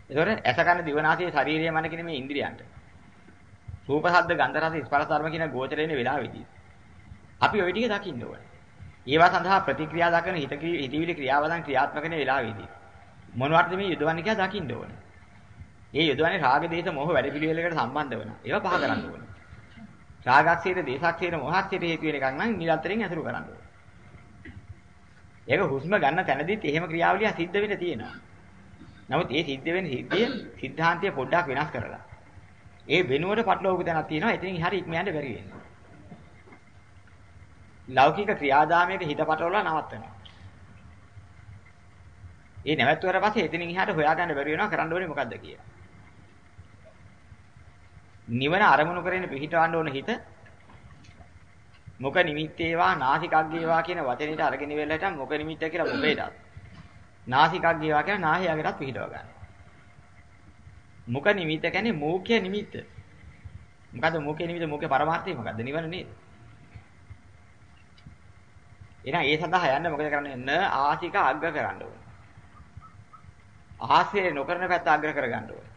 ඒතකොට ඇස කන දිවනාසය ශරීරය මන කියන මේ ඉන්ද්‍රියන්ට රූප ශබ්ද ගන්ධ රස ස්පර්ශ ධර්ම කියන ගෝචර වෙන වෙලාවෙදී අපි ওই ටික දකින්න ඕනේ. ඒවා සඳහා ප්‍රතික්‍රියා දක්වන හිත හිතවිලි ක්‍රියාවදන් ක්‍රියාත්මක වෙන වෙලාවෙදී මොනවටද මේ යොදවන්නේ කියලා දකින්න ඕනේ. ඒ යොදවන්නේ රාග දේශ මොහ වැඩ පිළිවෙලකට සම්බන්ධ වෙන. ඒවා පහ කරන්න ඕනේ. රාගක්ෂේත්‍ර දේශක්ෂේත්‍ර මොහක්ෂේත්‍ර හේතු වෙන එකක් නම් නිරන්තරයෙන් අසුරු කරන්න ඕනේ. ඒක හුස්ම ගන්න තැනදීත් එහෙම ක්‍රියාවලිය සිද්ධ වෙන්න තියෙනවා. නමුත් ඒ සිද්ධ වෙන සිද්ධිය සිද්ධාන්තය පොඩ්ඩක් වෙනස් කරලා. ඒ වෙනුවට පටලවපු තැනක් තියෙනවා. එතනින් හරි ඉක්ම යන්න බැරි වෙනවා. ලෞකික ක්‍රියාදාමයක හිත පටලවලා නවත්තනවා. ඒ නැවැත්තුවාට පස්සේ එතනින් එහාට හොයාගන්න බැරි වෙනවා කරන්න ඕනේ මොකද්ද කියලා. නිවන අරමුණු කරගෙන පිහිටවන්න ඕන හිත මොක නිමිත්තේවා නාසිකග්ගේවා කියන වචනෙට අරගෙන ඉවෙලට මොක නිමිත්ත කියලා මොකේදත් නාසිකග්ගේවා කියන නාහයකටත් පිහිටව ගන්න. මොක නිමිත්ත කියන්නේ මූඛ්‍ය නිමිත්ත. මොකද්ද මූඛ්‍ය නිමිත්ත මූඛ්‍ය පරමාර්ථය මොකද්ද නිවන නේද? එහෙනම් ඒ සඳහා යන්න මොකද කරන්නේ? න ආසික අග්ග කරන්න ඕනේ. ආශ්‍රය නොකරන පැත්ත අග්‍ර කරගන්න ඕනේ.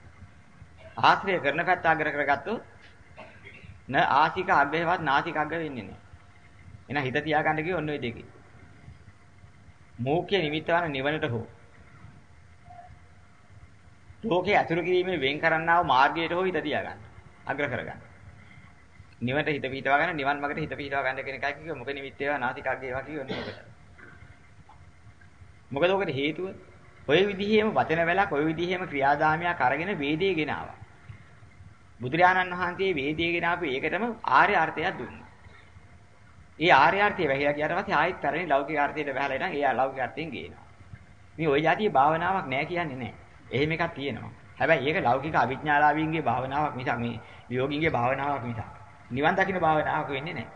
ආශ්‍රය කරන පැත්ත අග්‍ර කරගත්තොත් න ආසික අග්‍රේවත් නාසික අග්‍ර වෙන්නේ නැහැ. එහෙනම් හිත තියාගන්න කිව්ව ඔන්න ඔය දෙකේ. මෝක්‍ය නිමිත්ත වන නිවනට හෝ ලෝකේ අතුරු කිරීමේ වෙන් කරන්නා වූ මාර්ගයට හෝ හිත තියාගන්න. අග්‍ර කරගන්න. නිවනට හිත පිටවා ගන්න නිවන් මාර්ගට හිත පිටවා ගන්න කියන එකයි කිව්ව මොක නිමිත්ත ඒවා නාසික අග්‍රේවා කිව්වනේ මොකට. මොකද ඔකට හේතුව ඔය විදිහේම වචන වැලක් ඔය විදිහේම ක්‍රියාදාමයක් අරගෙන වේදේ ගෙනාවා. බුදුරජාණන් වහන්සේ වේදේ ගෙනාපු ඒකටම ආර්ය අර්ථයක් දුන්නා. ඒ ආර්ය අර්ථය වැහිලා ගියාට පස්සේ ආයෙත් පැරණි ලෞකික අර්ථයට වැහලා ඉතින් ඒ ලෞකික අර්ථයෙන් ගේනවා. මේ ওই જાතිය භාවනාවක් නෑ කියන්නේ නෑ. එහෙම එකක් තියෙනවා. හැබැයි ඒක ලෞකික අවිඥාලාවින්ගේ භාවනාවක් මිසක් මේ වියෝගින්ගේ භාවනාවක් මිසක්. නිවන් දකින්න භාවනාවක් වෙන්නේ නෑ.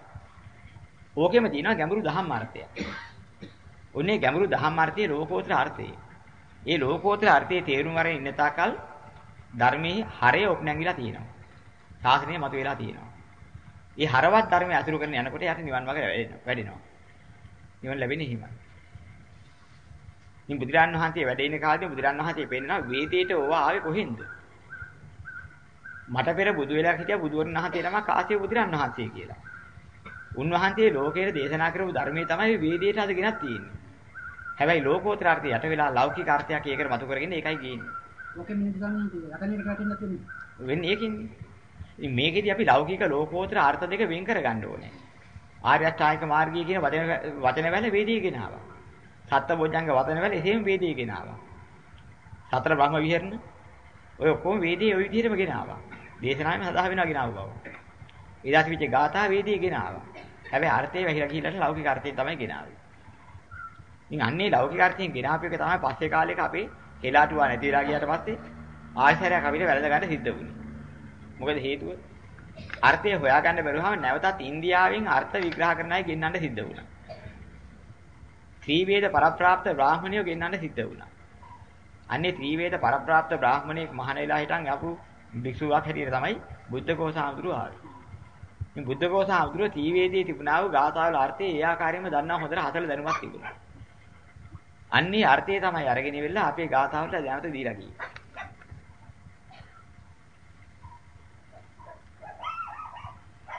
ඕකෙම තියෙනවා ගැඹුරු දහම් අර්ථය. ඔන්නේ ගැඹුරු දහම් අර්ථයේ රූපෝත්තර අර්ථයේ ඒ ලෝකෝත්තර අර්ථයේ තේරුම් අරගෙන ඉන්න තාකල් ධර්මයේ හරය ඔප්නැංගිලා තියෙනවා. ශාසනය මතුවලා තියෙනවා. ඒ හරවත් ධර්මයේ අතුරු කරන යනකොට යට නිවන් මාර්ගය වැඩෙනවා. නිවන් ලැබෙන්නේ හිමයි. ඉතින් බුදුරන් වහන්සේ වැඩ ඉන කාලේ බුදුරන් වහන්සේ පෙන්නනවා වේදේට ඕවා ආවේ කොහෙන්ද? මට පෙර බුදු වෙලා හිටියා බුදුරන් වහන්සේ නම කාසිය බුදුරන් වහන්සේ කියලා. උන්වහන්සේ ලෝකයට දේශනා කරපු ධර්මයේ තමයි වේදේට අද ගෙනත් තියෙන්නේ. හැබැයි ලෝකෝත්තර අර්ථය යට වෙලා ලෞකික අර්ථයක් ඒකට මතු කරගෙන ඒකයි ගේන්නේ. ඕකෙ මිනිත් ගන්න යටනේට රටින්න තියෙන්නේ. වෙන්නේ ඒකින්නේ. ඉතින් මේකෙදි අපි ලෞකික ලෝකෝත්තර අර්ථ දෙක වෙන් කරගන්න ඕනේ. ආර්ය අෂ්ටාංගික මාර්ගය කියන වචන වචන වැල වේදී ගෙනාවා. සත්ත බොජ්ජංග වචන වැල එහෙම වේදී ගෙනාවා. සතර බ්‍රහ්ම විහරණ ඔය ඔක්කොම වේදී ඔය විදිහටම ගෙනාවා. දේශනාවෙම සදා වෙනවා ගෙනාව බව. ඊදාසි විචේ ගාථා වේදී ගෙනාවා. හැබැයි අර්ථය වැහිලා ගිහිල්ලා ලෞකික අර්ථයෙන් තමයි ගෙනාවේ. ඉතින් අන්නේ ලෞකික අර්ථයෙන් ගෙනාපු එක තමයි පස්සේ කාලෙක අපේ හෙලාටුවා නැති වෙලා ගියාට පස්සේ ආයසරයක් අපිට වැළඳ ගන්න සිද්ධ වුණේ. මොකද හේතුව? අර්ථය හොයාගන්න බැරුවම නැවතත් ඉන්දියාවෙන් අර්ථ විග්‍රහ කරන අය ගෙන්නන්න සිද්ධ වුණා. ත්‍රිවේද පරප්‍රාප්ත බ්‍රාහමණයෝ ගෙන්නන්න සිද්ධ වුණා. අන්නේ ත්‍රිවේද පරප්‍රාප්ත බ්‍රාහමණයෙක් මහාන වෙලා හිටන් ආපු භික්ෂුවක් හැටියට තමයි බුද්ධඝෝෂ ආමතුරු ආවේ. මේ බුද්ධඝෝෂ ආමතුරු ත්‍රිවේදයේ තිබුණා වූ ගාථාවල අර්ථය ඒ ආකාරයෙන්ම දන්නා හොඳට හතල දැනුමක් තිබුණා. අන්නේ අර්ථය තමයි අරගෙන ඉවිල්ලා අපේ ගාථාවට දැනට දීලා ගියේ.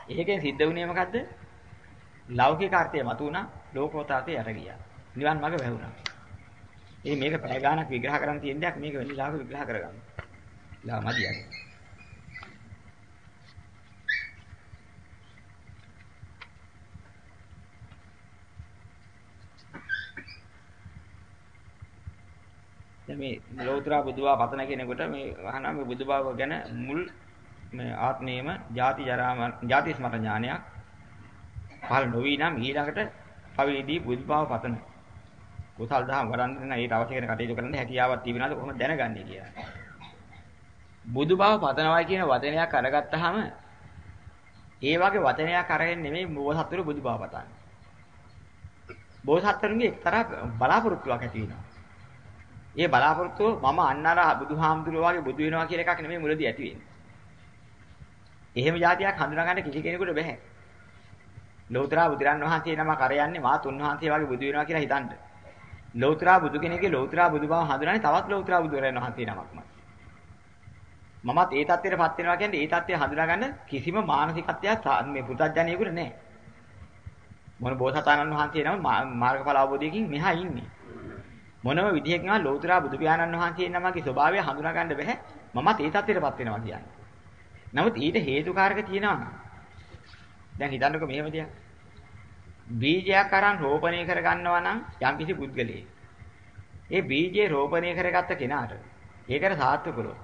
ඒකෙන් සිද්ධ වුණේ මොකද්ද? ලෞකික අර්ථය මතුණා, ලෝකෝත්තරය යට ගියා. නිවන් මාර්ග වැහුණා. ඉතින් මේක පැය ගාණක් විග්‍රහ කරන්න තියෙන දෙයක් මේක වෙලිලාක විග්‍රහ කරගන්න. ලා මදියයි. දැන් මේ ලෝතර බුදුබව පතන කෙනෙකුට මේ අහනවා මේ බුදුබව ගැන මුල් මේ ආත්මේම ಜಾති ජරාම ಜಾති ස්මරණ ඥානයක් පහළ නොවි නම් ඊළඟට පවිදී බුද්ධභාව පතන කුසල් දහම් වඩන්න ඒට අවශ්‍ය කරන කටයුතු කරන්න හැකියාවක් තිබෙනවද කොහොමද දැනගන්නේ කියලා. බුදුබව පතනවා කියන වචනයක් අරගත්තාම ඒ වගේ වචනයක් අරගෙන නෙමෙයි බෝසත්තුරු බුදුබව පතන්නේ. බෝසත්තුරුන්ගේ එක්තරා බලාපොරොත්තුවක් ඇති වෙනවා. ඒ බලාපොරොත්තු මම අන්නර බුදුහාමුදුරුවෝ වගේ බුදු වෙනවා කියලා එකක් නෙමෙයි මුලදී ඇති වෙන්නේ. එහෙම જાතියක් හඳුනා ගන්න කිසි කෙනෙකුට බෑ. ලෞතර බුදුරන් වහන්සේ නම කරයන්නේ මාත් උන්වහන්සේ වගේ බුදු වෙනවා කියලා හිතන්න. ලෞතර බුදු කෙනෙක්ගේ ලෞතර බුදු බව හඳුනන්නේ තවත් ලෞතර බුදුරන් වහන්සේ නමක්මයි. මමත් ඒ தත්ත්වයටපත් වෙනවා කියන්නේ ඒ தත්ත්වය හඳුනා ගන්න කිසිම මානසිකත්වයක් මේ පුතත්ජනියෙකුට නැහැ. මොන බෝසතාණන් වහන්සේ නම මාර්ගඵල අවබෝධයකින් මෙහා ඉන්නේ. මොනම විදිහකින්වත් ලෞතර බුදු පියාණන් වහන්සේ නමගේ ස්වභාවය හඳුනා ගන්න බෑ. මමත් ඒ தත්ත්වයටපත් වෙනවා කියන්නේ. නමුත් ඊට හේතුකාරක තියෙනවා. දැන් හිතන්නකෝ මෙහෙම දෙයක්. බීජයක් අරන් රෝපණය කර ගන්නවා නම් යම්කිසි පුද්ගලයෙක්. ඒ බීජේ රෝපණය කරගත්ත කෙනාට ඒකට සාර්ථකලෝ.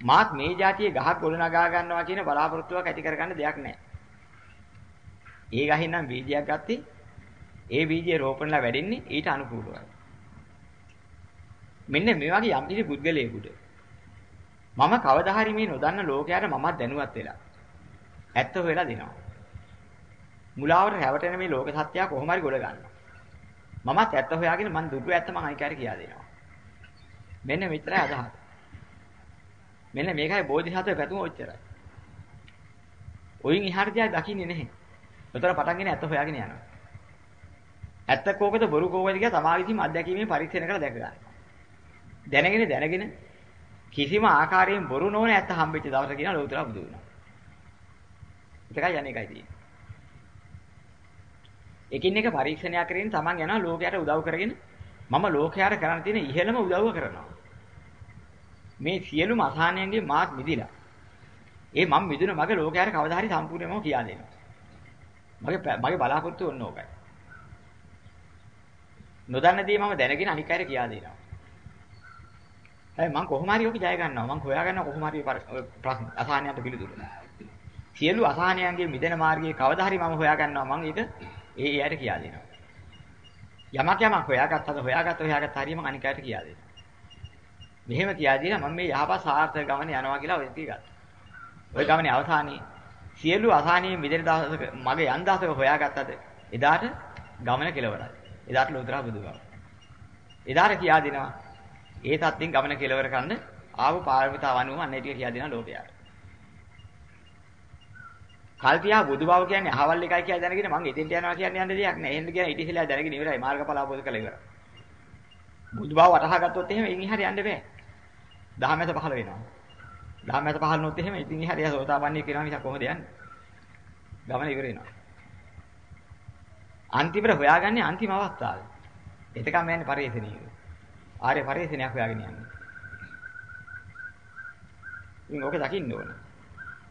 මාත් මේ જાතියේ ගහක් ගොඩ නගා ගන්නවා කියන බලාපොරොත්තුවක් ඇති කරගන්න දෙයක් නැහැ. ඒ ගහින් නම් බීජයක් ගත්තේ ඒ බීජය රෝපණලා වැඩෙන්නේ ඊට අනුකූලවයි. මෙන්න මේ වගේ යම් කිසි පුද්ගලයෙකුට මම කවදා හරි මේ නොදන්න ලෝකයට මමත් දැනුවත් වෙලා ඇත්ත හොයලා දෙනවා. මුලාවට හැවටෙන මේ ලෝක සත්‍යය කොහොම හරි ගොඩ ගන්නවා. මමත් ඇත්ත හොයාගෙන මං දුටු ඇත්ත මං අනිකාට කියා දෙනවා. මෙන්න මෙච්චරයි අදහස. මෙන්න මේකයි බෝධිසත්ව පැතුම ඔච්චරයි. ඔයින් එහාට දිහා දකින්නේ නැහැ. උතර පටන්ගෙන ඇත්ත හොයාගෙන යනවා. ඇත්ත කෝකද බොරු කෝකද කියලා තමා විසින් අත්දැකීමෙන් පරීක්ෂණ කරලා දැක ගන්නවා. දැනගෙන දැනගෙන කිසිම ආකාරයෙන් බොරු නොවන ඇත්ත හම්බෙච්ච දවස කියන ලෝතර බුදු වෙනවා. ඒකයි අනේකයි තියෙන්නේ. එකින් එක පරීක්ෂණයක් කරගෙන තමන් යනවා ලෝකයට උදව් කරගෙන මම ලෝකයට කරන්න තියෙන ඉහළම උදව්ව කරනවා. මේ සියලුම අසහනයන්ගෙන් මාත් මිදිලා. ඒ මම මිදුන මගේ ලෝකයට කවදා හරි සම්පූර්ණයෙන්ම කියා දෙනවා. මගේ මගේ බලාපොරොත්තු ඔන්න ඕකයි. නොදන්න දේ මම දැනගෙන අනික් අයට කියා දෙනවා. හැබැයි මම කොහොම හරි ඔක ජය ගන්නවා. මම හොයා ගන්නවා කොහොම හරි ප්‍රශ්න අසහනයන්ට පිළිතුරු. සියලු අසහනයන්ගේ මිදෙන මාර්ගයේ කවදා හරි මම හොයා ගන්නවා. මම ඒක ඒ එයාට කියා දෙනවා. යමක් යමක් හොයාගත්තද හොයාගත්ත හොයාගත්ත හරියම අනික් අයට කියා දෙනවා. මෙහෙම කියා දීලා මම මේ යහපත් සාර්ථක ගමන යනවා කියලා ඔය ටික ගත්තා. ඔය ගමනේ අවසානයේ සියලු අසහනීය මිදෙන දවසක මගේ යන් දවසක හොයාගත්තද එදාට ගමන කෙලවරයි. එදාට ලෝතර බුදු බව. එදාට කියා දෙනවා ඒ තත්ත්වෙන් ගමන කෙලවර කරන්න ආව පාරමිතාව අනුව අන්න ටික කියා දෙනවා ලෝකයාට. කල්පියා බුදු බව කියන්නේ අහවල් එකයි කියලා දැනගෙන මම එතෙන්ට යනවා කියන්නේ යන්න දෙයක් නෑ. එහෙන් කියන ඉතිසිලා දැනගෙන ඉවරයි මාර්ගඵල අවබෝධ කරලා ඉවරයි. බුදු බව වටහා ගත්තොත් එහෙම ඉන් එහාට යන්න බෑ. දහමැත පහළ වෙනවා. දහමැත පහළ නොත් එහෙම ඉතින් එහාට යා සෝතාපන්නී කියනවා නිසා කොහොමද යන්නේ? ගමන ඉවර වෙනවා. අන්තිමට හොයාගන්නේ අන්තිම අවස්ථාවේ. එතකම යන්නේ පරිේශණීය. ආර්ය පරිේශණයක් හොයාගෙන යන්නේ. ඉතින් ඕක දකින්න ඕනේ.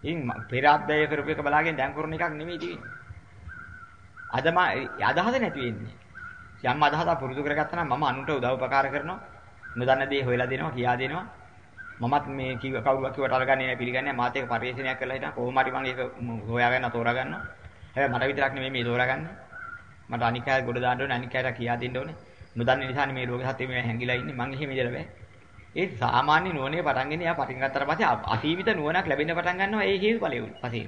ඉතින් පෙර අධ්‍යය කරපු එක බලාගෙන දැන් කරන එකක් නෙමෙයි තියෙන්නේ. අද මා අදහස නැති වෙන්නේ. යම් අදහසක් පුරුදු කරගත්තා නම් මම අනුන්ට උදව් උපකාර කරනවා. නොදන්න දේ හොයලා දෙනවා, කියා දෙනවා. මමත් මේ කිව්ව කවුරුවක් කිව්වට අරගන්නේ නැහැ පිළිගන්නේ නැහැ. මාත් ඒක පරිශ්‍රණයක් කරලා හිටා කොහොම හරි මම ඒක හොයාගන්න තෝරා ගන්නවා. හැබැයි මට විතරක් නෙමෙයි මේ තෝරාගන්නේ. මට අනික් අය ගොඩ දාන්න ඕනේ, අනික් අයට කියා දෙන්න ඕනේ. නොදන්න නිසානේ මේ රෝග සත්‍ය මේ හැංගිලා ඉන්නේ. මං එහෙම ඉඳලා බෑ. ඒ සාමාන්‍ය නුවණේ පටන් ගෙන එයා පටින් ගත්තට පස්සේ අසීමිත නුවණක් ලැබෙන්න පටන් ගන්නවා ඒ හේතු ඵලයේ පස්සේ.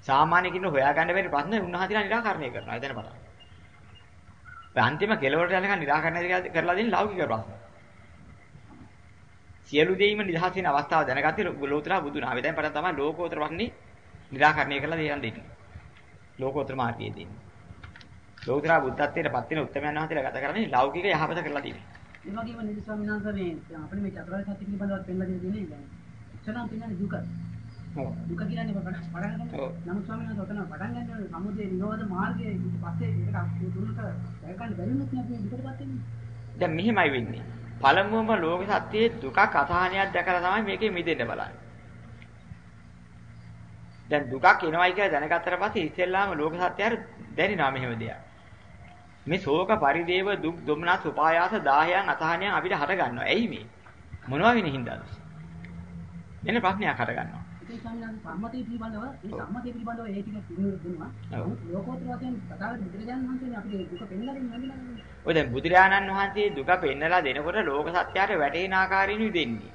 සාමාන්‍ය කෙනෙක් හොයාගන්න බැරි ප්‍රශ්න උන්වහන්සේලා නිරාකරණය කරනවා එතන පටන්. ඔය අන්තිම කෙලවරට යනකම් නිරාකරණය කරලා දෙන ලෞකික ප්‍රශ්න. සියලු දෙයින්ම නිදහස් වෙන අවස්ථාව දැනගත්තේ ලෝතර බුදුන් ආවේ. දැන් පටන් තමයි ලෝකෝත්තර ප්‍රශ්නේ නිරාකරණය කරලා දෙයන් දෙන්නේ. ලෝකෝත්තර මාර්ගයේ ලෝතර බුද්ධත්වයට පත් වෙන උත්තරමයන් වහන්සේලා ගත කරන්නේ ලෞකික යහපත කරලා දෙන්නේ. ඒ වගේම නිදි ස්වාමීන් වහන්සේ මේ අපිට මේ චතුරාර්ය සත්‍ය පිළිබඳව පෙන්නලා දෙන දෙන්නේ දැන්. එතනම පෙන්නන්නේ දුක. ඔව්. දුක කියන්නේ පටන් ගන්න. නමුත් ස්වාමීන් වහන්සේ ඔතන පටන් ගන්න සමුදේ නිරෝධ මාර්ගයේ ඊට පස්සේ ඒකට දුරට දැක ගන්න බැරි වුණොත් අපි දුකටපත් වෙන්නේ. දැන් මෙහෙමයි වෙන්නේ. පළමුවම ලෝක සත්‍යයේ දුකක් අසහනයක් දැකලා තමයි මේකේ මිදෙන්න බලන්නේ. දැන් දුකක් එනවයි කියලා දැනගත්තට පස්සේ ඉස්සෙල්ලාම ලෝක සත්‍යයට දැනෙනවා මෙහෙම දෙයක්. මේ ශෝක පරිදේව දුක් දුම්නස් උපායාස 10න් අසහනයන් අපිට හට ගන්නවා. ඇයි මේ? මොනවා වෙන හින්දාද? එන්න ප්‍රශ්නයක් හට ගන්නවා. ඒ වහන්සේ සම්මතය පිළිබඳව ඒ සම්මතය පිළිබඳව ඒ ටික දෙනවා. ලෝකෝත්තර වශයෙන් කතාවේ බුදුරජාණන් වහන්සේ අපිට දුක පෙන්නලා දෙන්නේ ඔය දැන් බුදුරජාණන් වහන්සේ දුක පෙන්නලා දෙනකොට ලෝක සත්‍යයට වැටෙන ආකාරයෙන් දෙන්නේ.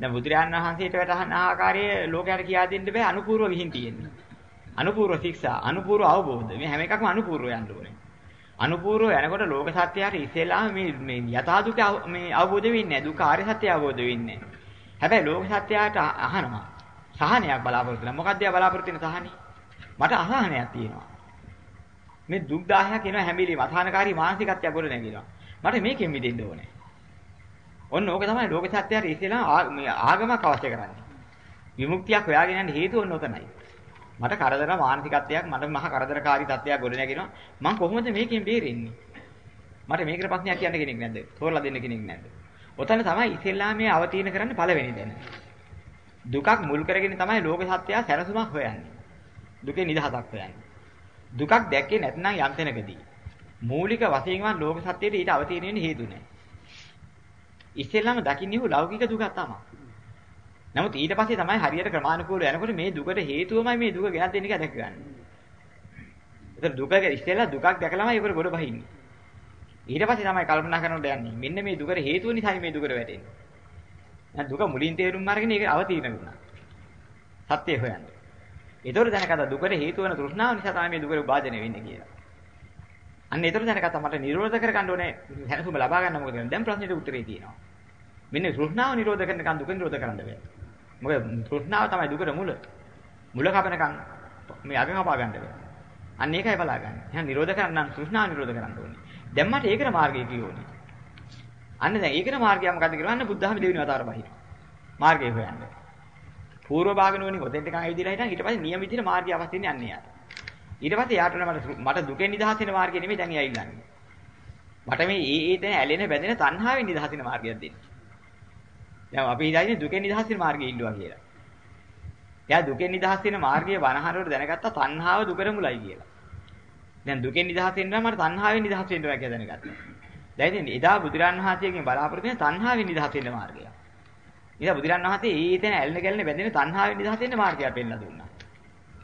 දැන් බුදුරජාණන් වහන්සේට වැටහන ආකාරයේ ලෝකයට කියා දෙන්න බෑ අනුපූර්ව විහිං තියෙන්නේ. අනුපූර්ව ශික්ෂා, අනුපූර්ව අවබෝධ. මේ හැම එකක්ම අනුපූර්ව යන්න ඕනේ. අනුපූර්ව යනකොට ලෝක සත්‍යයට ඉස්සෙල්ලාම මේ මේ යථා දුක මේ අවබෝධ වෙන්නේ නැහැ. දුක ආර්ය සත්‍ය අවබෝධ වෙන්නේ නැහැ. හැබැයි ලෝක සත්‍යයට අහනවා. සහනයක් බලාපොරොත්තු වෙනවා. මොකක්ද යා බලාපොරොත්තු වෙන සහනේ? මට අසහනයක් තියෙනවා. මේ දුක් 10ක් එනවා හැමිලීම අසහනකාරී මානසිකත්වයක් ගොඩ නැගිනවා. මට මේකෙන් මිදෙන්න ඕනේ. ඔන්න ඕක තමයි ලෝක සත්‍යයට ඉස්සෙල්ලා මේ ආගමක් අවශ්‍ය කරන්නේ. විමුක්තියක් හොයාගෙන යන්න හේතුව ඔන්න ඔතනයි. මට කරදර මානසිකත්වයක් මට මහ කරදරකාරී තත්ත්වයක් ගොඩ නැගිනවා. මම කොහොමද මේකෙන් බේරෙන්නේ? මට මේකට ප්‍රශ්නයක් කියන්න කෙනෙක් නැද්ද? තෝරලා දෙන්න කෙනෙක් නැද්ද? ඔතන තමයි ඉස්සෙල්ලා මේ අවතීන කරන්න පළවෙනි දෙන. දුකක් මුල් කරගෙන තමයි ලෝක සත්‍යය සැනසුමක් හොයන්නේ. දුකේ නිදහසක් හොයන්නේ. දුකක් දැක්කේ නැත්නම් යම් තැනකදී මූලික වශයෙන්ම ලෝක සත්‍යයට ඊට අවතීන වෙන්න හේතු නැහැ. ඉස්සෙල්ලාම දකින්නේ උ ලෞකික දුකක් තමයි. නමුත් ඊට පස්සේ තමයි හරියට ක්‍රමානුකූලව යනකොට මේ දුකට හේතුවමයි මේ දුක ගෙනත් දෙන්නේ කියලා දැක ගන්න. ඒතර දුක ඉස්සෙල්ලා දුකක් දැකලාමයි ඒකට ගොඩ බහින්නේ. ඊට පස්සේ තමයි කල්පනා කරනකොට යන්නේ. මෙන්න මේ දුකට හේතුව නිසායි මේ දුකට වැටෙන්නේ. දැන් දුක මුලින් තේරුම් අරගෙන ඒක අවතීන වුණා. සත්‍ය හොයන්නේ. ඒතකොට දැනගත්තා දුකට හේතු වෙන තෘෂ්ණාව නිසා තමයි මේ දුකට උපාදනය වෙන්නේ කියලා. අන්න ඒතකොට දැනගත්තා මට නිරෝධ කරගන්න ඕනේ හැනසුම ලබා ගන්න මොකද දැන් ප්‍රශ්නෙට උත්තරේ තියෙනවා. මෙන්න තෘෂ්ණාව නිරෝධ කරනකන් දුක නිරෝධ කරන්න බෑ. මොකද තෘෂ්ණාව තමයි දුකට මුල. මුල කපනකන් මේ අග කපා ගන්න බෑ. අන්න ඒකයි බලාගන්නේ. එහෙනම් නිරෝධ කරන්න නම් තෘෂ්ණාව නිරෝධ කරන්න ඕනේ. දැන් මට ඒකට මාර්ගය කියෝනේ. අන්න දැන් ඒකට මාර්ගය මොකද්ද කියලා අන්න බුද්ධහම දෙවෙනි වතාවර බහින. මාර්ගය හොයන්න. పూర్ව භාග නුවණින් ඔතෙන්ට කන් ඇවිදලා හිටන් ඊට පස්සේ නියම විදිහට මාර්ගය අවශ්‍ය වෙන්නේ අන්න යාට. ඊට පස්සේ යාට මට මට දුකෙන් නිදහස් වෙන මාර්ගය නෙමෙයි දැන් එයා ඉල්ලන්නේ. මට මේ ඒ ඒ දැන් ඇලෙන බැඳෙන තණ්හාවෙන් නිදහස් වෙන මාර්ගයක් දෙන්න. දැන් අපි හිතන්නේ දුකෙන් නිදහස් වෙන මාර්ගය ඉල්ලුවා කියලා. එයා දුකෙන් නිදහස් වෙන මාර්ගයේ වනහරවට දැනගත්තා තණ්හාව දුකට මුලයි කියලා. දැන් දුකෙන් නිදහස් වෙන්න නම් මට තණ්හාවෙන් නිදහස් වෙන්න ඕන කියලා දැනගත්තා. දැන් ඉතින් එදා බුදුරන් වහන්සේගෙන් බලාපොරොත්තු වෙන තණ්හාවෙන් නිදහස් වෙන්න මාර්ගය. ඉතින් බුදුරන් වහන්සේ ඒ තැන ඇලෙන ගැලෙන බැඳෙන තණ්හාවෙන් නිදහස් වෙන්න මාර්ගය පෙන්නලා දුන්නා.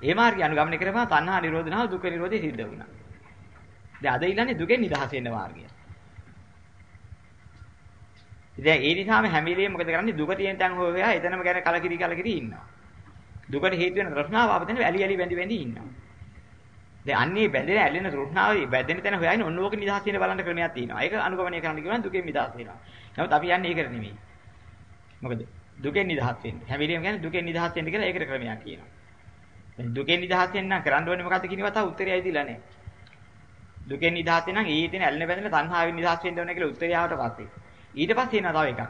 ඒ මාර්ගය අනුගමනය කරපුවා තණ්හා නිරෝධනාව දුක්ඛ නිරෝධය සිද්ධ වුණා. දැන් අද ඉන්නේ දුකෙන් නිදහස් වෙන්න මාර්ගය. ඉතින් ඒ නිසාම හැම වෙලේම මොකද කරන්නේ දුක තියෙන තැන් හොයලා එතනම ගැන කලකිරි කලකිරි ඉන්නවා. දුකට හේතු වෙන තෘෂ්ණාව අපතන ඇලි ඇලි බැඳි බැඳි ඉන්නවා. දැන් අන්නේ බැඳෙන ඇලෙන තෘෂ්ණාව බැඳෙන තැන හොයන්නේ ඔන්න ඕක නිදහස් වෙන බලන්න ක්‍රමයක් තියෙනවා. ඒක අනුගමනය කරන්න කියනවා දුකෙන් නිදහස් වෙනවා. නමුත් අපි යන්නේ ඒකට නෙමෙයි. මොකද දුකෙන් නිදහස් වෙන්න. හැම වෙලේම කියන්නේ දුකෙන් නිදහස් වෙන්න කියලා ඒකට ක්‍රමයක් කියනවා. දැන් දුකෙන් නිදහස් වෙන්න නම් කරන්න ඕනේ මොකද්ද කියන වතාව උත්තරය ඇවිදලා නැහැ. දුකෙන් නිදහස් වෙන්න නම් ඊ තියෙන ඇලෙන බැඳෙන තණ්හාවෙන් නිදහස් වෙන්න ඕනේ කියලා උත්තරය ආවට පස්සේ. ඊට පස්සේ එනවා තව එකක්.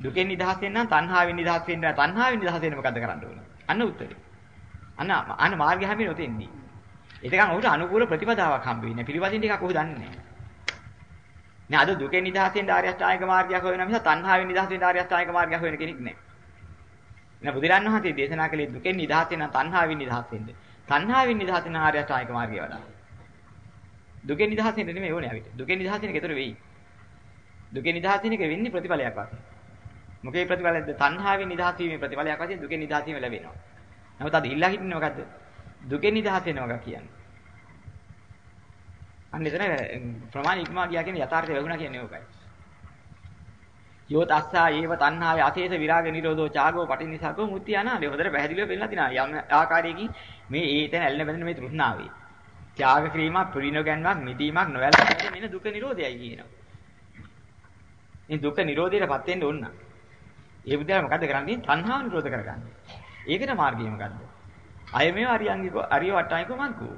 දුකෙන් නිදහස් වෙන්න නම් තණ්හාවෙන් නිදහස් වෙන්න තණ්හාවෙන් නිදහස් වෙන්න මොකද්ද කරන්න ඕනේ? අන්න උත්තරේ. අන්න අන්න මාර්ගය හැමෙන්නේ ඔතෙන්දී. එතකන් ඔහුට අනුකූල ප්‍රතිපදාවක් හම්බ වෙන්නේ. පිළිපදින්න එකක් ඔහු දන්නේ නැහැ. නෑ අද දුකෙන් නිදහස් වෙන්න ආර්ය අෂ්ටාංගික මාර්ගයක් හොයන නිසා තණ්හාවෙන් නිදහස් වෙන්න ආර්ය අෂ්ටාංගික මාර්ගයක් හොයන කෙනෙක් නෑ. නෑ බුදුරන් වහන්සේ දේශනා කළේ දුකෙන් නිදහස් වෙන තණ්හාවෙන් නිදහස් වෙන්න. තණ්හාවෙන් නිදහස් වෙන ආර්ය අෂ්ටාංගික මාර්ගය වඩා. දුකෙන් නිදහස් වෙන්න නෙමෙයි ඕනේ අපිට. දුකෙන් නිදහස් වෙන කෙතර වෙයි. දුකෙන් නිදහස් වෙන එක වෙන්නේ ප්‍රතිඵලයක් වශයෙන්. මොකේ ප්‍රතිඵලයක්ද? තණ්හාවෙන් නිදහස් වීමේ ප්‍රතිඵලයක් වශයෙන් දුකෙන් නිදහස් වීම ලැබෙනවා. නමුත් අද ඉල්ලා හිටින්නේ මොකද්ද? දුකෙන් නිදහස් වෙනවා කියන්නේ. අන්න එතන ප්‍රමාණ ඉක්මා ගියා කියන්නේ යථාර්ථය වැහුණා කියන්නේ ඕකයි. යෝ තස්සා ඒව තණ්හාය අතේස විරාග නිරෝධෝ චාගෝ පටිනිසග්ගෝ මුත්‍ති අනාලේ හොඳට පැහැදිලිව පෙන්නලා තිනා යම් ආකාරයකින් මේ ඒතන ඇල්ලෙන බැඳෙන මේ තෘෂ්ණාවේ. ත්‍යාග කිරීමක් පිරිනොගැන්මක් මිදීමක් නොවැළඳීමක් මෙන්න දුක නිරෝධයයි කියනවා. මේ දුක නිරෝධයටපත් වෙන්න ඕන. ඒ බුද්ධයා මොකද්ද කරන්නේ? තණ්හාව නිරෝධ කරගන්න. ඒකට මාර්ගය මොකද්ද? අය මේ අරියංගික අරිය වට්ටායික මාර්ගය.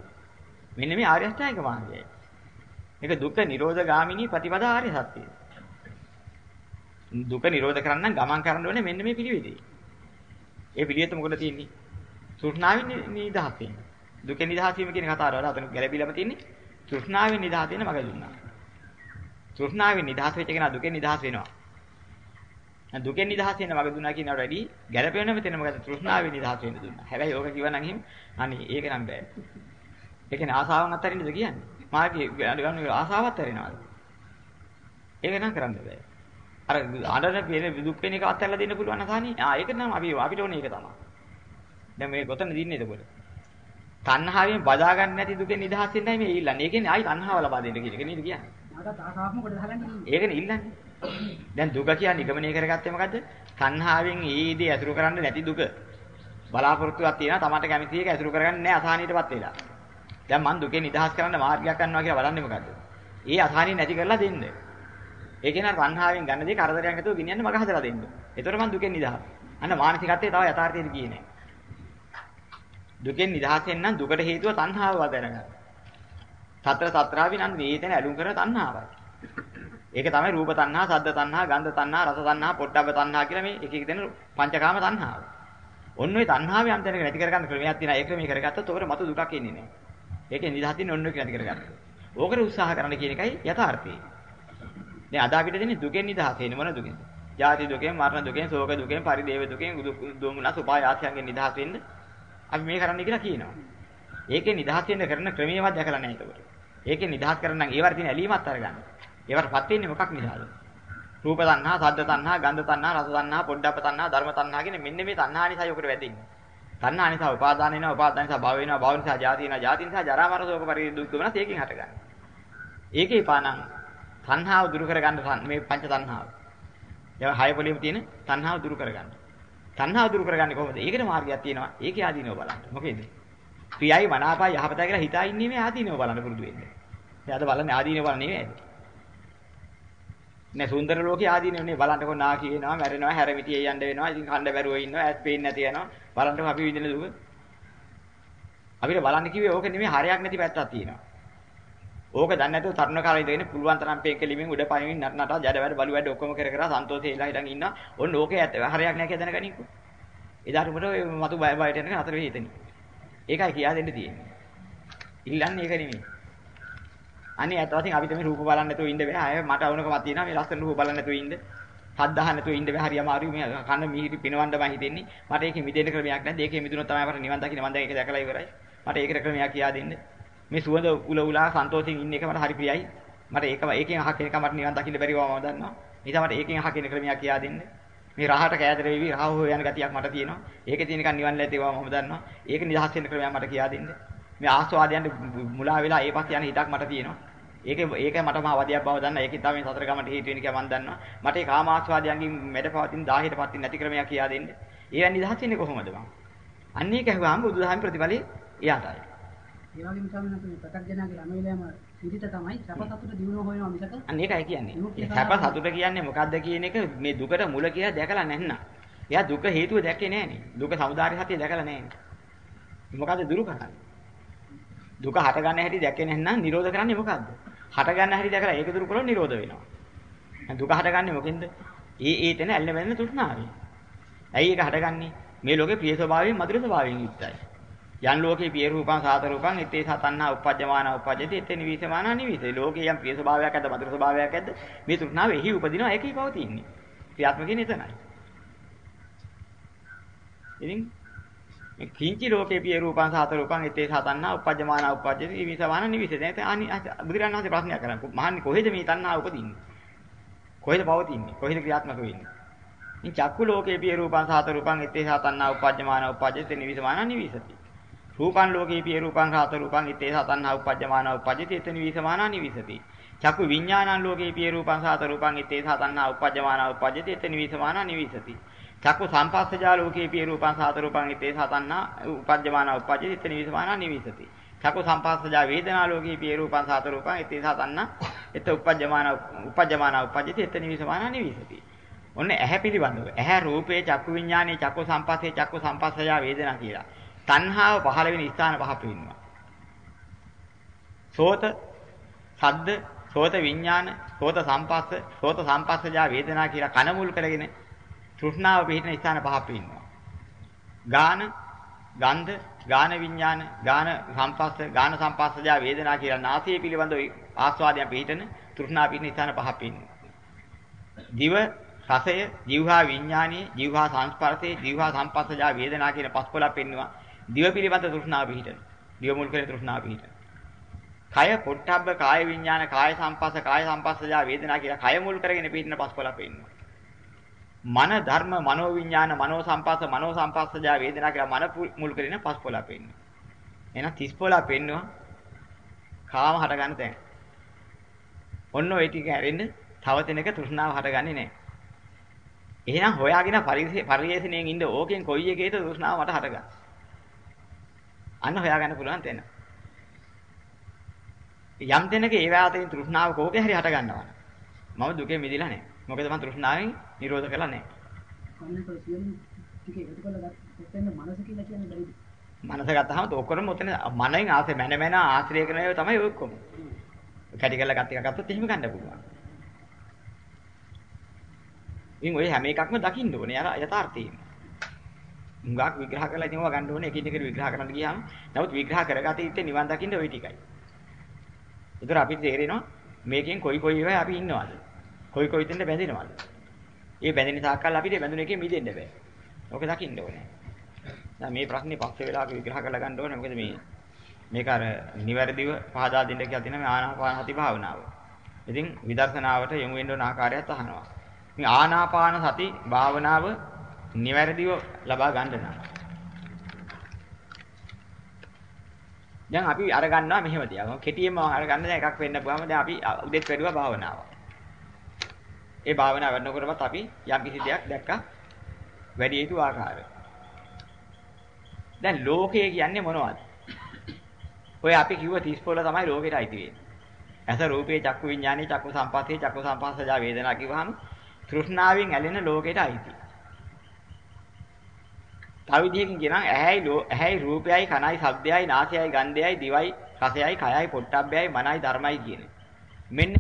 මෙන්න මේ ආර්ය අෂ්ටාංගික මාර්ගයයි. මේක දුක්ඛ නිරෝධ ගාමිනී ප්‍රතිපදා ආර්ය සත්‍යය. දුක නිරෝධ කරන්න ගමන් කරන්න ඕනේ මෙන්න මේ පිළිවෙලේ. ඒ පිළිවෙත මොකද තියෙන්නේ? තෘෂ්ණාවෙන් නිදහස් වෙන්න. දුකෙන් නිදහස් වීම කියන කතාව වල අතන ගැළපීලාම තියෙන්නේ තෘෂ්ණාවෙන් නිදහස් වෙන්න මග දුන්නා. තෘෂ්ණාවෙන් නිදහස් වෙච්ච කෙනා දුකෙන් නිදහස් වෙනවා. දුකෙන් නිදහස් වෙන්න මග දුන්නා කියනවට වැඩි ගැළපෙන්නේ මෙතන මොකද තෘෂ්ණාවෙන් නිදහස් වෙන්න දුන්නා. හැබැයි ඕක කිව්වනම් එහෙම අනේ ඒක නම් බෑ. ඒ කියන්නේ ආසාවන් අත්තරින්නද කියන්නේ? මාර්ගයේ ගන්න ආසාවත් ඇරෙනවාද? ඒක නම් කරන්න බෑ. අර අඬන පේන දුක් වෙන එක අත්හැරලා දෙන්න පුළුවන් අසහනේ. ආ ඒක නම් අපි අපිට ඕනේ ඒක තමයි. දැන් මේ ගොතන දින්නේ එතකොට. තණ්හාවෙන් බදා ගන්න නැති දුකෙන් නිදහස් වෙන්නයි මේ ඉල්ලන්නේ. ඒ කියන්නේ ආයි තණ්හාව ලබා දෙන්න කියන එක නේද කියන්නේ? මට ආසාවක්ම කොට දාගන්නේ. ඒකනේ ඉල්ලන්නේ. දැන් දුක කියන්නේ නිගමනය කරගත්තේ මොකද්ද? තණ්හාවෙන් ඒ දේ ඇසුරු කරන්න නැති දුක. බලාපොරොත්තුවක් තියෙනවා තමන්ට කැමති එක ඇසුරු කරගන්නේ නැහැ අසහනීයටපත් වෙලා. දැන් මං දුකේ නිදහස් කරන්න මාර්ගයක් ගන්නවා කියලා බලන්නේ මොකද්ද? ඒ අසහනිය නැති කරලා දෙන්න. ඒ කියන්නේ තණ්හාවෙන් ගන්න දේ කරදරයක් නැතුව ගෙනියන්න මග හදලා දෙන්න. ඒතර මං දුකෙන් නිදහස්. අන්න මානසිකත්වයේ තව යථාර්ථයට ගියේ නැහැ. දුකෙන් නිදහස් වෙන්න නම් දුකට හේතුව තණ්හාව වදරගන්න. සතර සතරාවි නම් වේදන ඇලුම් කරන තණ්හාවයි. ඒක තමයි රූප තණ්හා, සද්ද තණ්හා, ගන්ධ තණ්හා, රස තණ්හා, පොට්ටබ්බ තණ්හා කියලා මේ එක එක දෙන පංචකාම තණ්හාව. ඔන්න ඔය තණ්හාවේ යම් තැනක නැති කරගන්න ක්‍රමයක් තියෙනවා. ඒ ක්‍රමයේ කරගත්තොත් ඔකට මතු දුකක් එන්නේ නැහැ. ඒකේ නිදහසින් ඔන්න ඔය නැති කරගන්න. ඕකට උත්සාහ කරන්න කියන එකයි යථාර්ථය. දැන් අද අපිට දෙන්නේ දුකෙන් නිදහස් වෙන්නේ මොන දුකෙන්ද? ජාති දුකෙන්, මරණ දුකෙන්, ශෝක දුකෙන්, පරිදේව දුකෙන්, දුමුනස් උපායාසයන්ගෙන් නිදහස් වෙන්න අපි මේ කරන්න කියලා කියනවා. ඒකේ නිදහස් වෙන්න කරන ක්‍රමයවත් දැකලා නැහැ ඒකට. ඒකේ නිදහස් කරන්න නම් ඒවට තියෙන ඇලීමත් අරගන්න. ඒවටපත් වෙන්නේ මොකක් නිසාද? රූප තණ්හා, සද්ද තණ්හා, ගන්ධ තණ්හා, රස තණ්හා, පොඩ්ඩප්ප තණ්හා, ධර්ම තණ්හා කියන මෙන්න මේ තණ්හා නිසා යොකට වැදින්නේ. තණ්හා නිසා උපාදාන වෙනවා, උපාදාන නිසා භව වෙනවා, භව නිසා ජාති වෙනවා, ජාති නිසා ජරා මරණ ශෝක පරිදේ දුක් වෙනස් ඒකෙන් හටගන්නේ. ඒකේ පානං තණ්හාව දුරු කරගන්න මේ පංච තණ්හාව. ඒවා හය පොලියම තියෙන තණ්හාව දුරු කරගන්න. තණ්හාව දුරු කරගන්නේ කොහොමද? ඒකට මාර්ගයක් තියෙනවා. ඒකේ ආදීනව බලන්න. මොකේද? ප්‍රියයි මනාපයි යහපතයි කියලා හිතා ඉන්නේ මේ ආදීනව බලන්න පුරුදු වෙන්න. එයාද බලන්නේ ආදීනව බලන්නේ නෙවෙයි. නෑ සුන්දර ලෝකේ ආදීනවනේ බලන්නකො නා කියනවා මැරෙනවා හැරමිටියේ යන්න වෙනවා ඉතින් කණ්ඩ බැරුව ඉන්නවා ඇස් පේන්නේ නැති යනවා බලන්නකො අපි විඳින දුක. අපිට බලන්න කිව්වේ ඕක නෙමෙයි හරයක් නැති පැත්තක් තියෙනවා. ඕක දන්නේ නැතුව තරුණ කාලේ ඉඳගෙන පුළුවන් තරම් පේක ලිමින් උඩ පයින් නට නටා ජඩ වැඩ බලු වැඩ ඔක්කොම කර කර සන්තෝෂේ ඉලා හිටන් ඉන්නා ඔන්න ඕකේ ඇත්ත. හරයක් නැහැ කියලා දැනගනින්කෝ එදාට උඹට මතු බය බයට යනකන් අතර වෙ හිතෙන්නේ ඒකයි කියා දෙන්න තියෙන්නේ ඉල්ලන්නේ ඒක නෙමෙයි අනේ ඇත්ත වශයෙන් අපිට මේ රූප බලන්න නැතුව ඉන්න බෑ. අය මට වුණකමක් තියෙනවා මේ ලස්සන රූප බලන්න නැතුව ඉන්න. හත් දහන්න නැතුව ඉන්න බෑ. හරි අමාරුයි. මේ කන මිහිරි පිනවන්න මම හිතෙන්නේ. මට ඒකේ මිදෙන්න ක්‍රමයක් නැහැ. ඒකේ මිදුණොත් තමයි අපට නිවන් දකින්න. මම දැන් ඒක දැකලා ඉවරයි. මට ඒකට ක්‍රමයක් කියා දෙන්න. මේ සුවඳ උල උලා සන්තෝෂයෙන් ඉන්න එක මට හරි ප්‍රියයි. මට ඒක ඒකෙන් අහක එක මට නිවන් දකින්න බැරි බව මම දන්නවා. නිසා මට ඒකෙන් අහකින ක්‍රමයක් කියා දෙන්න. මේ රහට කෑදර වෙවි රහ හොය යන ගතියක් මට තියෙනවා. ඒකේ තියෙන නිකන් නිවන් ලැබේවා මම දන්නවා. ඒක නිදහස් වෙන්න ක්‍රමයක් මට කියා දෙන්න. මේ ආස්වාදයන් මුලා වෙලා ඒ පස්සේ යන හිතක් මට තියෙනවා. ඒකේ ඒක මට මහ වදියක් බව දන්නා. ඒකෙන් තමයි සතර ගමන්ට හේතු වෙන්නේ කියලා මම දන්නවා. මට ඒ කාමාස්වාදයන්ගෙන් මැඩපවතින 1000ටපත් නැති ක්‍රමයක් කියා දෙන්න. ඒවෙන් නිදහස් වෙන්නේ කොහොමද මම? අන්න ඒක ඇහුවාම බුදුදහම ප්‍රතිඵලෙ එයාටයි. ඒ වගේම තමයි අපි ප්‍රත්‍යඥාගේ ළමයිලම විදිත තමයි සැප සතුට දිනුව හොයනවා මිසක අන්න ඒකයි කියන්නේ. සැප සතුට කියන්නේ මොකද්ද කියන එක මේ දුකට මුල කියලා දැකලා නැන්නා. එයා දුක හේතුව දැක්කේ නෑනේ. දුක සමුදාය සත්‍ය දැකලා නෑනේ. මොකද්ද දුරු කරන්නේ? දුක හට ගන්න හැටි දැක්කේ නැත්නම් නිරෝධ කරන්නේ මොකද්ද? හට ගන්න හැටි දැකලා ඒක දුරු කළොත් නිරෝධ වෙනවා. දුක හටගන්නේ මොකෙන්ද? ඒ ඒ තැන ඇල්ල බැඳෙන තෘෂ්ණාවෙන්. ඇයි ඒක හටගන්නේ? මේ ලෝකේ ප්‍රිය ස්වභාවයෙන් මధుර ස්වභාවයෙන් යුක්තයි. යන් ලෝකේ පිය රූපං සාත රූපං ඉතේ සතන්නා උපජ්ජමාන උපජ්ජති ඉතේ නිවිසමාන නිවිසේ. ලෝකේ යම් ප්‍රිය ස්වභාවයක් ඇද්ද මధుර ස්වභාවයක් ඇද්ද? මේ තෘෂ්ණාව එහි උපදිනවා ඒකයි පවතින්නේ. ක්‍රියාත්මක වෙන්නේ එතනයි. ඉතින් මේ කිංචි ලෝකේ පිය රූපං සාත රූපං ඉතේ සතන්නා උපජ්ජමාන උපජ්ජති නිවිසමාන නිවිසේ. දැන් අනි බුදුරණන් වහන්සේ ප්‍රශ්නයක් කරන්නේ. මහන්නේ කොහෙද මේ තණ්හාව උපදින්නේ? කොහෙද පවතින්නේ? කොහෙද ක්‍රියාත්මක වෙන්නේ? ඉතින් චක්කු ලෝකේ පිය රූපං සාත රූපං ඉතේ සතන්නා උපජ්ජමාන උපජ්ජති නිවිසමාන නිවිසති. රූපං ලෝකේ පිය රූපං සාත රූපං ඉතේ සතන්නා උපජ්ජමාන උපජ්ජති ඉතේ නිවිසමාන නිවිසති. චක්කු විඥානං ලෝකේ පිය රූපං සාත රූපං ඉතේ සතන්නා උපජ්ජමාන උපජ්ජති ඉතේ නිවිසමාන නිවිසති. චක්කු සම්පස්සජා ලෝකේ පිය රූපං සාත රූපං ඉතේ සතන්නා උපජ්ජමාන උපජ්ජති ඉතේ නිවිසමාන නිවිසති. චක්කු සම්පස්සජා වේදනා ලෝකේ පිය රූපං සාත රූපං ඉතේ සතන්නා ඉත උපජ්ජමාන උපජ්ජමාන උපජ්ජති ඉතේ නිවිසමාන නිවිසති. ඔන්න ඇහැ පිළිබඳව. ඇහැ රූපේ චක්කු විඥානේ චක්කු සම්පස්සේ චක්කු සම්පස්සජා වේදනා කියලා. තණ්හාව පහළ වෙන ස්ථාන පහ පෙන්නවා. සෝත, සද්ද, සෝත විඥාන, සෝත සම්පස්ස, සෝත සම්පස්සජා වේදනා කියලා කන මුල් කරගෙන තෘෂ්ණාව පිහිටන ස්ථාන පහ පෙන්නවා. ගාන, ගන්ධ, ගාන විඥාන, ගාන සම්පස්ස, ගාන සම්පස්සජා වේදනා කියලා නාසය පිළිබඳව ආස්වාදයන් පිහිටන තෘෂ්ණාව පිහිටන ස්ථාන පහ පෙන්නවා. දිව රසය, ජීවහා විඥානීය, ජීවහා සංස්පර්ශේ, ජීවහා සම්පස්සජා වේදනා කියන පස්කොලක් පෙන්නවා. දිව පිළිබඳ තෘෂ්ණාව පිහිටන. දිව මුල් කරගෙන තෘෂ්ණාව පිහිටන. කය පොට්ටබ්බ කාය විඥාන කාය සංපස්ස කාය සංපස්සජා වේදනා කියලා කය මුල් කරගෙන පිහිටන පස්කොලක් පෙන්නවා. මන ධර්ම මනෝ විඥාන මනෝ සංපස්ස මනෝ සංපස්සජා වේදනා කියලා මන මුල් කරගෙන පස්කොලක් පෙන්නවා. එහෙනම් 30 පෙන්නවා. කාම හට ගන්න තැන. ඔන්න ඔය ටික ඇරෙන්න තව තැනක තෘෂ්ණාව හටගන්නේ නැහැ. එහෙනම් හොයාගෙන පරිේශණයෙන් ඉන්න ඕකෙන් කොයි එකේද තෘෂ්ණාව මට හටගන්නේ. අන්න හොයාගන්න පුළුවන් තැන. යම් තැනක ඒ වාතයෙන් තෘෂ්ණාව කෝකේ හරි හට ගන්නවා. මම දුකේ මිදිලා නැහැ. මොකද මම තෘෂ්ණාවෙන් නිරෝධ කරලා නැහැ. මනස ගත්තාම ඔක්කොම ඔතන මනෙන් ආසේ මන මන ආශ්‍රය කරන ඒවා තමයි ඔක්කොම. කැටි කරලා ගත් එක ගත්තොත් එහෙම ගන්න පුළුවන්. ඉතින් ඔය හැම එකක්ම දකින්න ඕනේ අර යථාර්ථයෙන්. හුඟක් විග්‍රහ කරලා ඉතින් ඔවා ගන්න ඕනේ එකින් එකට විග්‍රහ කරන්න ගියාම නමුත් විග්‍රහ කරගත යුත්තේ නිවන් දකින්න ওই ටිකයි. ඒතර අපිට තේරෙනවා මේකෙන් කොයි කොයි ඒවා අපි ඉන්නවද? කොයි කොයි තැනද බැඳෙනවද? ඒ බැඳෙන තාක්කල් අපිට බැඳුන එකේ මිදෙන්න බෑ. ඔක දකින්න ඕනේ. දැන් මේ ප්‍රශ්නේ පස්සේ වෙලාවක විග්‍රහ කරලා ගන්න ඕනේ. මොකද මේ මේක අර නිවැරදිව පහදා දෙන්න කියලා තියෙන මේ ආනාපාන හති භාවනාව. ඉතින් විදර්ශනාවට යොමු වෙන්න ඕන ආකාරයත් අහනවා. මේ ආනාපාන සති භාවනාව නිවැරදිව ලබා ගන්න නම් දැන් අපි අර ගන්නවා මෙහෙම තියාගමු. කෙටියෙන්ම අර ගන්න දැන් එකක් වෙන්න පුළුවන්. දැන් අපි උදේත් වැඩුවා භාවනාව. ඒ භාවනාව කරනකොටවත් අපි යම් කිසි දෙයක් දැක්කා වැඩි යුතු ආකාරය. දැන් ලෝකය කියන්නේ මොනවද? ඔය අපි කිව්ව 30 පොළ තමයි ලෝකෙට අයිති වෙන්නේ. ඇස රූපේ චක්කු විඥානේ චක්කු සම්පස්සේ චක්කු සම්පස්සජා වේදනා කිව්වහම තෘෂ්ණාවෙන් ඇලෙන ලෝකෙට අයිති. තව විදිහකින් කියනවා ඇහැයි ඇහැයි රූපයයි කනයි ශබ්දයයි නාසයයි ගන්ධයයි දිවයි රසයයි කයයි පොට්ටබ්බයයි මනයි ධර්මයි කියන්නේ. මෙන්න